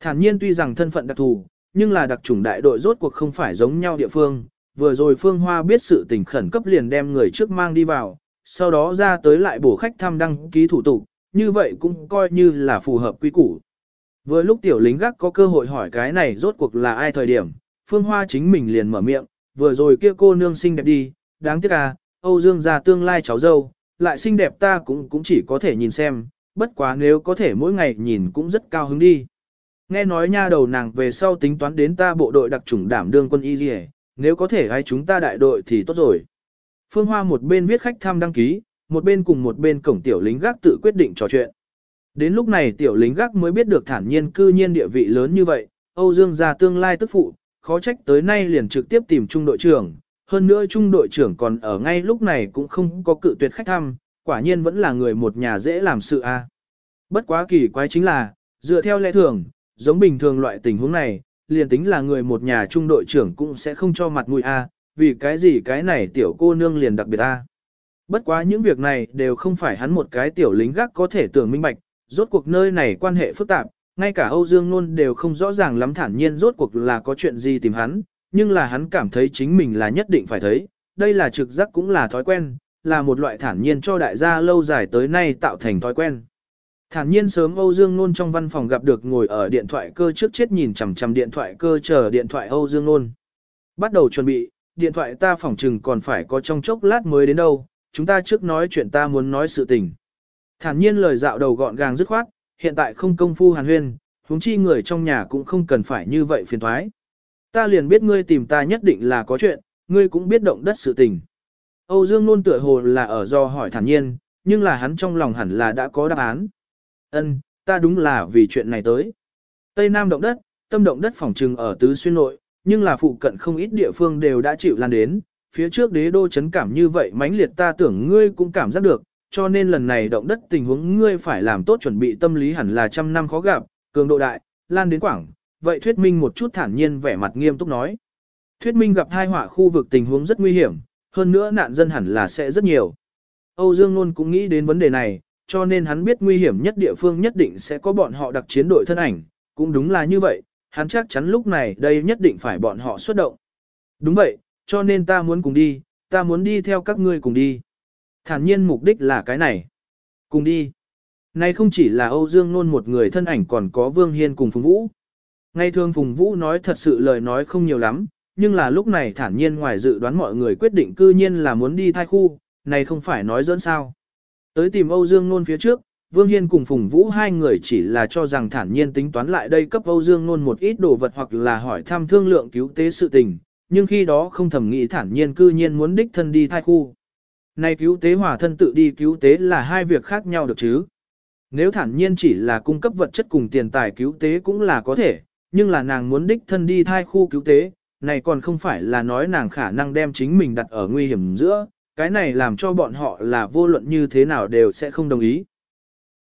Thản nhiên tuy rằng thân phận đặc thù, nhưng là đặc chủng đại đội rốt cuộc không phải giống nhau địa phương, vừa rồi Phương Hoa biết sự tình khẩn cấp liền đem người trước mang đi vào, sau đó ra tới lại bổ khách thăm đăng ký thủ tục, như vậy cũng coi như là phù hợp quy củ. Vừa lúc tiểu lính gác có cơ hội hỏi cái này rốt cuộc là ai thời điểm, Phương Hoa chính mình liền mở miệng, vừa rồi kia cô nương xinh đẹp đi, đáng tiếc à, Âu Dương gia tương lai cháu dâu, lại xinh đẹp ta cũng cũng chỉ có thể nhìn xem, bất quá nếu có thể mỗi ngày nhìn cũng rất cao hứng đi. Nghe nói nha đầu nàng về sau tính toán đến ta bộ đội đặc chủng đảm đương quân y gì nếu có thể ai chúng ta đại đội thì tốt rồi. Phương Hoa một bên viết khách thăm đăng ký, một bên cùng một bên cổng tiểu lính gác tự quyết định trò chuyện. Đến lúc này tiểu lính gác mới biết được thản nhiên cư nhiên địa vị lớn như vậy, Âu Dương gia tương lai tức phụ, khó trách tới nay liền trực tiếp tìm trung đội trưởng, hơn nữa trung đội trưởng còn ở ngay lúc này cũng không có cự tuyệt khách thăm, quả nhiên vẫn là người một nhà dễ làm sự a. Bất quá kỳ quái chính là, dựa theo lẽ thường, giống bình thường loại tình huống này, liền tính là người một nhà trung đội trưởng cũng sẽ không cho mặt mũi a, vì cái gì cái này tiểu cô nương liền đặc biệt a. Bất quá những việc này đều không phải hắn một cái tiểu lính gác có thể tưởng minh bạch, rốt cuộc nơi này quan hệ phức tạp, ngay cả Âu Dương luôn đều không rõ ràng lắm thản nhiên rốt cuộc là có chuyện gì tìm hắn, nhưng là hắn cảm thấy chính mình là nhất định phải thấy, đây là trực giác cũng là thói quen, là một loại thản nhiên cho đại gia lâu dài tới nay tạo thành thói quen. Thản nhiên sớm Âu Dương Nôn trong văn phòng gặp được ngồi ở điện thoại cơ trước chết nhìn chằm chằm điện thoại cơ chờ điện thoại Âu Dương Nôn. Bắt đầu chuẩn bị, điện thoại ta phỏng chừng còn phải có trong chốc lát mới đến đâu, chúng ta trước nói chuyện ta muốn nói sự tình. Thản nhiên lời dạo đầu gọn gàng dứt khoát, hiện tại không công phu hàn huyên, huống chi người trong nhà cũng không cần phải như vậy phiền toái Ta liền biết ngươi tìm ta nhất định là có chuyện, ngươi cũng biết động đất sự tình. Âu Dương luôn tựa hồ là ở do hỏi thản nhiên, nhưng là hắn trong lòng hẳn là đã có đáp án. Ân, ta đúng là vì chuyện này tới. Tây Nam động đất, tâm động đất phỏng trừng ở tứ xuyên nội, nhưng là phụ cận không ít địa phương đều đã chịu lan đến. Phía trước đế đô chấn cảm như vậy mãnh liệt ta tưởng ngươi cũng cảm giác được, cho nên lần này động đất tình huống ngươi phải làm tốt chuẩn bị tâm lý hẳn là trăm năm khó gặp, cường độ đại, lan đến quảng. Vậy thuyết minh một chút thản nhiên vẻ mặt nghiêm túc nói. Thuyết minh gặp tai họa khu vực tình huống rất nguy hiểm, hơn nữa nạn dân hẳn là sẽ rất nhiều. Âu Dương luôn cũng nghĩ đến vấn đề này, cho nên hắn biết nguy hiểm nhất địa phương nhất định sẽ có bọn họ đặc chiến đội thân ảnh, cũng đúng là như vậy, hắn chắc chắn lúc này đây nhất định phải bọn họ xuất động. Đúng vậy, cho nên ta muốn cùng đi, ta muốn đi theo các ngươi cùng đi. Thản nhiên mục đích là cái này. Cùng đi. Này không chỉ là Âu Dương Nôn một người thân ảnh còn có Vương Hiên cùng Phùng Vũ. Ngay thường Phùng Vũ nói thật sự lời nói không nhiều lắm, nhưng là lúc này thản nhiên ngoài dự đoán mọi người quyết định cư nhiên là muốn đi thai khu, này không phải nói dẫn sao. Tới tìm Âu Dương Nôn phía trước, Vương Hiên cùng Phùng Vũ hai người chỉ là cho rằng thản nhiên tính toán lại đây cấp Âu Dương Nôn một ít đồ vật hoặc là hỏi thăm thương lượng cứu tế sự tình, nhưng khi đó không thầm nghĩ thản nhiên cư nhiên muốn đích thân đi thai khu. Này cứu tế hòa thân tự đi cứu tế là hai việc khác nhau được chứ. Nếu thản nhiên chỉ là cung cấp vật chất cùng tiền tài cứu tế cũng là có thể, nhưng là nàng muốn đích thân đi thai khu cứu tế, này còn không phải là nói nàng khả năng đem chính mình đặt ở nguy hiểm giữa, cái này làm cho bọn họ là vô luận như thế nào đều sẽ không đồng ý.